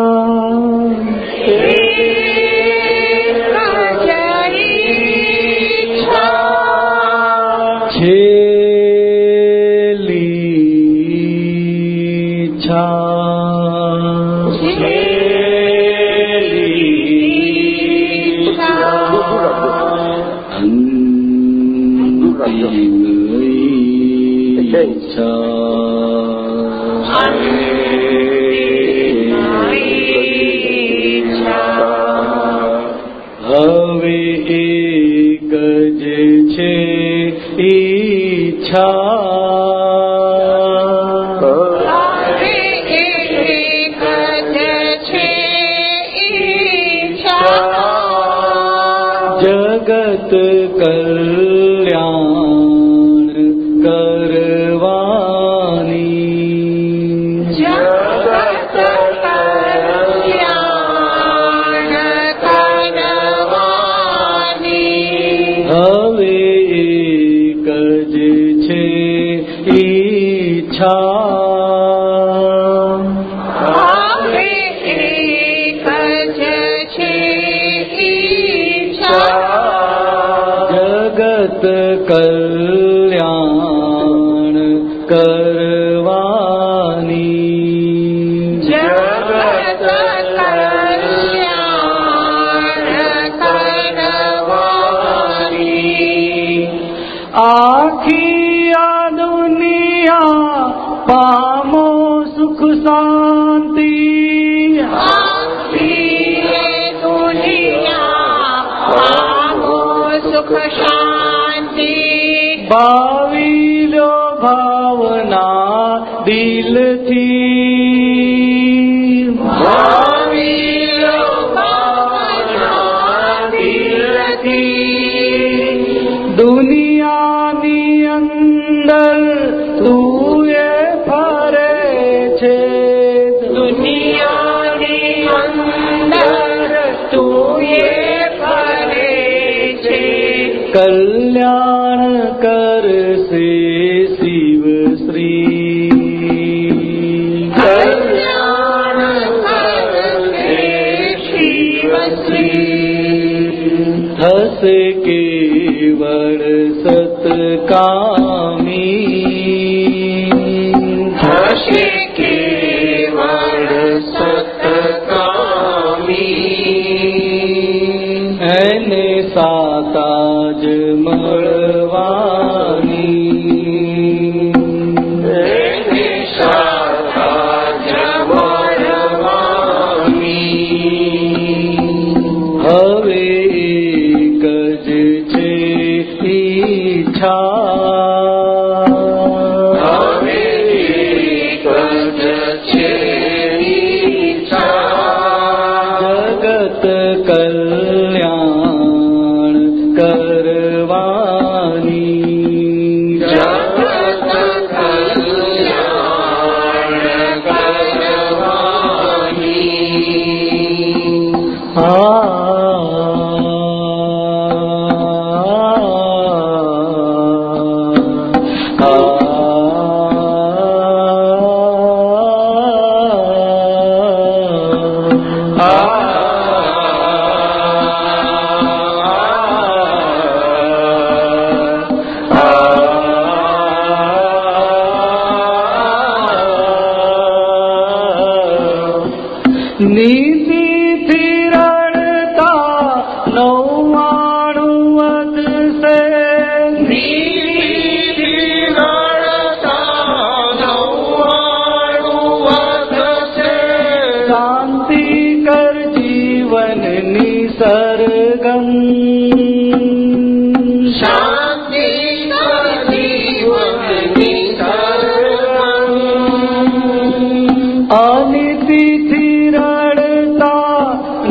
ઈચ્છા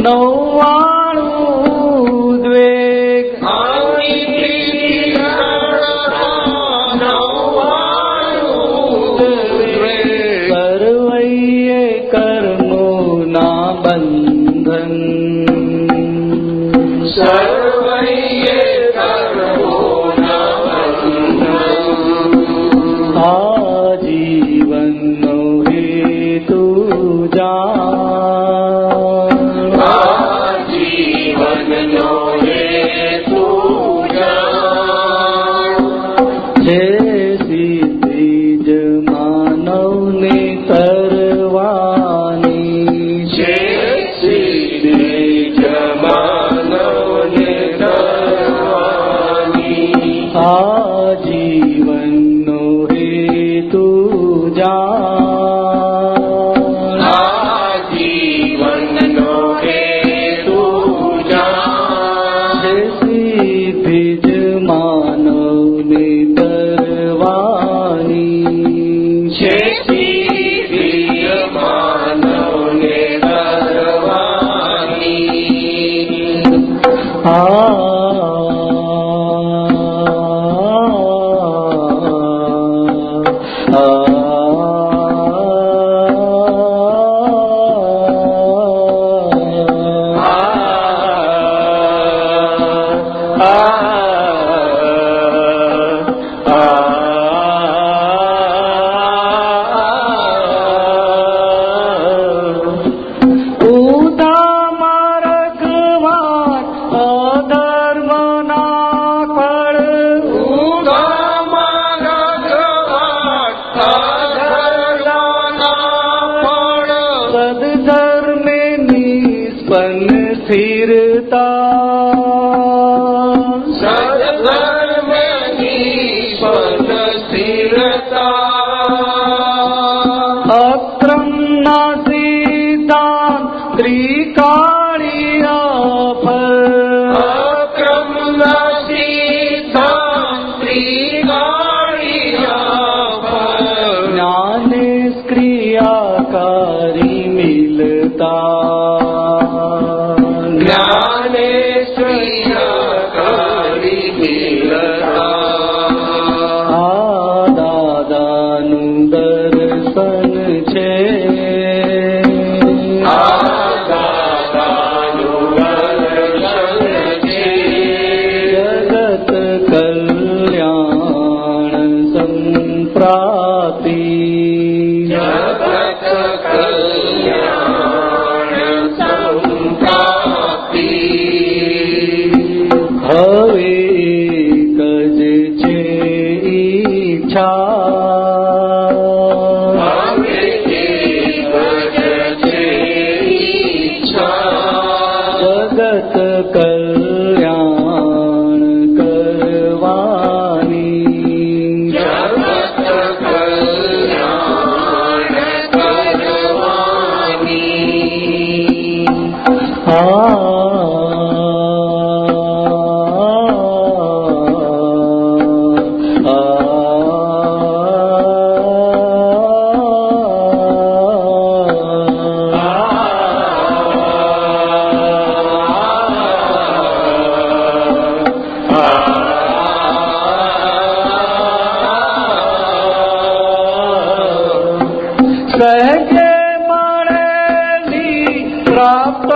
know સહજે મળેલી પ્રાપ્ત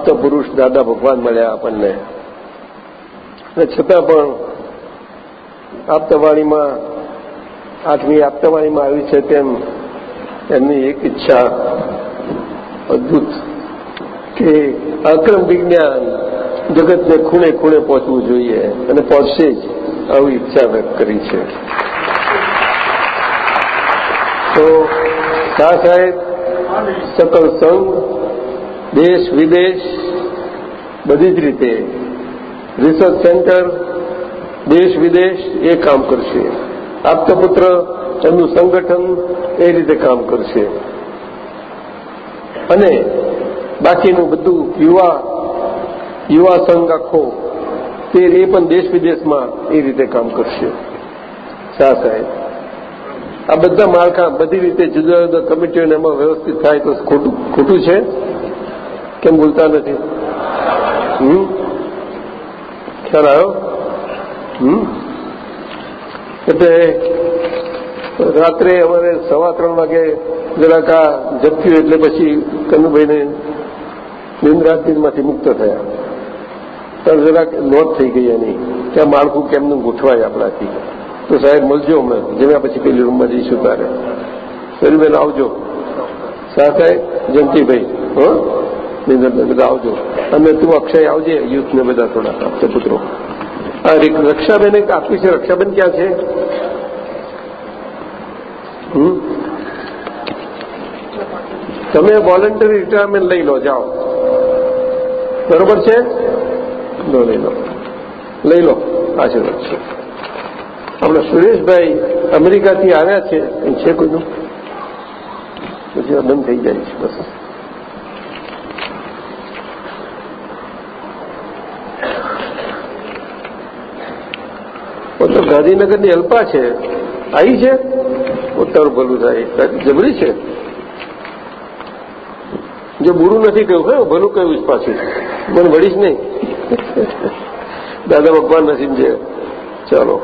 આપતા પુરુષ, દાદા, ભગવાન મળ્યા આપણને. અને છતાં પણ આપતાવાણીમાં, આઠમી આપતાવાણીમાં આવી છે તેમ એમની એક ઈચ્છા અદભુત કે અક્રમ વિજ્ઞાન જગતને ખૂણે ખૂણે પહોંચવું જોઈએ અને પહોંચશે જ આવી ઈચ્છા વ્યક્ત કરી છે. તો શાહ સાહેબ, સકલ સંઘ દેશ, વિદેશ, બધી જ રીતે રિસર્ચ સેન્ટર દેશ, વિદેશ એ કામ કરશે. આપતપુત્ર એમનું સંગઠન એ રીતે કામ કરશે. અને બાકીનું બધું યુવા યુવા સંઘ આખો, તે એ પણ દેશ, વિદેશમાં એ રીતે કામ કરશે. શાહ સાહેબ, આ બધા માળખા બધી રીતે જુદા જુદા કમિટીઓને એમાં વ્યવસ્થિત થાય તો ખોટું ખોટું છે? કેમ બોલતા નથી. હમ? ખ્યાલ આવ્યો? હમ? એટલે રાત્રે અમારે સવા ત્રણ વાગે જરાક આ જપ્યું એટલે પછી કનુભાઈને નિંદ્રાધીનમાંથી મુક્ત થયા. ત્યારે જરાક નોંધ થઈ ગઈ એની ત્યાં માળખું કેમનું ગોઠવાય આપણાથી? તો સાહેબ મળજો અમે જમ્યા પછી પેલી રૂમમાં જઈશું તારે. બેન આવજો. સાથે જયંતિભાઈ હો? બધા આવજો. અને તું અક્ષય આવજે યુથને બધા થોડા આપશે પુત્રો. રક્ષાબેને આપી છે. રક્ષાબેન ક્યાં છે? તમે વોલન્ટરી રિટાયરમેન્ટ લઈ લો, જાઓ. બરોબર છે? લો, લઈ લો. લઈ લો. આશીર્વાદ છે. આપણે સુરેશભાઈ અમેરિકાથી આવ્યા છે. છે કોઈનું? પછી બંધ થઈ જાય છે. બસ. તો ગાંધીનગરની અલ્પા છે. આવી છે? તારું ભલું થાય. જબરી છે? જે બુરું નથી કહ્યું કયું ભલું કહ્યું જ પાછું. મને વળીશ નહીં. દાદા ભગવાન નથી જે ચાલો.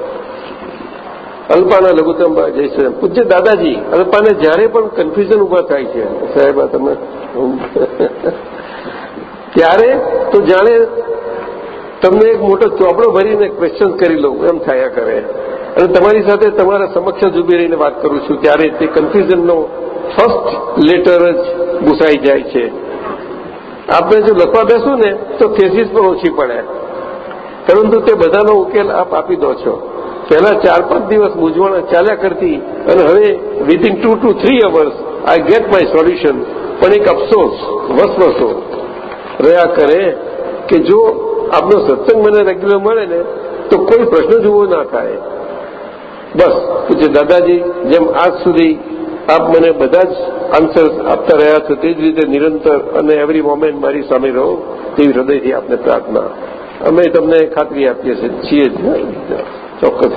અલ્પાના લઘુત્તમ જય શ્રી પૂજ્ય દાદાજી, અલ્પાને જ્યારે પણ કન્ફ્યુઝન ઊભા થાય છે. સાહેબ, આ તમે *laughs* ત્યારે તો જાણે તમને એક મોટો ચોપડો ભરીને ક્વેશ્ચન કરી લઉં, એમ થયા કરે અને તમારી સાથે તમારા સમક્ષ જ ઊભી રહીને વાત કરું છું ત્યારે તે કન્ફ્યુઝનનો ફર્સ્ટ લેટર જ ઘૂસાઈ જાય છે. આપણે જો લખવા બેસું ને, તો થેસીસ પણ ઓછી પડે. પરંતુ તે બધાનો ઉકેલ આપ આપી દો છો. પહેલા ચાર પાંચ દિવસ મૂંઝવણ ચાલ્યા કરતી અને હવે within two two three hours I get my solution પણ એક અફસોસ, વસવસો. રહ્યા કરે કે જો આપનો સત્સંગ મને રેગ્યુલર મળે ને, તો કોઈ પ્રશ્ન જ ઊભો ના થાય. બસ પૂછે દાદાજી, જેમ આજ સુધી આપ મને બધા જ આન્સર્સ આપતા રહ્યા છો, તે જ રીતે નિરંતર અને એવરી મોમેન્ટ મારી સામે રહો, તેવી હૃદયથી આપને પ્રાર્થના. અમે તમને ખાતરી આપીએ છીએ જ ચોક્કસ.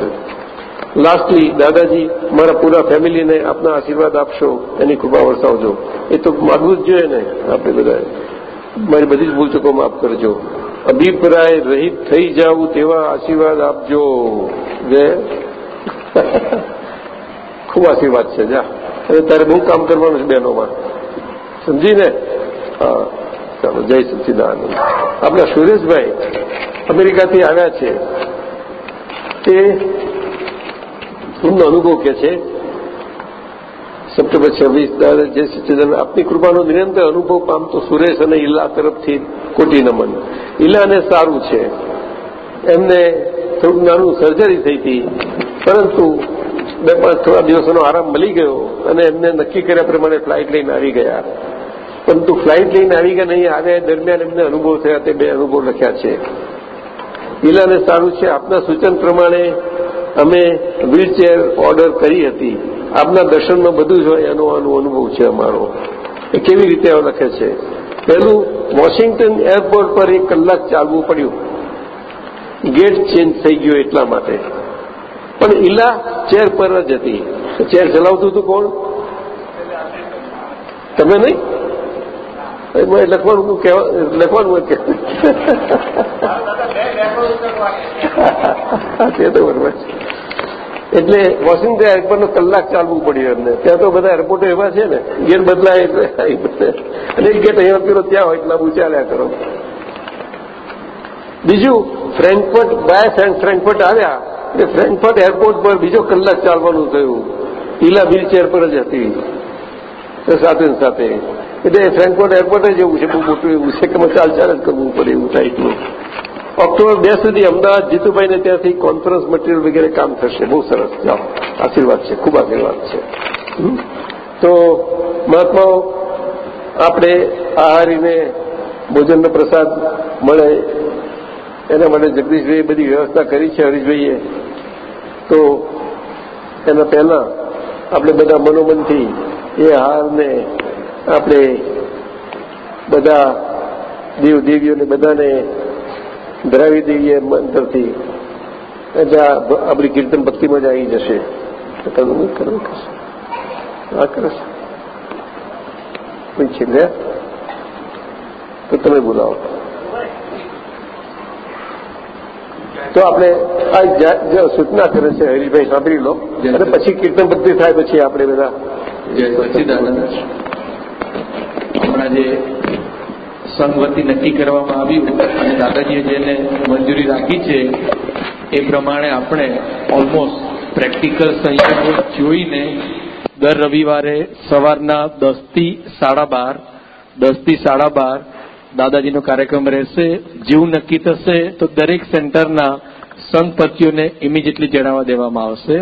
લાસ્ટલી દાદાજી, મારા પૂરા ફેમિલીને આપના આશીર્વાદ આપશો, એની કૃપા વરસાવજો એ તો માગવું જ જોઈએ ને આપણે બધા મારી બધી જ ભૂલચૂકો માફ કરજો. અભિપ્રાય રહિત થઈ જાઉં તેવા આશીર્વાદ આપજો. જે? ખૂબ આશીર્વાદ છે, જા. અને તારે બહુ કામ કરવાનું છે બહેનોમાં. સમજીને? હા. ચાલો, જય સચિદાનંદ. આપણા સુરેશભાઈ અમેરિકાથી આવ્યા છે. તે એમનો અનુભવ કે છે સપ્ટેમ્બર છવ્વીસ જય સચિદાનંદ આપની કૃપાનો નિરંતર અનુભવ પામતો સુરેશ અને ઈલા તરફથી કોટી નમન. ઈલાને સારું છે. એમને થોડું નાનું સર્જરી થઈ હતી. પરંતુ બે પાંચ થોડા દિવસોનો આરામ મળી ગયો અને એમને નક્કી કર્યા પ્રમાણે ફ્લાઇટ લઈને આવી ગયા. પરંતુ ફ્લાઇટ લઈને આવી ગયા નહીં, આવ્યા દરમિયાન એમને અનુભવ થયા તે બે અનુભવ લખ્યા છે. ઈલાને સારું છે. આપના સૂચન પ્રમાણે અમે વ્હીલચેર ઓર્ડર કરી હતી. આપના દર્શનમાં બધું જ હોય, એનો અનુભવ છે અમારો. એ કેવી રીતે લખે છે? પહેલું, વોશિંગ્ટન એરપોર્ટ પર એક કલાક ચાલવું પડ્યું. ગેટ ચેન્જ થઈ ગયો એટલા માટે. પણ ઇલા ચેર પર જ હતી. ચેર ચલાવતું હતું કોણ? તમે નહીં? લખવાનું લખવાનું કે. તે તો બરોબર એટલે વોશિંગ્ટન એરપોર્ટનો કલાક ચાલવું પડ્યું એમને ત્યાં તો બધા એરપોર્ટો એવા છે ને ગેટ બદલાય એટલે અને એક ગેટ અહીંયા પેલો ત્યાં હોય એટલા ઉચાલ્યા ચાલ્યા કરો. બીજું, ફ્રેન્કફર્ટ બાય ફ્રેન્કફર્ટ આવ્યા. એટલે ફ્રેન્કફર્ટ એરપોર્ટ પર બીજો કલાક ચાલવાનું થયું. ઈલા વ્હીલચેર પર જ હતી. સાથે સાથે. એટલે ફ્રેન્કફર્ટ એરપોર્ટ જ એવું છે, બહુ મોટું એવું છે કે ચાલ ચાલ જ કરવું પડે એવું ટાઈપનું ઓક્ટોબર બે સુધી અમદાવાદ, જીતુભાઈને ત્યાંથી કોન્ફરન્સ મટીરિયલ વગેરે કામ થશે. બહુ સરસ. જાઓ. આશીર્વાદ છે. ખૂબ આશીર્વાદ છે. તો મહાત્માઓ, આપણે આહારીને ભોજનનો પ્રસાદ મળે, એના માટે જગદીશભાઈએ બધી વ્યવસ્થા કરી છે, હરીશભાઈએ. તો એના પહેલા આપણે બધા મનોમનથી એ હારને આપણે બધા દેવ દેવીઓને બધાને ધરાવી દઈએ મંતરથી. એટલે આપણી કીર્તન ભક્તિમાં જ આવી જશે. કરવું કરવું આ કરશે. કોઈ તો તમે બોલાવો. તો આપણે આ સૂચના કરે છે હરીશભાઈ સાંભળી લો. અને પછી કીર્તન બધી થાય પછી આપણે બધા હમણાં જે સંઘવતી નક્કી કરવામાં આવ્યું અને દાદાજીએ જેને મંજૂરી રાખી છે એ પ્રમાણે આપણે ઓલમોસ્ટ પ્રેક્ટિકલ સંયોગો જોઈને દર રવિવારે સવારના દસથી સાડા બાર દસથી સાડા બાર દાદાજીનો કાર્યક્રમ રહેશે. જેવું નક્કી થશે તો દરેક સેન્ટરના સંઘપતિઓને ઇમિજિએટલી જણાવવા દેવામાં આવશે.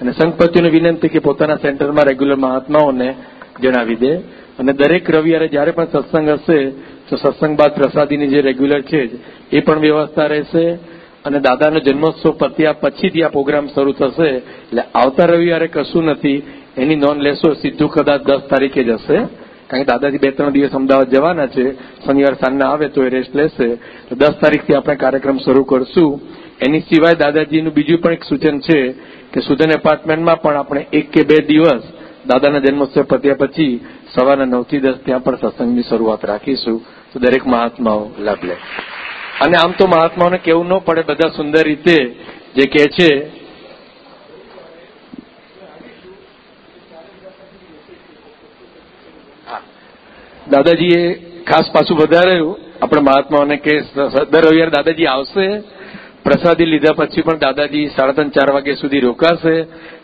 અને સંઘપતિઓને વિનંતી કે પોતાના સેન્ટરમાં રેગ્યુલર મહાત્માઓને જણાવી દે. અને દરેક રવિવારે જ્યારે પણ સત્સંગ હશે, તો સત્સંગ બાદ પ્રસાદીની જે રેગ્યુલર છે એ પણ વ્યવસ્થા રહેશે. અને દાદાનો જન્મોત્સવ પત્યા પછીથી આ પ્રોગ્રામ શરૂ થશે. એટલે આવતા રવિવારે કશું નથી. એની નોંધ લેશો, સીધું કદાચ દસ તારીખે જ હશે. કારણ કે દાદાજી બે ત્રણ દિવસ અમદાવાદ જવાના છે, શનિવાર સાંજના આવે તો એ રેસ્ટ લેશે. તો દસ તારીખથી આપણે કાર્યક્રમ શરૂ કરશું. એની સિવાય દાદાજીનું બીજું પણ એક સૂચન છે કે સુધન એપાર્ટમેન્ટમાં પણ આપણે એક કે બે દિવસ દાદાના જન્મોત્સવ પત્યા પછી સવારના નવથી દસ ત્યાં પણ સત્સંગની શરૂઆત રાખીશું. તો દરેક મહાત્માઓ લાભ લે. અને આમ તો મહાત્માઓને કેવું ન પડે, બધા સુંદર રીતે જે કહે છે દાદાજીએ ખાસ પાછું વધાર્યું. આપણે મહાત્માઓને કે દર રવિવાર દાદાજી આવશે. પ્રસાદી લીધા પછી પણ દાદાજી સાડા ત્રણ, ચાર વાગ્યા સુધી રોકાશે.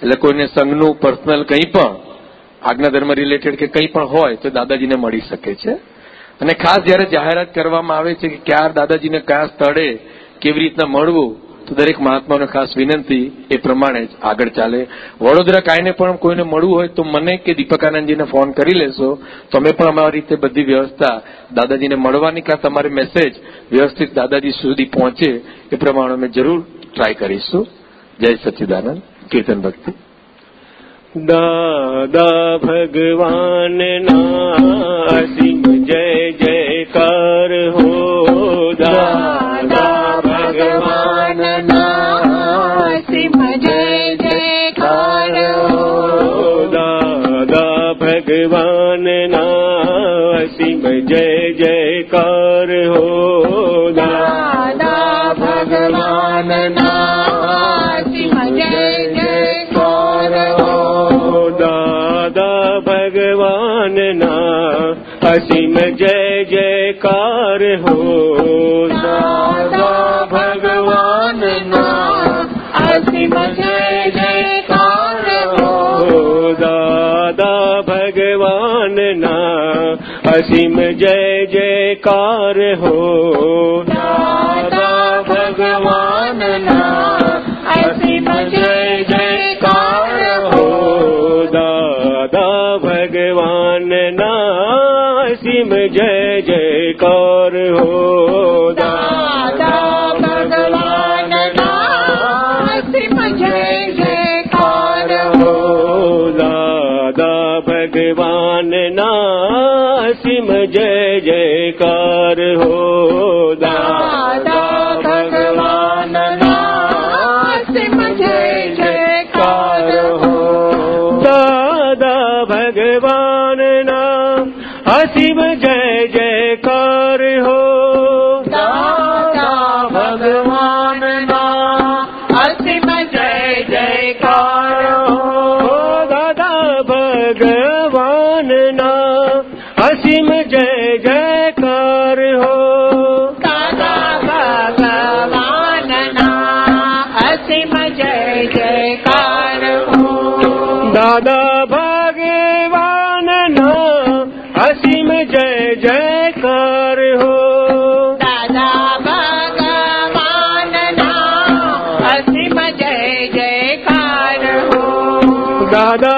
એટલે કોઈને સંઘનું, પર્સનલ કંઈ પણ, આજ્ઞા ધર્મ રિલેટેડ કે કંઈ પણ હોય તો દાદાજીને મળી શકે છે. અને ખાસ જ્યારે જાહેરાત કરવામાં આવે છે કે ક્યાં દાદાજીને કયા સ્થળે કેવી રીતના મળવું તો દરેક મહાત્માઓને ખાસ વિનંતી એ પ્રમાણે જ આગળ ચાલે. વડોદરા કાંઈને પણ કોઈને મળવું હોય તો મને કે દીપકાનંદજીને ફોન કરી લેશો. તો અમે પણ અમારી રીતે બધી વ્યવસ્થા દાદાજીને મળવાની કાં તમારે મેસેજ વ્યવસ્થિત દાદાજી સુધી પહોંચે એ પ્રમાણે અમે જરૂર ટ્રાય કરીશું. જય સચ્ચિદાનંદ કીર્તન ભક્તિ. દાદા ભગવાન ના અસીમ જય જયકાર હો. દાદા ہنسی میں جے جے کار ہو۔ دادا بھگوان نام ہنسی جے جے کار ہو۔ دادا بھگوان نام ہنسی جے جے کار ہو۔ دادا بھگوان نام Shana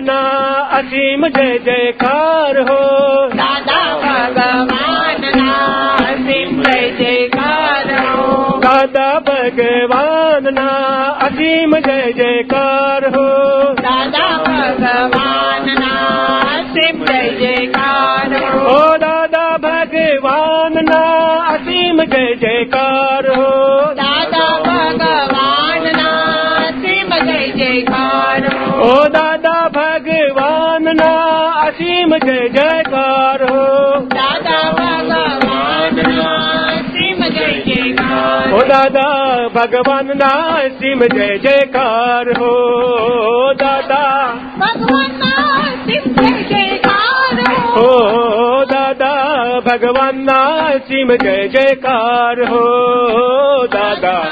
ભગવાનના અસીમ જય જયકાર હો. દાદા ભગવાનના અસીમ જય જયકાર હો. દાદા ભગવાનના અસીમ જય જયકાર હો. દાદા ભગવાનના અસીમ જય જયકાર હો. દાદા ભગવાનના અસીમ જય જયકાર ભીમ જય જયકાર. દાદા હો દાદા ભગવાન ના સિમ જય જયકાર. હો દાદા ભગવાન ના સિમ જય ભગવાનના સિંહ જય જયકાર હો દાદા.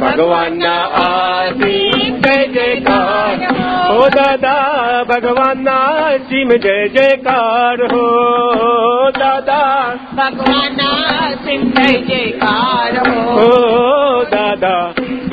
ભગવાનના આસિંહ જય જયકાર હો દાદા. ભગવાનના સિંહ જય જયકાર હો દાદા. ભગવાનના સિંહ જય જયકાર હો દાદા.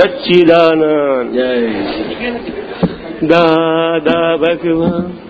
સચ્ચિદાનંદ જય દાદા ભગવાન